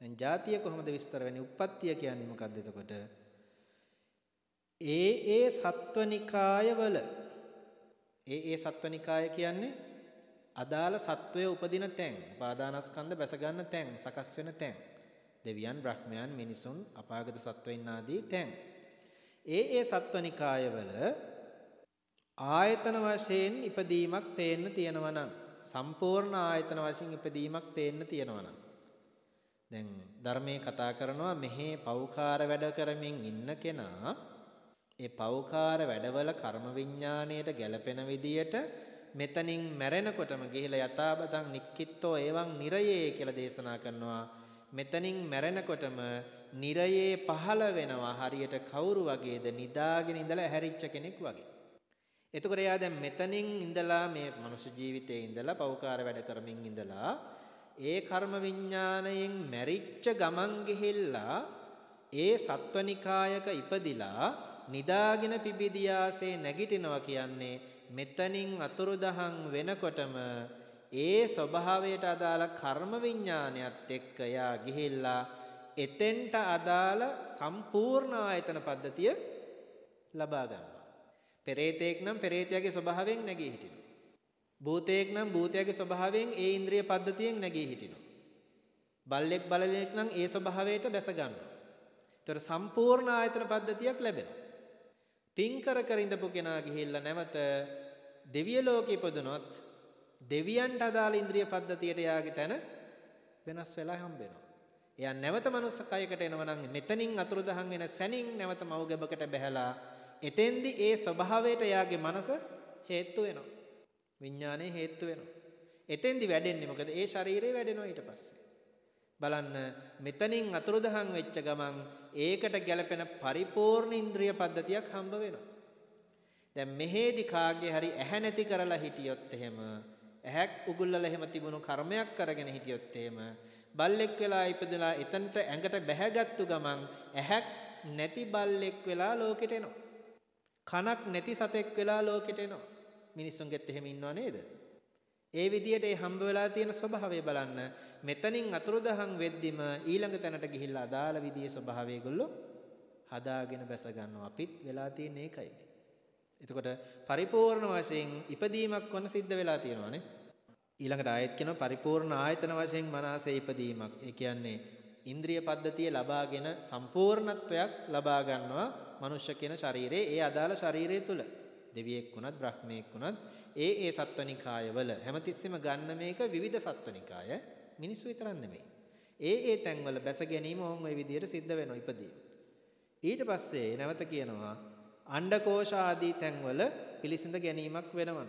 දැන් ಜಾතිය කොහොමද විස්තර වෙන්නේ? උප්පත්තිය කියන්නේ මොකක්ද එතකොට? ඒ ඒ සත්වනිකායවල ඒ ඒ සත්වනිකාය කියන්නේ අදාළ සත්වයේ උපදින තැන්, පාදානස්කන්ධ බැස ගන්න තැන්, සකස් වෙන තැන්. දෙවියන්, බ්‍රහ්මයන්, මිනිසුන්, අපාගත සත්වයින් ආදී තැන්. ඒ ඒ සත්වනිකායවල ආයතන වශයෙන් ඉපදීමක් පේන්න තියෙනවා නම් සම්පූර්ණ ආයතන වශයෙන් ඉපදීමක් පේන්න තියෙනවා දැන් ධර්මයේ කතා කරනවා මෙහි පෞකාර වැඩ කරමින් ඉන්න කෙනා ඒ පෞකාර වැඩවල කර්ම විඥාණයට ගැළපෙන විදියට මෙතනින් මැරෙනකොටම ගිහිලා යථාබතං නික්කිට්තෝ එවං නිරයේ කියලා දේශනා කරනවා. මෙතනින් මැරෙනකොටම නිරයේ පහළ වෙනවා හරියට කවුරු වගේද නිදාගෙන ඉඳලා ඇහැරිච්ච කෙනෙක් වගේ. එතකොට එයා දැන් මෙතනින් ඉඳලා මේ මනුෂ්‍ය ජීවිතයේ ඉඳලා පෞකාර වැඩ කරමින් ඉඳලා ඒ කර්ම විඥාණයෙන් මැරිච්ච ගමන් ගෙහෙල්ලා ඒ සත්වනිකායක ඉපදිලා නිදාගෙන පිබිදියාසේ නැගිටිනවා කියන්නේ මෙතනින් අතුරුදහන් වෙනකොටම ඒ ස්වභාවයට අදාළ කර්ම විඥානයත් එක්ක යා ගිහිල්ලා එතෙන්ට අදාළ සම්පූර්ණ ආයතන පද්ධතිය ලබා ගන්නවා පෙරේතෙක් නම් පෙරේතයාගේ ස්වභාවයෙන් නැගී හිටිනවා. භූතයෙක් නම් භූතයාගේ ස්වභාවයෙන් ඒ ඉන්ද්‍රිය පද්ධතියෙන් නැගී හිටිනවා. බල්ලෙක් බලලෙක් නම් ඒ ස්වභාවයට බැස ගන්නවා. ඒතර සම්පූර්ණ ආයතන පද්ධතියක් ලැබෙනවා. පින් කර කර ඉඳපු කෙනා ගිහිල්ලා නැවත දෙවිය ලෝකෙ ඉපදුනොත් දෙවියන්ට අදාළ ඉන්ද්‍රිය පද්ධතියට යාගේ තැන වෙනස් වෙලා හම්බ වෙනවා. එයා නැවත මනුස්ස කයකට එනවා නම් මෙතනින් අතුරුදහන් වෙන සැනින් නැවත මව් ගැබකට බැහැලා එතෙන්දි ඒ ස්වභාවයට යාගේ මනස හේතු වෙනවා. විඥානයේ හේතු වෙනවා. එතෙන්දි වැඩෙන්නේ මොකද? ඒ ශරීරය වැඩෙනවා ඊට පස්සේ. බලන්න මෙතනින් අතුරුදහන් වෙච්ච ගමන් ඒකට ගැළපෙන පරිපූර්ණ ඉන්ද්‍රිය පද්ධතියක් හම්බ වෙනවා. දැන් මෙහෙදි කාගේ හරි ඇහැ නැති කරලා හිටියොත් එහෙම ඇහැක් උගුල්ලලා එහෙම තිබුණු කර්මයක් කරගෙන හිටියොත් එහෙම බල්ලෙක් වෙලා ඉපදලා එතනට ඇඟට බැහැගත්තු ගමන් ඇහැක් නැති බල්ලෙක් වෙලා ලෝකෙට එනවා. කනක් නැති සතෙක් වෙලා ලෝකෙට එනවා. මිනිස්සුන්ගෙත් එහෙම ඉන්නව නේද? ඒ විදිහට ඒ හම්බ වෙලා තියෙන ස්වභාවය බලන්න. මෙතනින් අතුරුදහන් වෙද්දිම ඊළඟ තැනට ගිහිල්ලා අදාළ විදිහේ ස්වභාවය ඒගොල්ලෝ හදාගෙන බැස ගන්නවා. අපිත් වෙලා තියෙන එකයි. එතකොට පරිපූර්ණ වශයෙන් ඉපදීමක් වන සිද්ධ වෙලා තියෙනවානේ. ඊළඟට ආයත් කියනවා පරිපූර්ණ ආයතන වශයෙන් මනසේ ඉපදීමක්. ඒ කියන්නේ ඉන්ද්‍රිය පද්ධතිය ලබාගෙන සම්පූර්ණත්වයක් ලබා ගන්නවා මනුෂ්‍ය කියන ශරීරයේ ඒ අදාළ ශරීරය තුල දෙවියෙක් වුණත් බ්‍රහ්මයෙක් වුණත් ඒ ඒ සත්වනිකායවල හැමතිස්සෙම ගන්න මේක විවිධ සත්වනිකාය මිනිස්සු විතරක් නෙමෙයි. ඒ ඒ තැන්වල බැස ගැනීම ඕන් ওই විදිහට සිද්ධ වෙනවා ඉපදීම. ඊට පස්සේ නැවත කියනවා අණ්ඩකෝෂ ආදී තැන්වල පිළිසිඳ ගැනීමක් වෙනවන.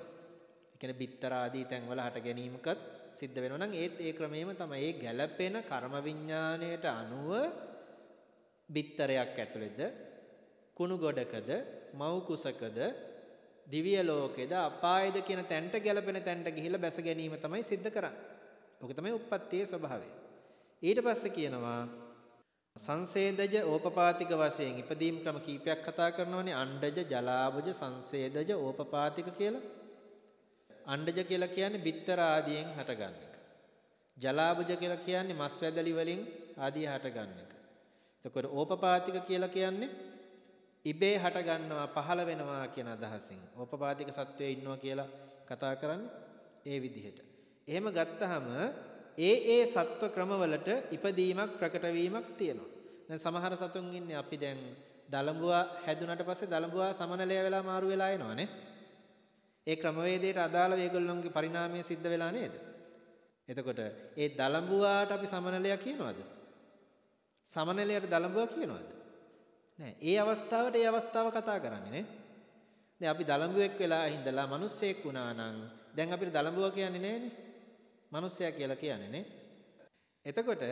ඒ කියන්නේ බිත්තර ආදී තැන්වල හට ගැනීමකත් සිද්ධ වෙනවා නම් ඒත් ඒ ක්‍රමයේම තමයි ඒ ගැළපෙන කර්ම විඥාණයට අනුව බිත්තරයක් ඇතුළේද කුණු ගොඩකද මව් කුසකද දිව්‍ය ලෝකෙද අපායද කියන තැන්ට ගැළපෙන තැන්ට ගිහිල්ලා බැස ගැනීම තමයි සිද්ධ කරන්නේ. ඔක තමයි උප්පත්තියේ ස්වභාවය. ඊට පස්සේ කියනවා සංසේදජ ඕපපාතික වශයෙන් ඉදීම් ක්‍රම කීපයක් කතා කරනවනේ අණ්ඩජ ජලාබජ සංසේදජ ඕපපාතික කියලා. අණ්ඩජ කියලා කියන්නේ බිත්තර ආදියෙන් හටගන්න එක. ජලාබජ කියලා කියන්නේ මස් වැදලි වලින් ආදී හටගන්න එක. එතකොට ඕපපාතික කියලා කියන්නේ ඉබේ හට ගන්නවා පහළ වෙනවා කියන අදහසින් ඕපපාතික සත්වයේ ඉන්නවා කියලා කතා කරන්නේ ඒ විදිහට. එහෙම ගත්තහම ඒ ඒ සත්ව ක්‍රමවලට ඉපදීමක් ප්‍රකට වීමක් තියෙනවා. දැන් සමහර සතුන් ඉන්නේ අපි දැන් දලඹුවා හැදුනට පස්සේ දලඹුවා සමනලය වෙලා මාරු වෙලා එනවනේ. ඒ ක්‍රමවේදයට අදාළව ඒගොල්ලොන්ගේ පරිණාමය සිද්ධ වෙලා නේද? එතකොට ඒ දලඹුවාට අපි සමනලයා කියනවද? සමනලයට දලඹුවා කියනවද? නෑ. ඒ අවස්ථාවට ඒ අවස්ථාව කතා කරන්නේ නේ. දැන් අපි දලඹුවෙක් වෙලා හිඳලා මිනිස්සෙක් වුණා නම් දැන් අපිට දලඹුවා කියන්නේ නෑනේ. මිනිස්සයා කියලා කියන්නේ නේ. එතකොට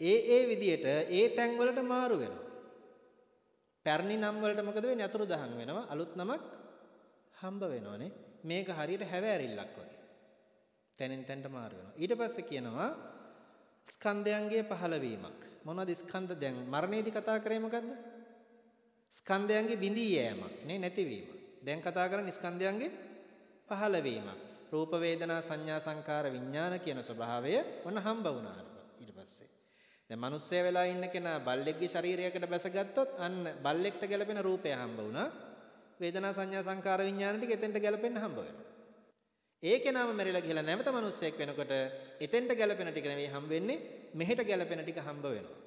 ඒ ඒ විදියට ඒ තැන් වලට මාරු වෙනවා. පැරණි නම් වලට මොකද වෙන්නේ? අතුරු දහන් වෙනවා. අලුත් නමක් හම්බ වෙනවනේ. මේක හරියට හැවෑරිල්ලක් වගේ. තැනින් තැනට මාරු වෙනවා. ඊට පස්සේ කියනවා ස්කන්ධයන්ගේ පහළවීමක්. මොනවද ස්කන්ධ දැන් මරණයේදී කතා කරේ මොකද්ද? ස්කන්ධයන්ගේ බිඳී යෑමක් නේ නැතිවීම. දැන් කතා කරන්නේ ස්කන්ධයන්ගේ පහළවීමක්. රූප වේදනා සංඥා සංකාර විඥාන කියන ස්වභාවය ඔන්න හම්බ වුණා ඊට පස්සේ. දැන් මිනිස්සය වෙලා ඉන්න කෙනා බල්ලෙක්ගේ ශරීරයකට බැසගත්තොත් අන්න බල්ලෙක්ට ගැලපෙන රූපය හම්බ වුණා. වේදනා සංඥා සංකාර විඥාන ටික එතෙන්ට ගැලපෙන්න හම්බ වෙනවා. ඒ කෙනාම මැරිලා ගිහලා නැවත මිනිස්සෙක් වෙනකොට එතෙන්ට ගැලපෙන ටික නෙවෙයි හම්බ වෙන්නේ මෙහෙට ගැලපෙන ටික හම්බ වෙනවා.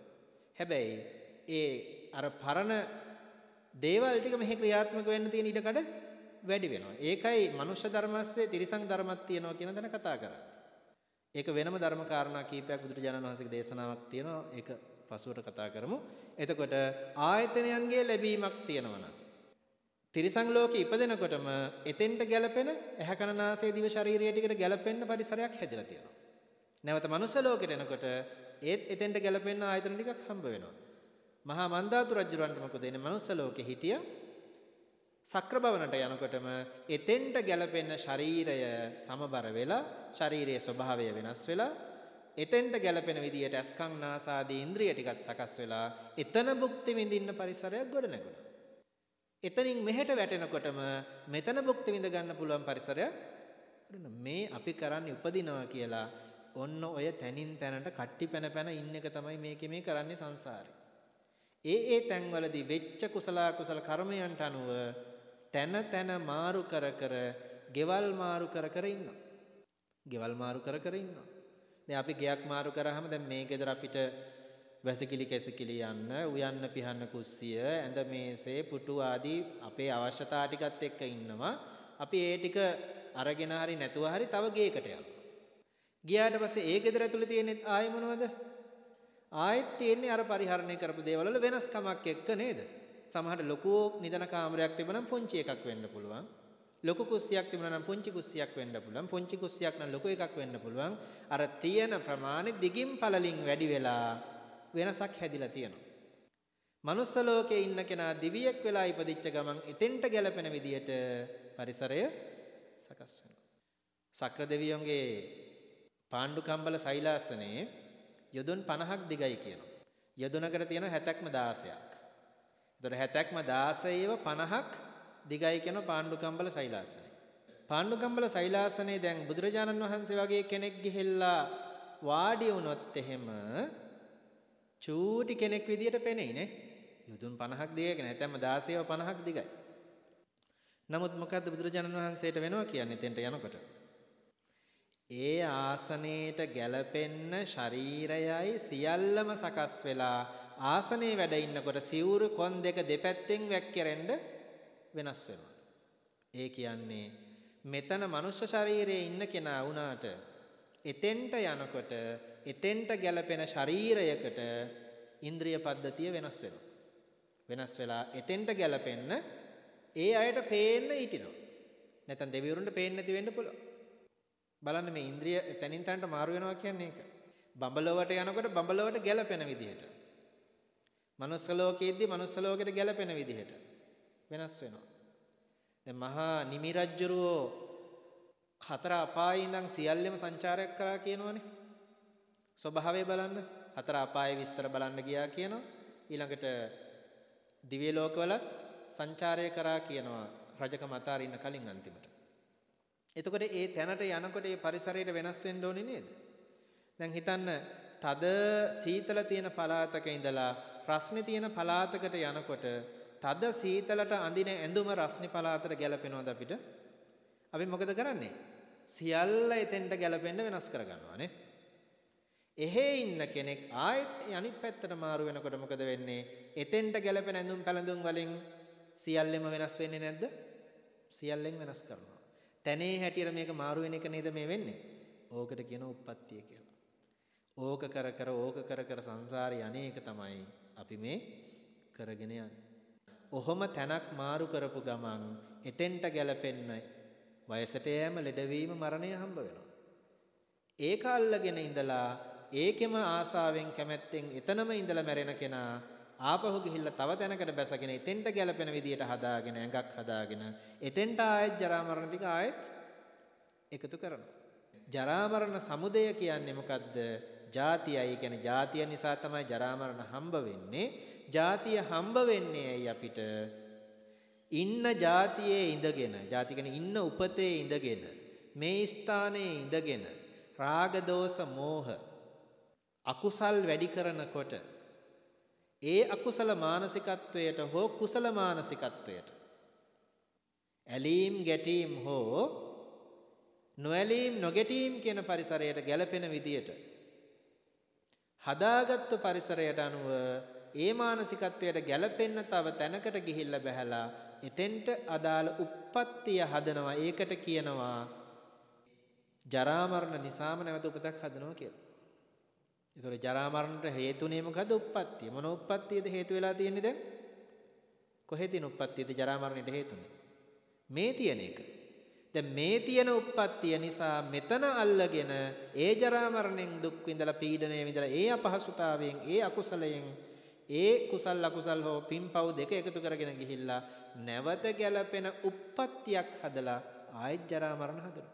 හැබැයි ඒ අර පරණ දේවල් ටික මෙහි ක්‍රියාත්මක වෙන්න තියෙන ඉඩකඩ වැඩි වෙනවා. ඒකයි මනුෂ්‍ය ධර්මස්සේ තිරිසං ධර්මයක් තියෙනවා කියන දන කතා කරන්නේ. ඒක වෙනම ධර්ම කාරණා කීපයක් බුදුරජාණන් වහන්සේගේ දේශනාවක් තියෙනවා. ඒක පසුවට කතා කරමු. එතකොට ආයතනයන්ගේ ලැබීමක් තියෙනවා නම් තිරිසං ලෝකේ ඉපදෙනකොටම එතෙන්ට ගැලපෙන ඇහැ කන නාසය දිව ශරීරය ටිකට ගැලපෙන්න පරිසරයක් හැදිලා තියෙනවා. නැවත මනුස්ස ලෝකෙට එනකොට ඒත් එතෙන්ට ගැලපෙන්න ආයතන ටිකක් හම්බ වෙනවා. මහා මන්දාතු රජුරන්ට මොකද එන්නේ මනුස්ස ලෝකෙ හිටිය සක්‍ර භවනට යනකොටම එතෙන්ට ගැලපෙන ශරීරය සමබර වෙලා ශරීරයේ ස්වභාවය වෙනස් වෙලා එතෙන්ට ගැලපෙන විදියට අස්කම් නාසාදී ඉන්ද්‍රිය ටිකත් සකස් වෙලා එතන භුක්ති විඳින්න පරිසරයක් ගොඩ නැගුණා. එතනින් මෙහෙට වැටෙනකොටම මෙතන භුක්ති විඳ ගන්න පුළුවන් පරිසරයක් මේ අපි කරන්නේ උපදිනවා කියලා ඔන්න ඔය තනින් තැනට කට්ටි පැන පැන ඉන්න එක තමයි මේකේ මේ කරන්නේ සංසාරේ. ඒ ඒ තැන්වලදී වෙච්ච කුසල කුසල කර්මයන්ට අනුව තන තන මාරු කර කර, ගෙවල් මාරු කර කර ඉන්නවා. ගෙවල් මාරු කර කර ඉන්නවා. දැන් අපි ගෙයක් මාරු කරාම දැන් මේ ගෙදර අපිට වැසිකිලි කැසිකිලි යන්න, උයන්න පිහන්න කුස්සිය, ඇඳ මේසේ, පුටු ආදී අපේ අවශ්‍යතා ටිකත් එක්ක ඉන්නවා. අපි ඒ ටික අරගෙන හරි නැතුව හරි තව ගේකට යනවා. ගියාට පස්සේ ඒ ගෙදර ඇතුලේ තියෙන්නේ ආයෙ මොනවද? ආයෙත් තියෙන්නේ අර පරිහරණය කරපු දේවල් වල වෙනස්කමක් එක්ක නේද? සමහරට ලොකු නිදන කාමරයක් තිබුණනම් පුංචි එකක් වෙන්න පුළුවන්. ලොකු කුස්සියක් තිබුණා නම් පුංචි කුස්සියක් වෙන්න පුළුවන්. පුංචි කුස්සියක් නම් ලොකු එකක් වෙන්න පුළුවන්. අර තියෙන ප්‍රමාණය දිගින් පළලින් වැඩි වෙලා වෙනසක් හැදිලා තියෙනවා. මනුස්ස ලෝකේ ඉන්න කෙනා දිවියෙක් වෙලා ඉපදිච්ච ගමන් එතෙන්ට ගැලපෙන විදියට පරිසරය සකස් වෙනවා. සක්‍ර දෙවියන්ගේ පාණ්ඩු කම්බල සෛලාසනේ යොදුන් 50ක් දිගයි කියනවා. යොදුනකට තියෙනවා 70ක්ම 16ක්. එතකොට 70ක්ම 16ව 50ක් දිගයි කියන පාණ්ඩු කම්බල සෛලාසනේ. පාණ්ඩු කම්බල සෛලාසනේ දැන් බුදුරජාණන් වහන්සේ වගේ කෙනෙක් ගිහිල්ලා වාඩි වුණොත් එහෙම චූටි කෙනෙක් විදියට පෙනෙයි නේ. යොදුන් 50ක් දිගයි කියන හැතැම්ම 16ව 50ක් දිගයි. නමුත් මොකද්ද බුදුරජාණන් වහන්සේට වෙනවා කියන්නේ එතෙන්ට යනකොට? ඒ ආසනේට ගැලපෙන්න ශරීරයයි සියල්ලම සකස් වෙලා ආසනයේ වැඩ ඉන්නකොට සිවුරු කොන් දෙක දෙපැත්තෙන් වැක්කිරෙන්න වෙනස් වෙනවා. ඒ කියන්නේ මෙතන මනුෂ්‍ය ශරීරයේ ඉන්න කෙනා වුණාට එතෙන්ට යනකොට එතෙන්ට ගැලපෙන ශරීරයකට ඉන්ද්‍රිය පද්ධතිය වෙනස් වෙනවා. වෙනස් වෙලා එතෙන්ට ගැලපෙන්න ඒ අයට පේන්න ඊටිනවා. නැත්නම් දෙවිවරුන්ට පේන්නේ නැති වෙන්න පුළුවන්. බලන්න මේ ඉන්ද්‍රිය තනින් තනට මාරු වෙනවා කියන්නේ ඒක. බඹලොවට යනකොට බඹලොවට ගැලපෙන විදිහට. මනුස්ස ලෝකයේදී මනුස්ස ලෝකෙට ගැලපෙන විදිහට වෙනස් වෙනවා. දැන් මහා නිමි රජුරෝ හතර අපායේ ඉඳන් සියල්ලම සංචාරයක් කරා කියනවනේ. ස්වභාවය බලන්න හතර අපායේ විස්තර බලන්න ගියා කියනවා. ඊළඟට දිව්‍ය ලෝකවලත් සංචාරය කරා කියනවා රජකම අතාරින්න කලින් අන්තිමට. එතකොට ඒ තැනට යනකොට ඒ පරිසරයට වෙනස් වෙන්න ඕනේ නේද? දැන් හිතන්න තද සීතල තියෙන පළාතක ඉඳලා රස්නේ තියෙන පළාතකට යනකොට තද සීතලට අඳින ඇඳුම රස්නේ පළාතට ගැලපෙනවද අපිට? අපි මොකද කරන්නේ? සියල්ල එතෙන්ට ගැලපෙන්න වෙනස් කරගන්නවා නේ. එහෙ ඉන්න කෙනෙක් ආයෙත් අනිත් පැත්තට මාරු වෙනකොට මොකද වෙන්නේ? එතෙන්ට ගැලපෙන ඇඳුම් පැළඳුම් වලින් සියල්ලෙම වෙනස් වෙන්නේ නැද්ද? සියල්ලෙන් වෙනස් කරනවා. තැනේ හැටියට මේක මාරු වෙන එක නේද මේ වෙන්නේ? ඕකට කියන උප්පත්තිය කියලා. ඕක කර කර ඕක කර කර සංසාරේ අනේක තමයි අපි මේ කරගෙන යන්නේ. ඔහොම තැනක් මාරු කරපු ගමන් එතෙන්ට ගැලපෙන්න වයසට යෑම ලෙඩවීම මරණය හම්බ වෙනවා. ඒක අල්ලගෙන ඉඳලා ඒකෙම ආසාවෙන් කැමැත්තෙන් එතනම ඉඳලා මැරෙන කෙනා ආපහු ගිහිල්ලා තව තැනකට බැසගෙන එතෙන්ට ගැලපෙන විදියට හදාගෙන ඇඟක් හදාගෙන එතෙන්ට ආයෙත් ජරා මරණ ටික ආයෙත් එකතු කරනවා. ජරා මරණ සමුදය කියන්නේ මොකද්ද? ජාතියයි කියන්නේ ජාතිය නිසා තමයි ජරා මරණ හම්බ වෙන්නේ. ජාතිය හම්බ වෙන්නේ ඇයි අපිට? ඉන්න ජාතියේ ඉඳගෙන, ජාති කියන්නේ ඉන්න උපතේ ඉඳගෙන, මේ ස්ථානයේ ඉඳගෙන රාග දෝෂ මෝහ අකුසල් වැඩි කරනකොට ඒ අකුසල මානසිකත්වයට හෝ කුසල මානසිකත්වයට ඇලීම් ගැටීම් හෝ නොඇලීම් නොගැටීම් කියන පරිසරයට ගැලපෙන විදියට හදාගත්තු පරිසරයට අනුව ඒ මානසිකත්වයට ගැලපෙන්න තව තැනකට ගිහිල්ලා බහැලා එතෙන්ට අදාළ උප්පත්තිය හදනවා ඒකට කියනවා ජරා මරණ නිසාම නැවත උපතක් හදනවා කියලා. ඒතකොට ජරා මරණට හේතුනේ මොකද? උප්පත්තිය. මොන උප්පත්තියද හේතු වෙලා තියෙන්නේ දැන්? කොහෙද තියෙන උප්පත්තියද ජරා මරණයට හේතුනේ? මේ තියෙන එක. දැන් මේ තියෙන උප්පත්තිය නිසා මෙතන අල්ලගෙන ඒ ජරා මරණයෙන් දුක් විඳලා පීඩණය විඳලා ඒ අපහසුතාවයෙන් ඒ අකුසලයෙන් ඒ කුසල් අකුසල් හෝ පින්පව් දෙක එකතු කරගෙන ගිහිල්ලා නැවත ගැලපෙන උප්පත්තියක් හදලා ආයෙත් ජරා මරණ හදනවා.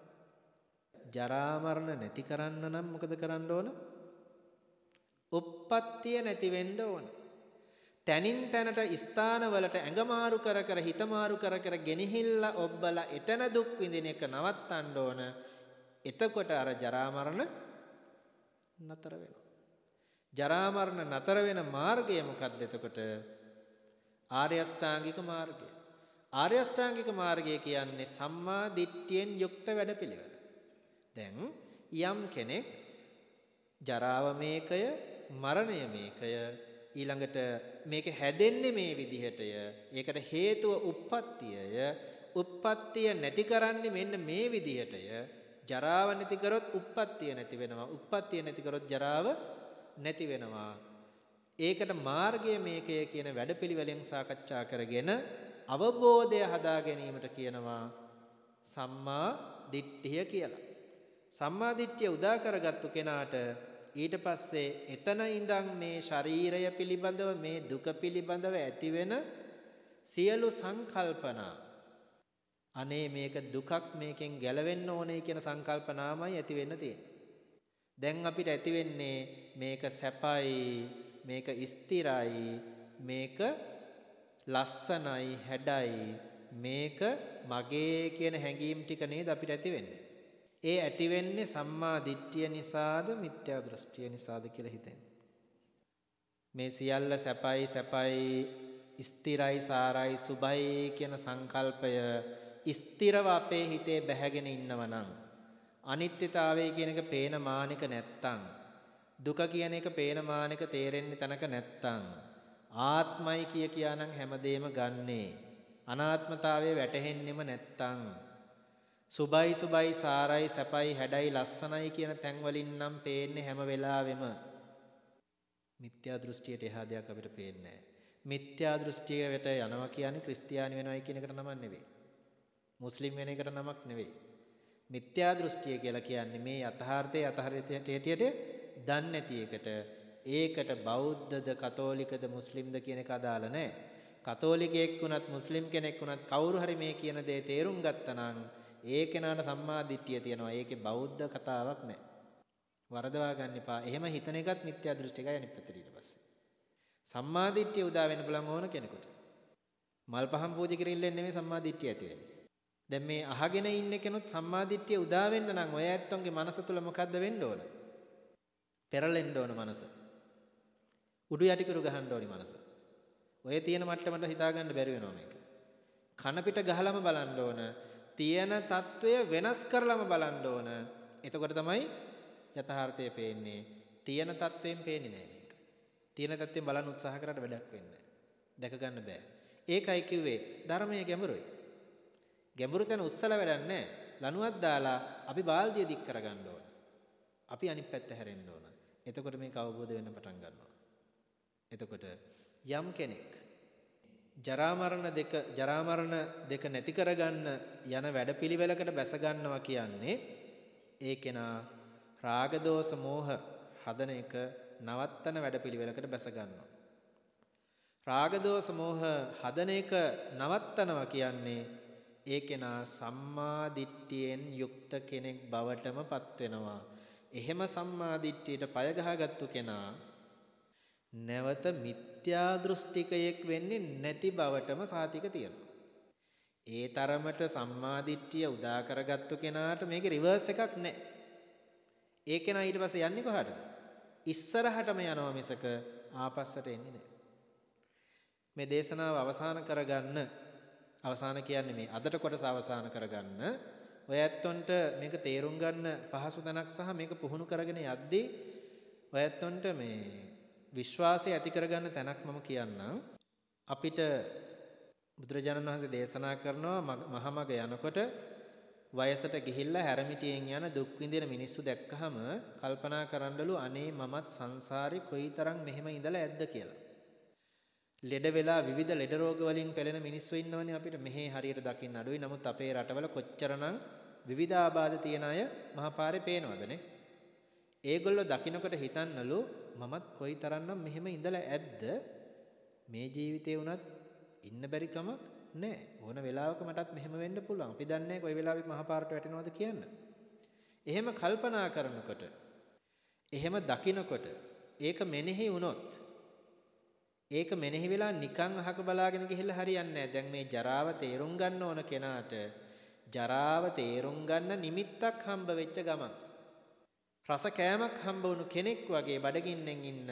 ජරා මරණ නැති කරන්න නම් මොකද කරන්න ඕන? උප්පත්තිය නැති වෙන්න ඕන. තනින් තැනට ස්ථානවලට ඇඟ මාරු කර කර හිත මාරු කර කර ගෙනහිල්ලා ඔබ්බලා එතන දුක් විඳින එක නවත්තන්න ඕන. එතකොට අර ජරා මරණ නතර වෙනවා. ජරා මරණ නතර වෙන මාර්ගය මොකක්ද එතකොට? ආර්ය අෂ්ටාංගික මාර්ගය. ආර්ය අෂ්ටාංගික මාර්ගය කියන්නේ සම්මා දිට්ඨියෙන් යුක්ත වැඩපිළිවෙල. දැන් යම් කෙනෙක් ජරාව මේකය මරණය මේකය ඊළඟට මේක හැදෙන්නේ මේ විදිහටය. ඒකට හේතුව උප්පත්තියය. උප්පත්තිය නැති කරන්නේ මෙන්න මේ විදිහටය. ජරාව නැති කරොත් උප්පත්තිය නැති වෙනවා. උප්පත්තිය නැති කරොත් ජරාව නැති වෙනවා. ඒකට මාර්ගය මේකය කියන වැඩපිළිවෙලෙන් සාකච්ඡා කරගෙන අවබෝධය හදා ගැනීමට කියනවා සම්මා දිට්ඨිය කියලා. සම්මා දිට්ඨිය උදා කරගත්තු කෙනාට ඊට පස්සේ එතන ඉඳන් මේ ශරීරය පිළිබඳව මේ දුක පිළිබඳව ඇතිවෙන සියලු සංකල්පනා අනේ මේක දුකක් මේකෙන් ගැලවෙන්න ඕනේ කියන සංකල්පනාමයි ඇති වෙන්න තියෙන්නේ. දැන් අපිට ඇති වෙන්නේ මේක සැපයි මේක ස්ථිරයි මේක ලස්සනයි හැඩයි මේක මගේ කියන හැඟීම් ටික නේද අපිට ඇති වෙන්නේ. ඒ ඇති වෙන්නේ සම්මා දිට්ඨිය නිසාද මිත්‍යා දෘෂ්ටිය නිසාද කියලා හිතෙන්නේ. මේ සියල්ල සැපයි සැපයි ස්ථිරයි සාරයි සුභයි කියන සංකල්පය ස්ථිරව අපේ හිතේ බැහැගෙන ඉන්නව නම් අනිත්‍යතාවය කියන එක පේන මානික නැත්තම් දුක කියන එක පේන මානක තේරෙන්නේ තනක නැත්තම් ආත්මයි කිය කියානම් හැමදේම ගන්නේ අනාත්මතාවයේ වැටහෙන්නෙම නැත්තම් සුබයි සුබයි සාරයි සැපයි හැඩයි ලස්සනයි කියන තැන් වලින් නම් පේන්නේ හැම වෙලාවෙම මිත්‍යා දෘෂ්ටියට එහා දෙයක් අපිට පේන්නේ නැහැ. මිත්‍යා දෘෂ්ටියට යනවා කියන්නේ ක්‍රිස්තියානි වෙනවයි කියන එකට නමක් නෙවෙයි. මුස්ලිම් වෙන එකට නමක් නෙවෙයි. මිත්‍යා දෘෂ්ටිය කියලා කියන්නේ මේ යථාර්ථයේ යථාර්ථයට හැටියට දන්නේ නැති එකට ඒකට බෞද්ධද කතෝලිකද මුස්ලිම්ද කියන එක අදාළ නැහැ. කතෝලිකයෙක් වුණත් මුස්ලිම් කෙනෙක් වුණත් කවුරු හරි මේ කියන දේ තේරුම් ගත්තා නම් ඒ කෙනාට සම්මා දිට්ඨිය තියෙනවා. ඒකේ බෞද්ධ කතාවක් නැහැ. වරදවා ගන්න එපා. එහෙම හිතන එකත් මිත්‍යා දෘෂ්ටිකයි අනිත් පැත්තට ඊට පස්සේ. සම්මා දිට්ඨිය උදා වෙන්න බලන් ඕන කෙනෙකුට. මල් පහන් පූජා කිරිල්ලෙන් නෙමෙයි සම්මා දිට්ඨිය ඇති වෙන්නේ. දැන් මේ අහගෙන ඉන්න කෙනුත් සම්මා දිට්ඨිය උදා වෙන්න නම් ඔය ඇත්තන්ගේ මනස තුල මොකද්ද වෙන්න ඕන? පෙරලෙන්න ඕන මනස. උඩු යටි කරු ගහන්න ඕනි මනස. ඔය තියෙන මට්ටමට හිතා ගන්න බැරි වෙනවා මේක. කන පිට ගහලම බලන්න ඕන. තියෙන తত্ত্বය වෙනස් කරලම බලන්න ඕන. එතකොට තමයි යථාර්ථය පේන්නේ. තියෙන తত্ত্বයෙන් පේන්නේ නෑ මේක. තියෙන తত্ত্বයෙන් බලන්න උත්සාහ කරාට වැඩක් වෙන්නේ දැක ගන්න බෑ. ඒකයි කිව්වේ ධර්මයේ ගැඹුරුයි. ගැඹුරු තැන උස්සලා වැඩක් නෑ. ලණුවක් දාලා අපි බාල්දිය දික් කරගන්න ඕන. අපි අනිත් පැත්ත හැරෙන්න ඕන. එතකොට මේක අවබෝධ වෙන්න පටන් ගන්නවා. එතකොට යම් කෙනෙක් ජරා මරණ දෙක ජරා මරණ දෙක නැති කරගන්න යන වැඩපිළිවෙලකට බැස ගන්නවා කියන්නේ ඒ කෙනා රාග දෝෂ මෝහ හදන එක නවත්තන වැඩපිළිවෙලකට බැස ගන්නවා. රාග දෝෂ මෝහ හදන එක නවත්තනවා කියන්නේ ඒ කෙනා සම්මා දිට්ඨියෙන් යුක්ත කෙනෙක් බවටම පත් වෙනවා. එහෙම සම්මා දිට්ඨියට පය ගහගත්තු කෙනා නැවත මිත්‍යා දෘෂ්ටිකයෙක් වෙන්නේ නැති බවටම සාතික තියෙනවා. ඒ තරමට සම්මා දිට්ඨිය උදා කරගත්තු කෙනාට මේකේ රිවර්ස් එකක් නැහැ. ඒ කෙනා ඊට පස්සේ යන්නේ කොහටද? ඉස්සරහටම යනවා මිසක ආපස්සට එන්නේ නැහැ. මේ දේශනාව අවසන් කරගන්න අවසාන කියන්නේ මේ අදට කොටස අවසන් කරගන්න ඔය ඇත්තොන්ට මේක තේරුම් ගන්න පහසු තැනක් සහ මේක පුහුණු කරගෙන යද්දී ඔය ඇත්තොන්ට මේ විශ්වාසය ඇති කරගන්න තැනක් මම කියන්නම් අපිට බුදුරජාණන් වහන්සේ දේශනා කරනවා මහමග යනකොට වයසට ගිහිල්ලා හැරමිටියෙන් යන දුක් විඳින මිනිස්සු දැක්කහම කල්පනා කරන්නලු අනේ මමත් සංසාරේ කොයිතරම් මෙහෙම ඉඳලා ඇද්ද කියලා. ලෙඩ වෙලා විවිධ ලෙඩ රෝග වලින් පෙළෙන මිනිස්සු ඉන්නවනේ අපිට මෙහි හරියට දකින්න අඩුයි. නමුත් අපේ රටවල කොච්චරනම් විවිධ ආබාධ තියන අය මහපාරේ පේනවදනේ. ඒගොල්ලෝ දකින්නකොට හිතන්නලු මමත් කොයිතරම්නම් මෙහෙම ඉඳලා ඇද්ද මේ ජීවිතේ වුණත් ඉන්න බැරි කමක් නැහැ. ඕන වෙලාවක මටත් මෙහෙම වෙන්න පුළුවන්. අපි දන්නේ කොයි වෙලාවෙත් මහපාරට වැටෙනවද කියන්න. එහෙම කල්පනා කරනකොට එහෙම දකිනකොට ඒක මෙනෙහි වුණොත් ඒක මෙනෙහි වෙලා නිකන් අහක බලාගෙන ගිහිල්ලා හරියන්නේ නැහැ. දැන් මේ ජරාව තේරුම් ගන්න ඕන කෙනාට ජරාව තේරුම් ගන්න නිමිත්තක් හම්බ වෙච්ච ගමන් රස කෑමක් හම්බ වුණු කෙනෙක් වගේ බඩගින්නෙන් ඉන්න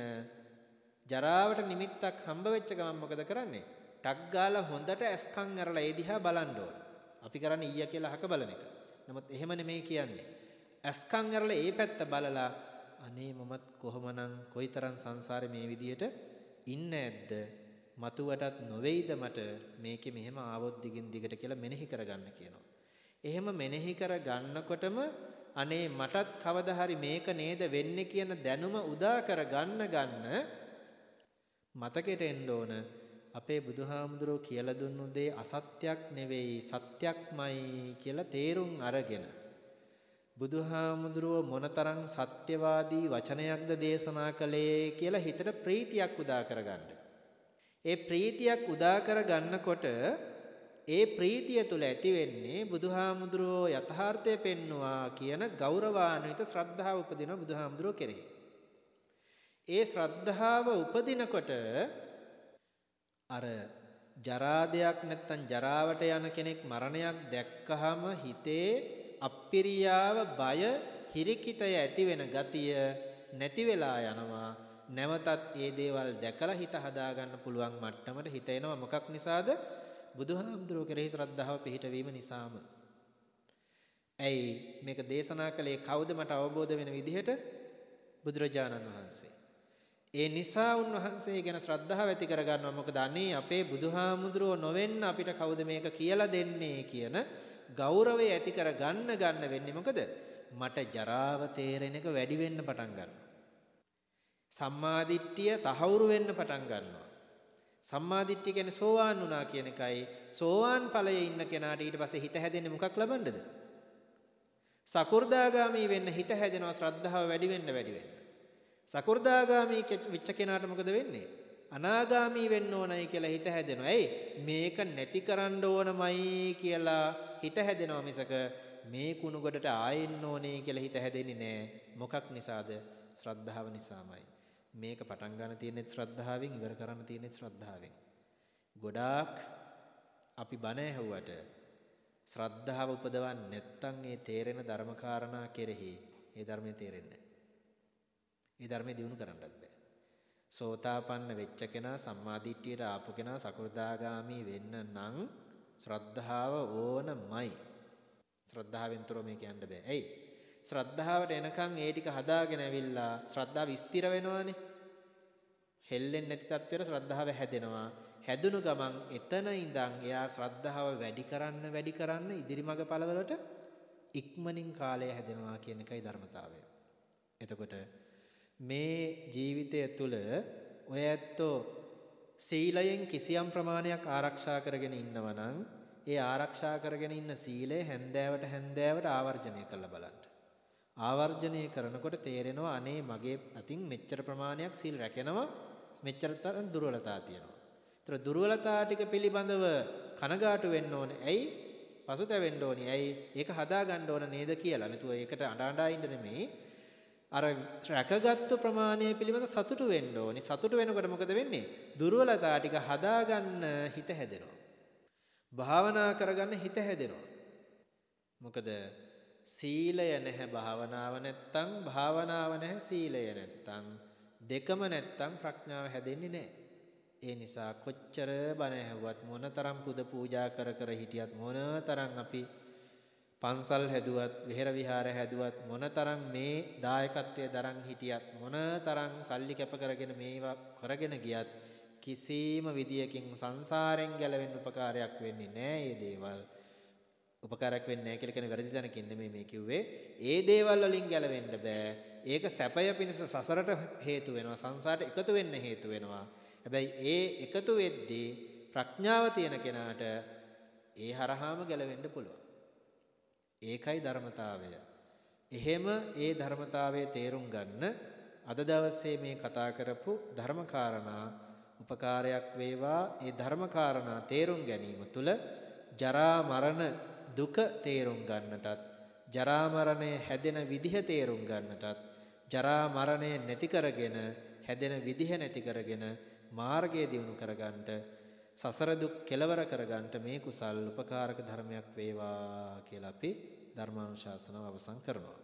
ජරාවට නිමිත්තක් හම්බ වෙච්ච ගමන් මොකද කරන්නේ? ටක් ගාලා හොඳට ඇස්කම් අරලා ඒ දිහා බලන්න ඕන. අපි කරන්නේ ඊය කියලා අහක බලන එක. නමුත් එහෙම නෙමෙයි කියන්නේ. ඇස්කම් අරලා ඒ පැත්ත බලලා අනේ මමත් කොහොමනම් කොයිතරම් සංසාරේ මේ විදියට ඉන්න ඇද්ද මතුවටත් නොවේයිද මට මේකේ මෙහෙම ආවොත් දිගින් දිගට කියලා මෙනෙහි කරගන්න කියනවා. එහෙම මෙනෙහි කර ගන්නකොටම අනේ මටත් කවදා හරි මේක නේද වෙන්නේ කියන දැනුම උදා කර ගන්න ගන්න මතකෙට එන්න ඕන අපේ බුදුහාමුදුරුවෝ කියලා දුන්නු දේ අසත්‍යක් නෙවෙයි සත්‍යක්මයි කියලා තේරුම් අරගෙන බුදුහාමුදුරුව මොනතරම් සත්‍යවාදී වචනයක්ද දේශනා කළේ කියලා හිතට ප්‍රීතියක් උදා කරගන්න. ඒ ප්‍රීතියක් උදා කරගන්නකොට ඒ ප්‍රීතිය තුල ඇති වෙන්නේ බුදුහාමුදුරුවෝ යථාර්ථය පෙන්නවා කියන ගෞරවාන්විත ශ්‍රද්ධාව උපදින බුදුහාමුදුරුවෝ කෙරෙහි. ඒ ශ්‍රද්ධාව උපදිනකොට අර ජරා දෙයක් නැත්තම් ජරාවට යන කෙනෙක් මරණයක් දැක්කහම හිතේ අප්පිරියාව බය හිරිකිතය ඇති වෙන ගතිය නැති වෙලා යනවා. නැවතත් ඒ දේවල් දැකලා හිත හදාගන්න පුළුවන් මට්ටමට හිත එනවා. මොකක් නිසාද? බුදුහාමුදුරුවෝ කෙරෙහි ශ්‍රද්ධාව පිහිටවීම නිසාම ඇයි මේක දේශනා කළේ කවුද මට අවබෝධ වෙන විදිහට බුදුරජාණන් වහන්සේ. ඒ නිසා උන්වහන්සේ ගැන ශ්‍රද්ධාව ඇති කරගන්නවා. මොකද අනේ අපේ බුදුහාමුදුරුවෝ නොවෙන්න අපිට කවුද මේක කියලා දෙන්නේ කියන ගෞරවය ඇති කර ගන්න ගන්න වෙන්නේ මොකද? මට ජරාව තේරෙන එක වැඩි වෙන්න පටන් ගන්නවා. සම්මාදිට්ඨිය තහවුරු වෙන්න පටන් ගන්නවා. සම්මාදිට්ඨිය කියන්නේ සෝවාන් වුණා කියන එකයි. සෝවාන් ඵලයේ ඉන්න කෙනාට ඊට පස්සේ හිත හැදෙන්නේ මොකක් ලබන්නද? සකු르දාගාමි වෙන්න හිත හැදෙනවා ශ්‍රද්ධාව වැඩි වෙන්න වැඩි වෙන්න. සකු르දාගාමි වෙච්ච කෙනාට මොකද වෙන්නේ? අනාගාමි වෙන්න ඕනයි කියලා හිත හැදෙනවා. එයි මේක නැති කරන්න ඕනමයි කියලා හිත හැදෙනවා මිසක මේ කුණු ගොඩට ආයෙන්න ඕනේ කියලා හිත හැදෙන්නේ නැහැ. මොකක් නිසාද? ශ්‍රද්ධාව නිසාමයි. මේක පටන් ගන්න තියෙන්නේ ශ්‍රද්ධාවෙන් ඉවර කරන්න තියෙන්නේ ශ්‍රද්ධාවෙන්. ගොඩාක් අපි බණ ඇහුවට ශ්‍රද්ධාව උපදවන්නේ නැත්නම් ඒ තේරෙන ධර්මකාරණා කෙරෙහි ඒ ධර්මයේ තේරෙන්නේ ඒ ධර්මයේ දිනු කරන්නත් බෑ. සෝතාපන්න වෙච්ච කෙනා සම්මාදිට්ඨියට ආපු කෙනා සකෘදාගාමි වෙන්න නම් ශ්‍රද්ධාව ඕනමයි. ශ්‍රද්ධාවෙන් තොර මේක යන්න බෑ. ඇයි? ශ්‍රද්ධාවට එනකන් ඒ ටික හදාගෙන ඇවිල්ලා ශ්‍රද්ධාව ස්ථිර වෙනවානේ. හෙල්ලෙන්නේ නැති තත්ත්වයට ශ්‍රද්ධාව හැදෙනවා. හැදුණු ගමන් එතන ඉඳන් එයා ශ්‍රද්ධාව වැඩි කරන්න වැඩි කරන්න ඉදිරි මඟ පළවලට ඉක්මනින් කාලය හැදෙනවා කියන එකයි ධර්මතාවය. එතකොට මේ ජීවිතය තුළ ඔය ඇත්තෝ සීලයෙන් කිසියම් ප්‍රමාණයක් ආරක්ෂා කරගෙන ඉන්නවා නම් ඒ ආරක්ෂා කරගෙන ඉන්න සීලය හැන්දෑවට හැන්දෑවට ආවර්ජනය කරලා බලන්න. ආවර්ජනය කරනකොට තේරෙනවා අනේ මගේ අතින් මෙච්චර ප්‍රමාණයක් සීල් රැකෙනවා මෙච්චර තරම් දුර්වලතා තියෙනවා. ඒතර දුර්වලතා ටික පිළිබඳව කනගාටු වෙන්න ඕනේ. ඇයි? පසුතැවෙන්න ඕනේ. ඇයි? ඒක හදා ගන්න ඕන නේද කියලා. නැතුව ඒකට අඬ අඬා ඉන්න නෙමෙයි. අර රැකගත්තු ප්‍රමාණය පිළිබඳ සතුටු වෙන්න ඕනේ. සතුටු වෙනකොට මොකද වෙන්නේ? දුර්වලතා ටික හදාගන්න හිත හැදෙනවා. භාවනා කරගන්න හිත හැදෙනවා. මොකද සීලය නැහැ භාවනාව නැත්තම් භාවනාව නැහැ සීලය නැත්තම් දෙකම නැත්තම් ප්‍රඥාව හැදෙන්නේ නැහැ. ඒ නිසා කොච්චර බණ ඇහුවත් මොනතරම් පුද පූජා කර කර හිටියත් මොනතරම් අපි පන්සල් හැදුවත් විහෙර විහාර හැදුවත් මොනතරම් මේ දායකත්වයේ දරන් හිටියත් මොනතරම් සල්ලි කැප කරගෙන මේවා කරගෙන ගියත් කිසිම විදියකින් සංසාරෙන් ගැලවෙන්න උපකාරයක් වෙන්නේ නැහැ මේ දේවල්. උපකාරයක් වෙන්නේ නැහැ කියලා කියන වැරදි තැනකින් නෙමෙයි මේ කිව්වේ. ඒ දේවල් වලින් ගැලවෙන්න බෑ. ඒක සැපය පිණිස සසරට හේතු වෙනවා. සංසාරට එකතු වෙන්න හේතු වෙනවා. හැබැයි ඒ එකතු වෙද්දී ප්‍රඥාව තියෙන කෙනාට ඒ හරහාම ගැලවෙන්න පුළුවන්. ඒකයි ධර්මතාවය. එහෙම ඒ ධර්මතාවයේ තේරුම් ගන්න අද දවසේ මේ කතා කරපු ධර්මකාරණා උපකාරයක් වේවා ඒ ධර්මකාරණා තේරුම් ගැනීම තුළ ජරා මරණ දුක තේරුම් ගන්නටත් ජරා මරණය හැදෙන විදිහ තේරුම් ගන්නටත් ජරා මරණය නැති කරගෙන හැදෙන විදිහ නැති කරගෙන මාර්ගය දියුණු කරගන්නට සසර දුක් කෙලවර කරගන්නට මේ කුසල් උපකාරක ධර්මයක් වේවා කියලා අපි ධර්මානුශාසනාව අවසන් කරනවා.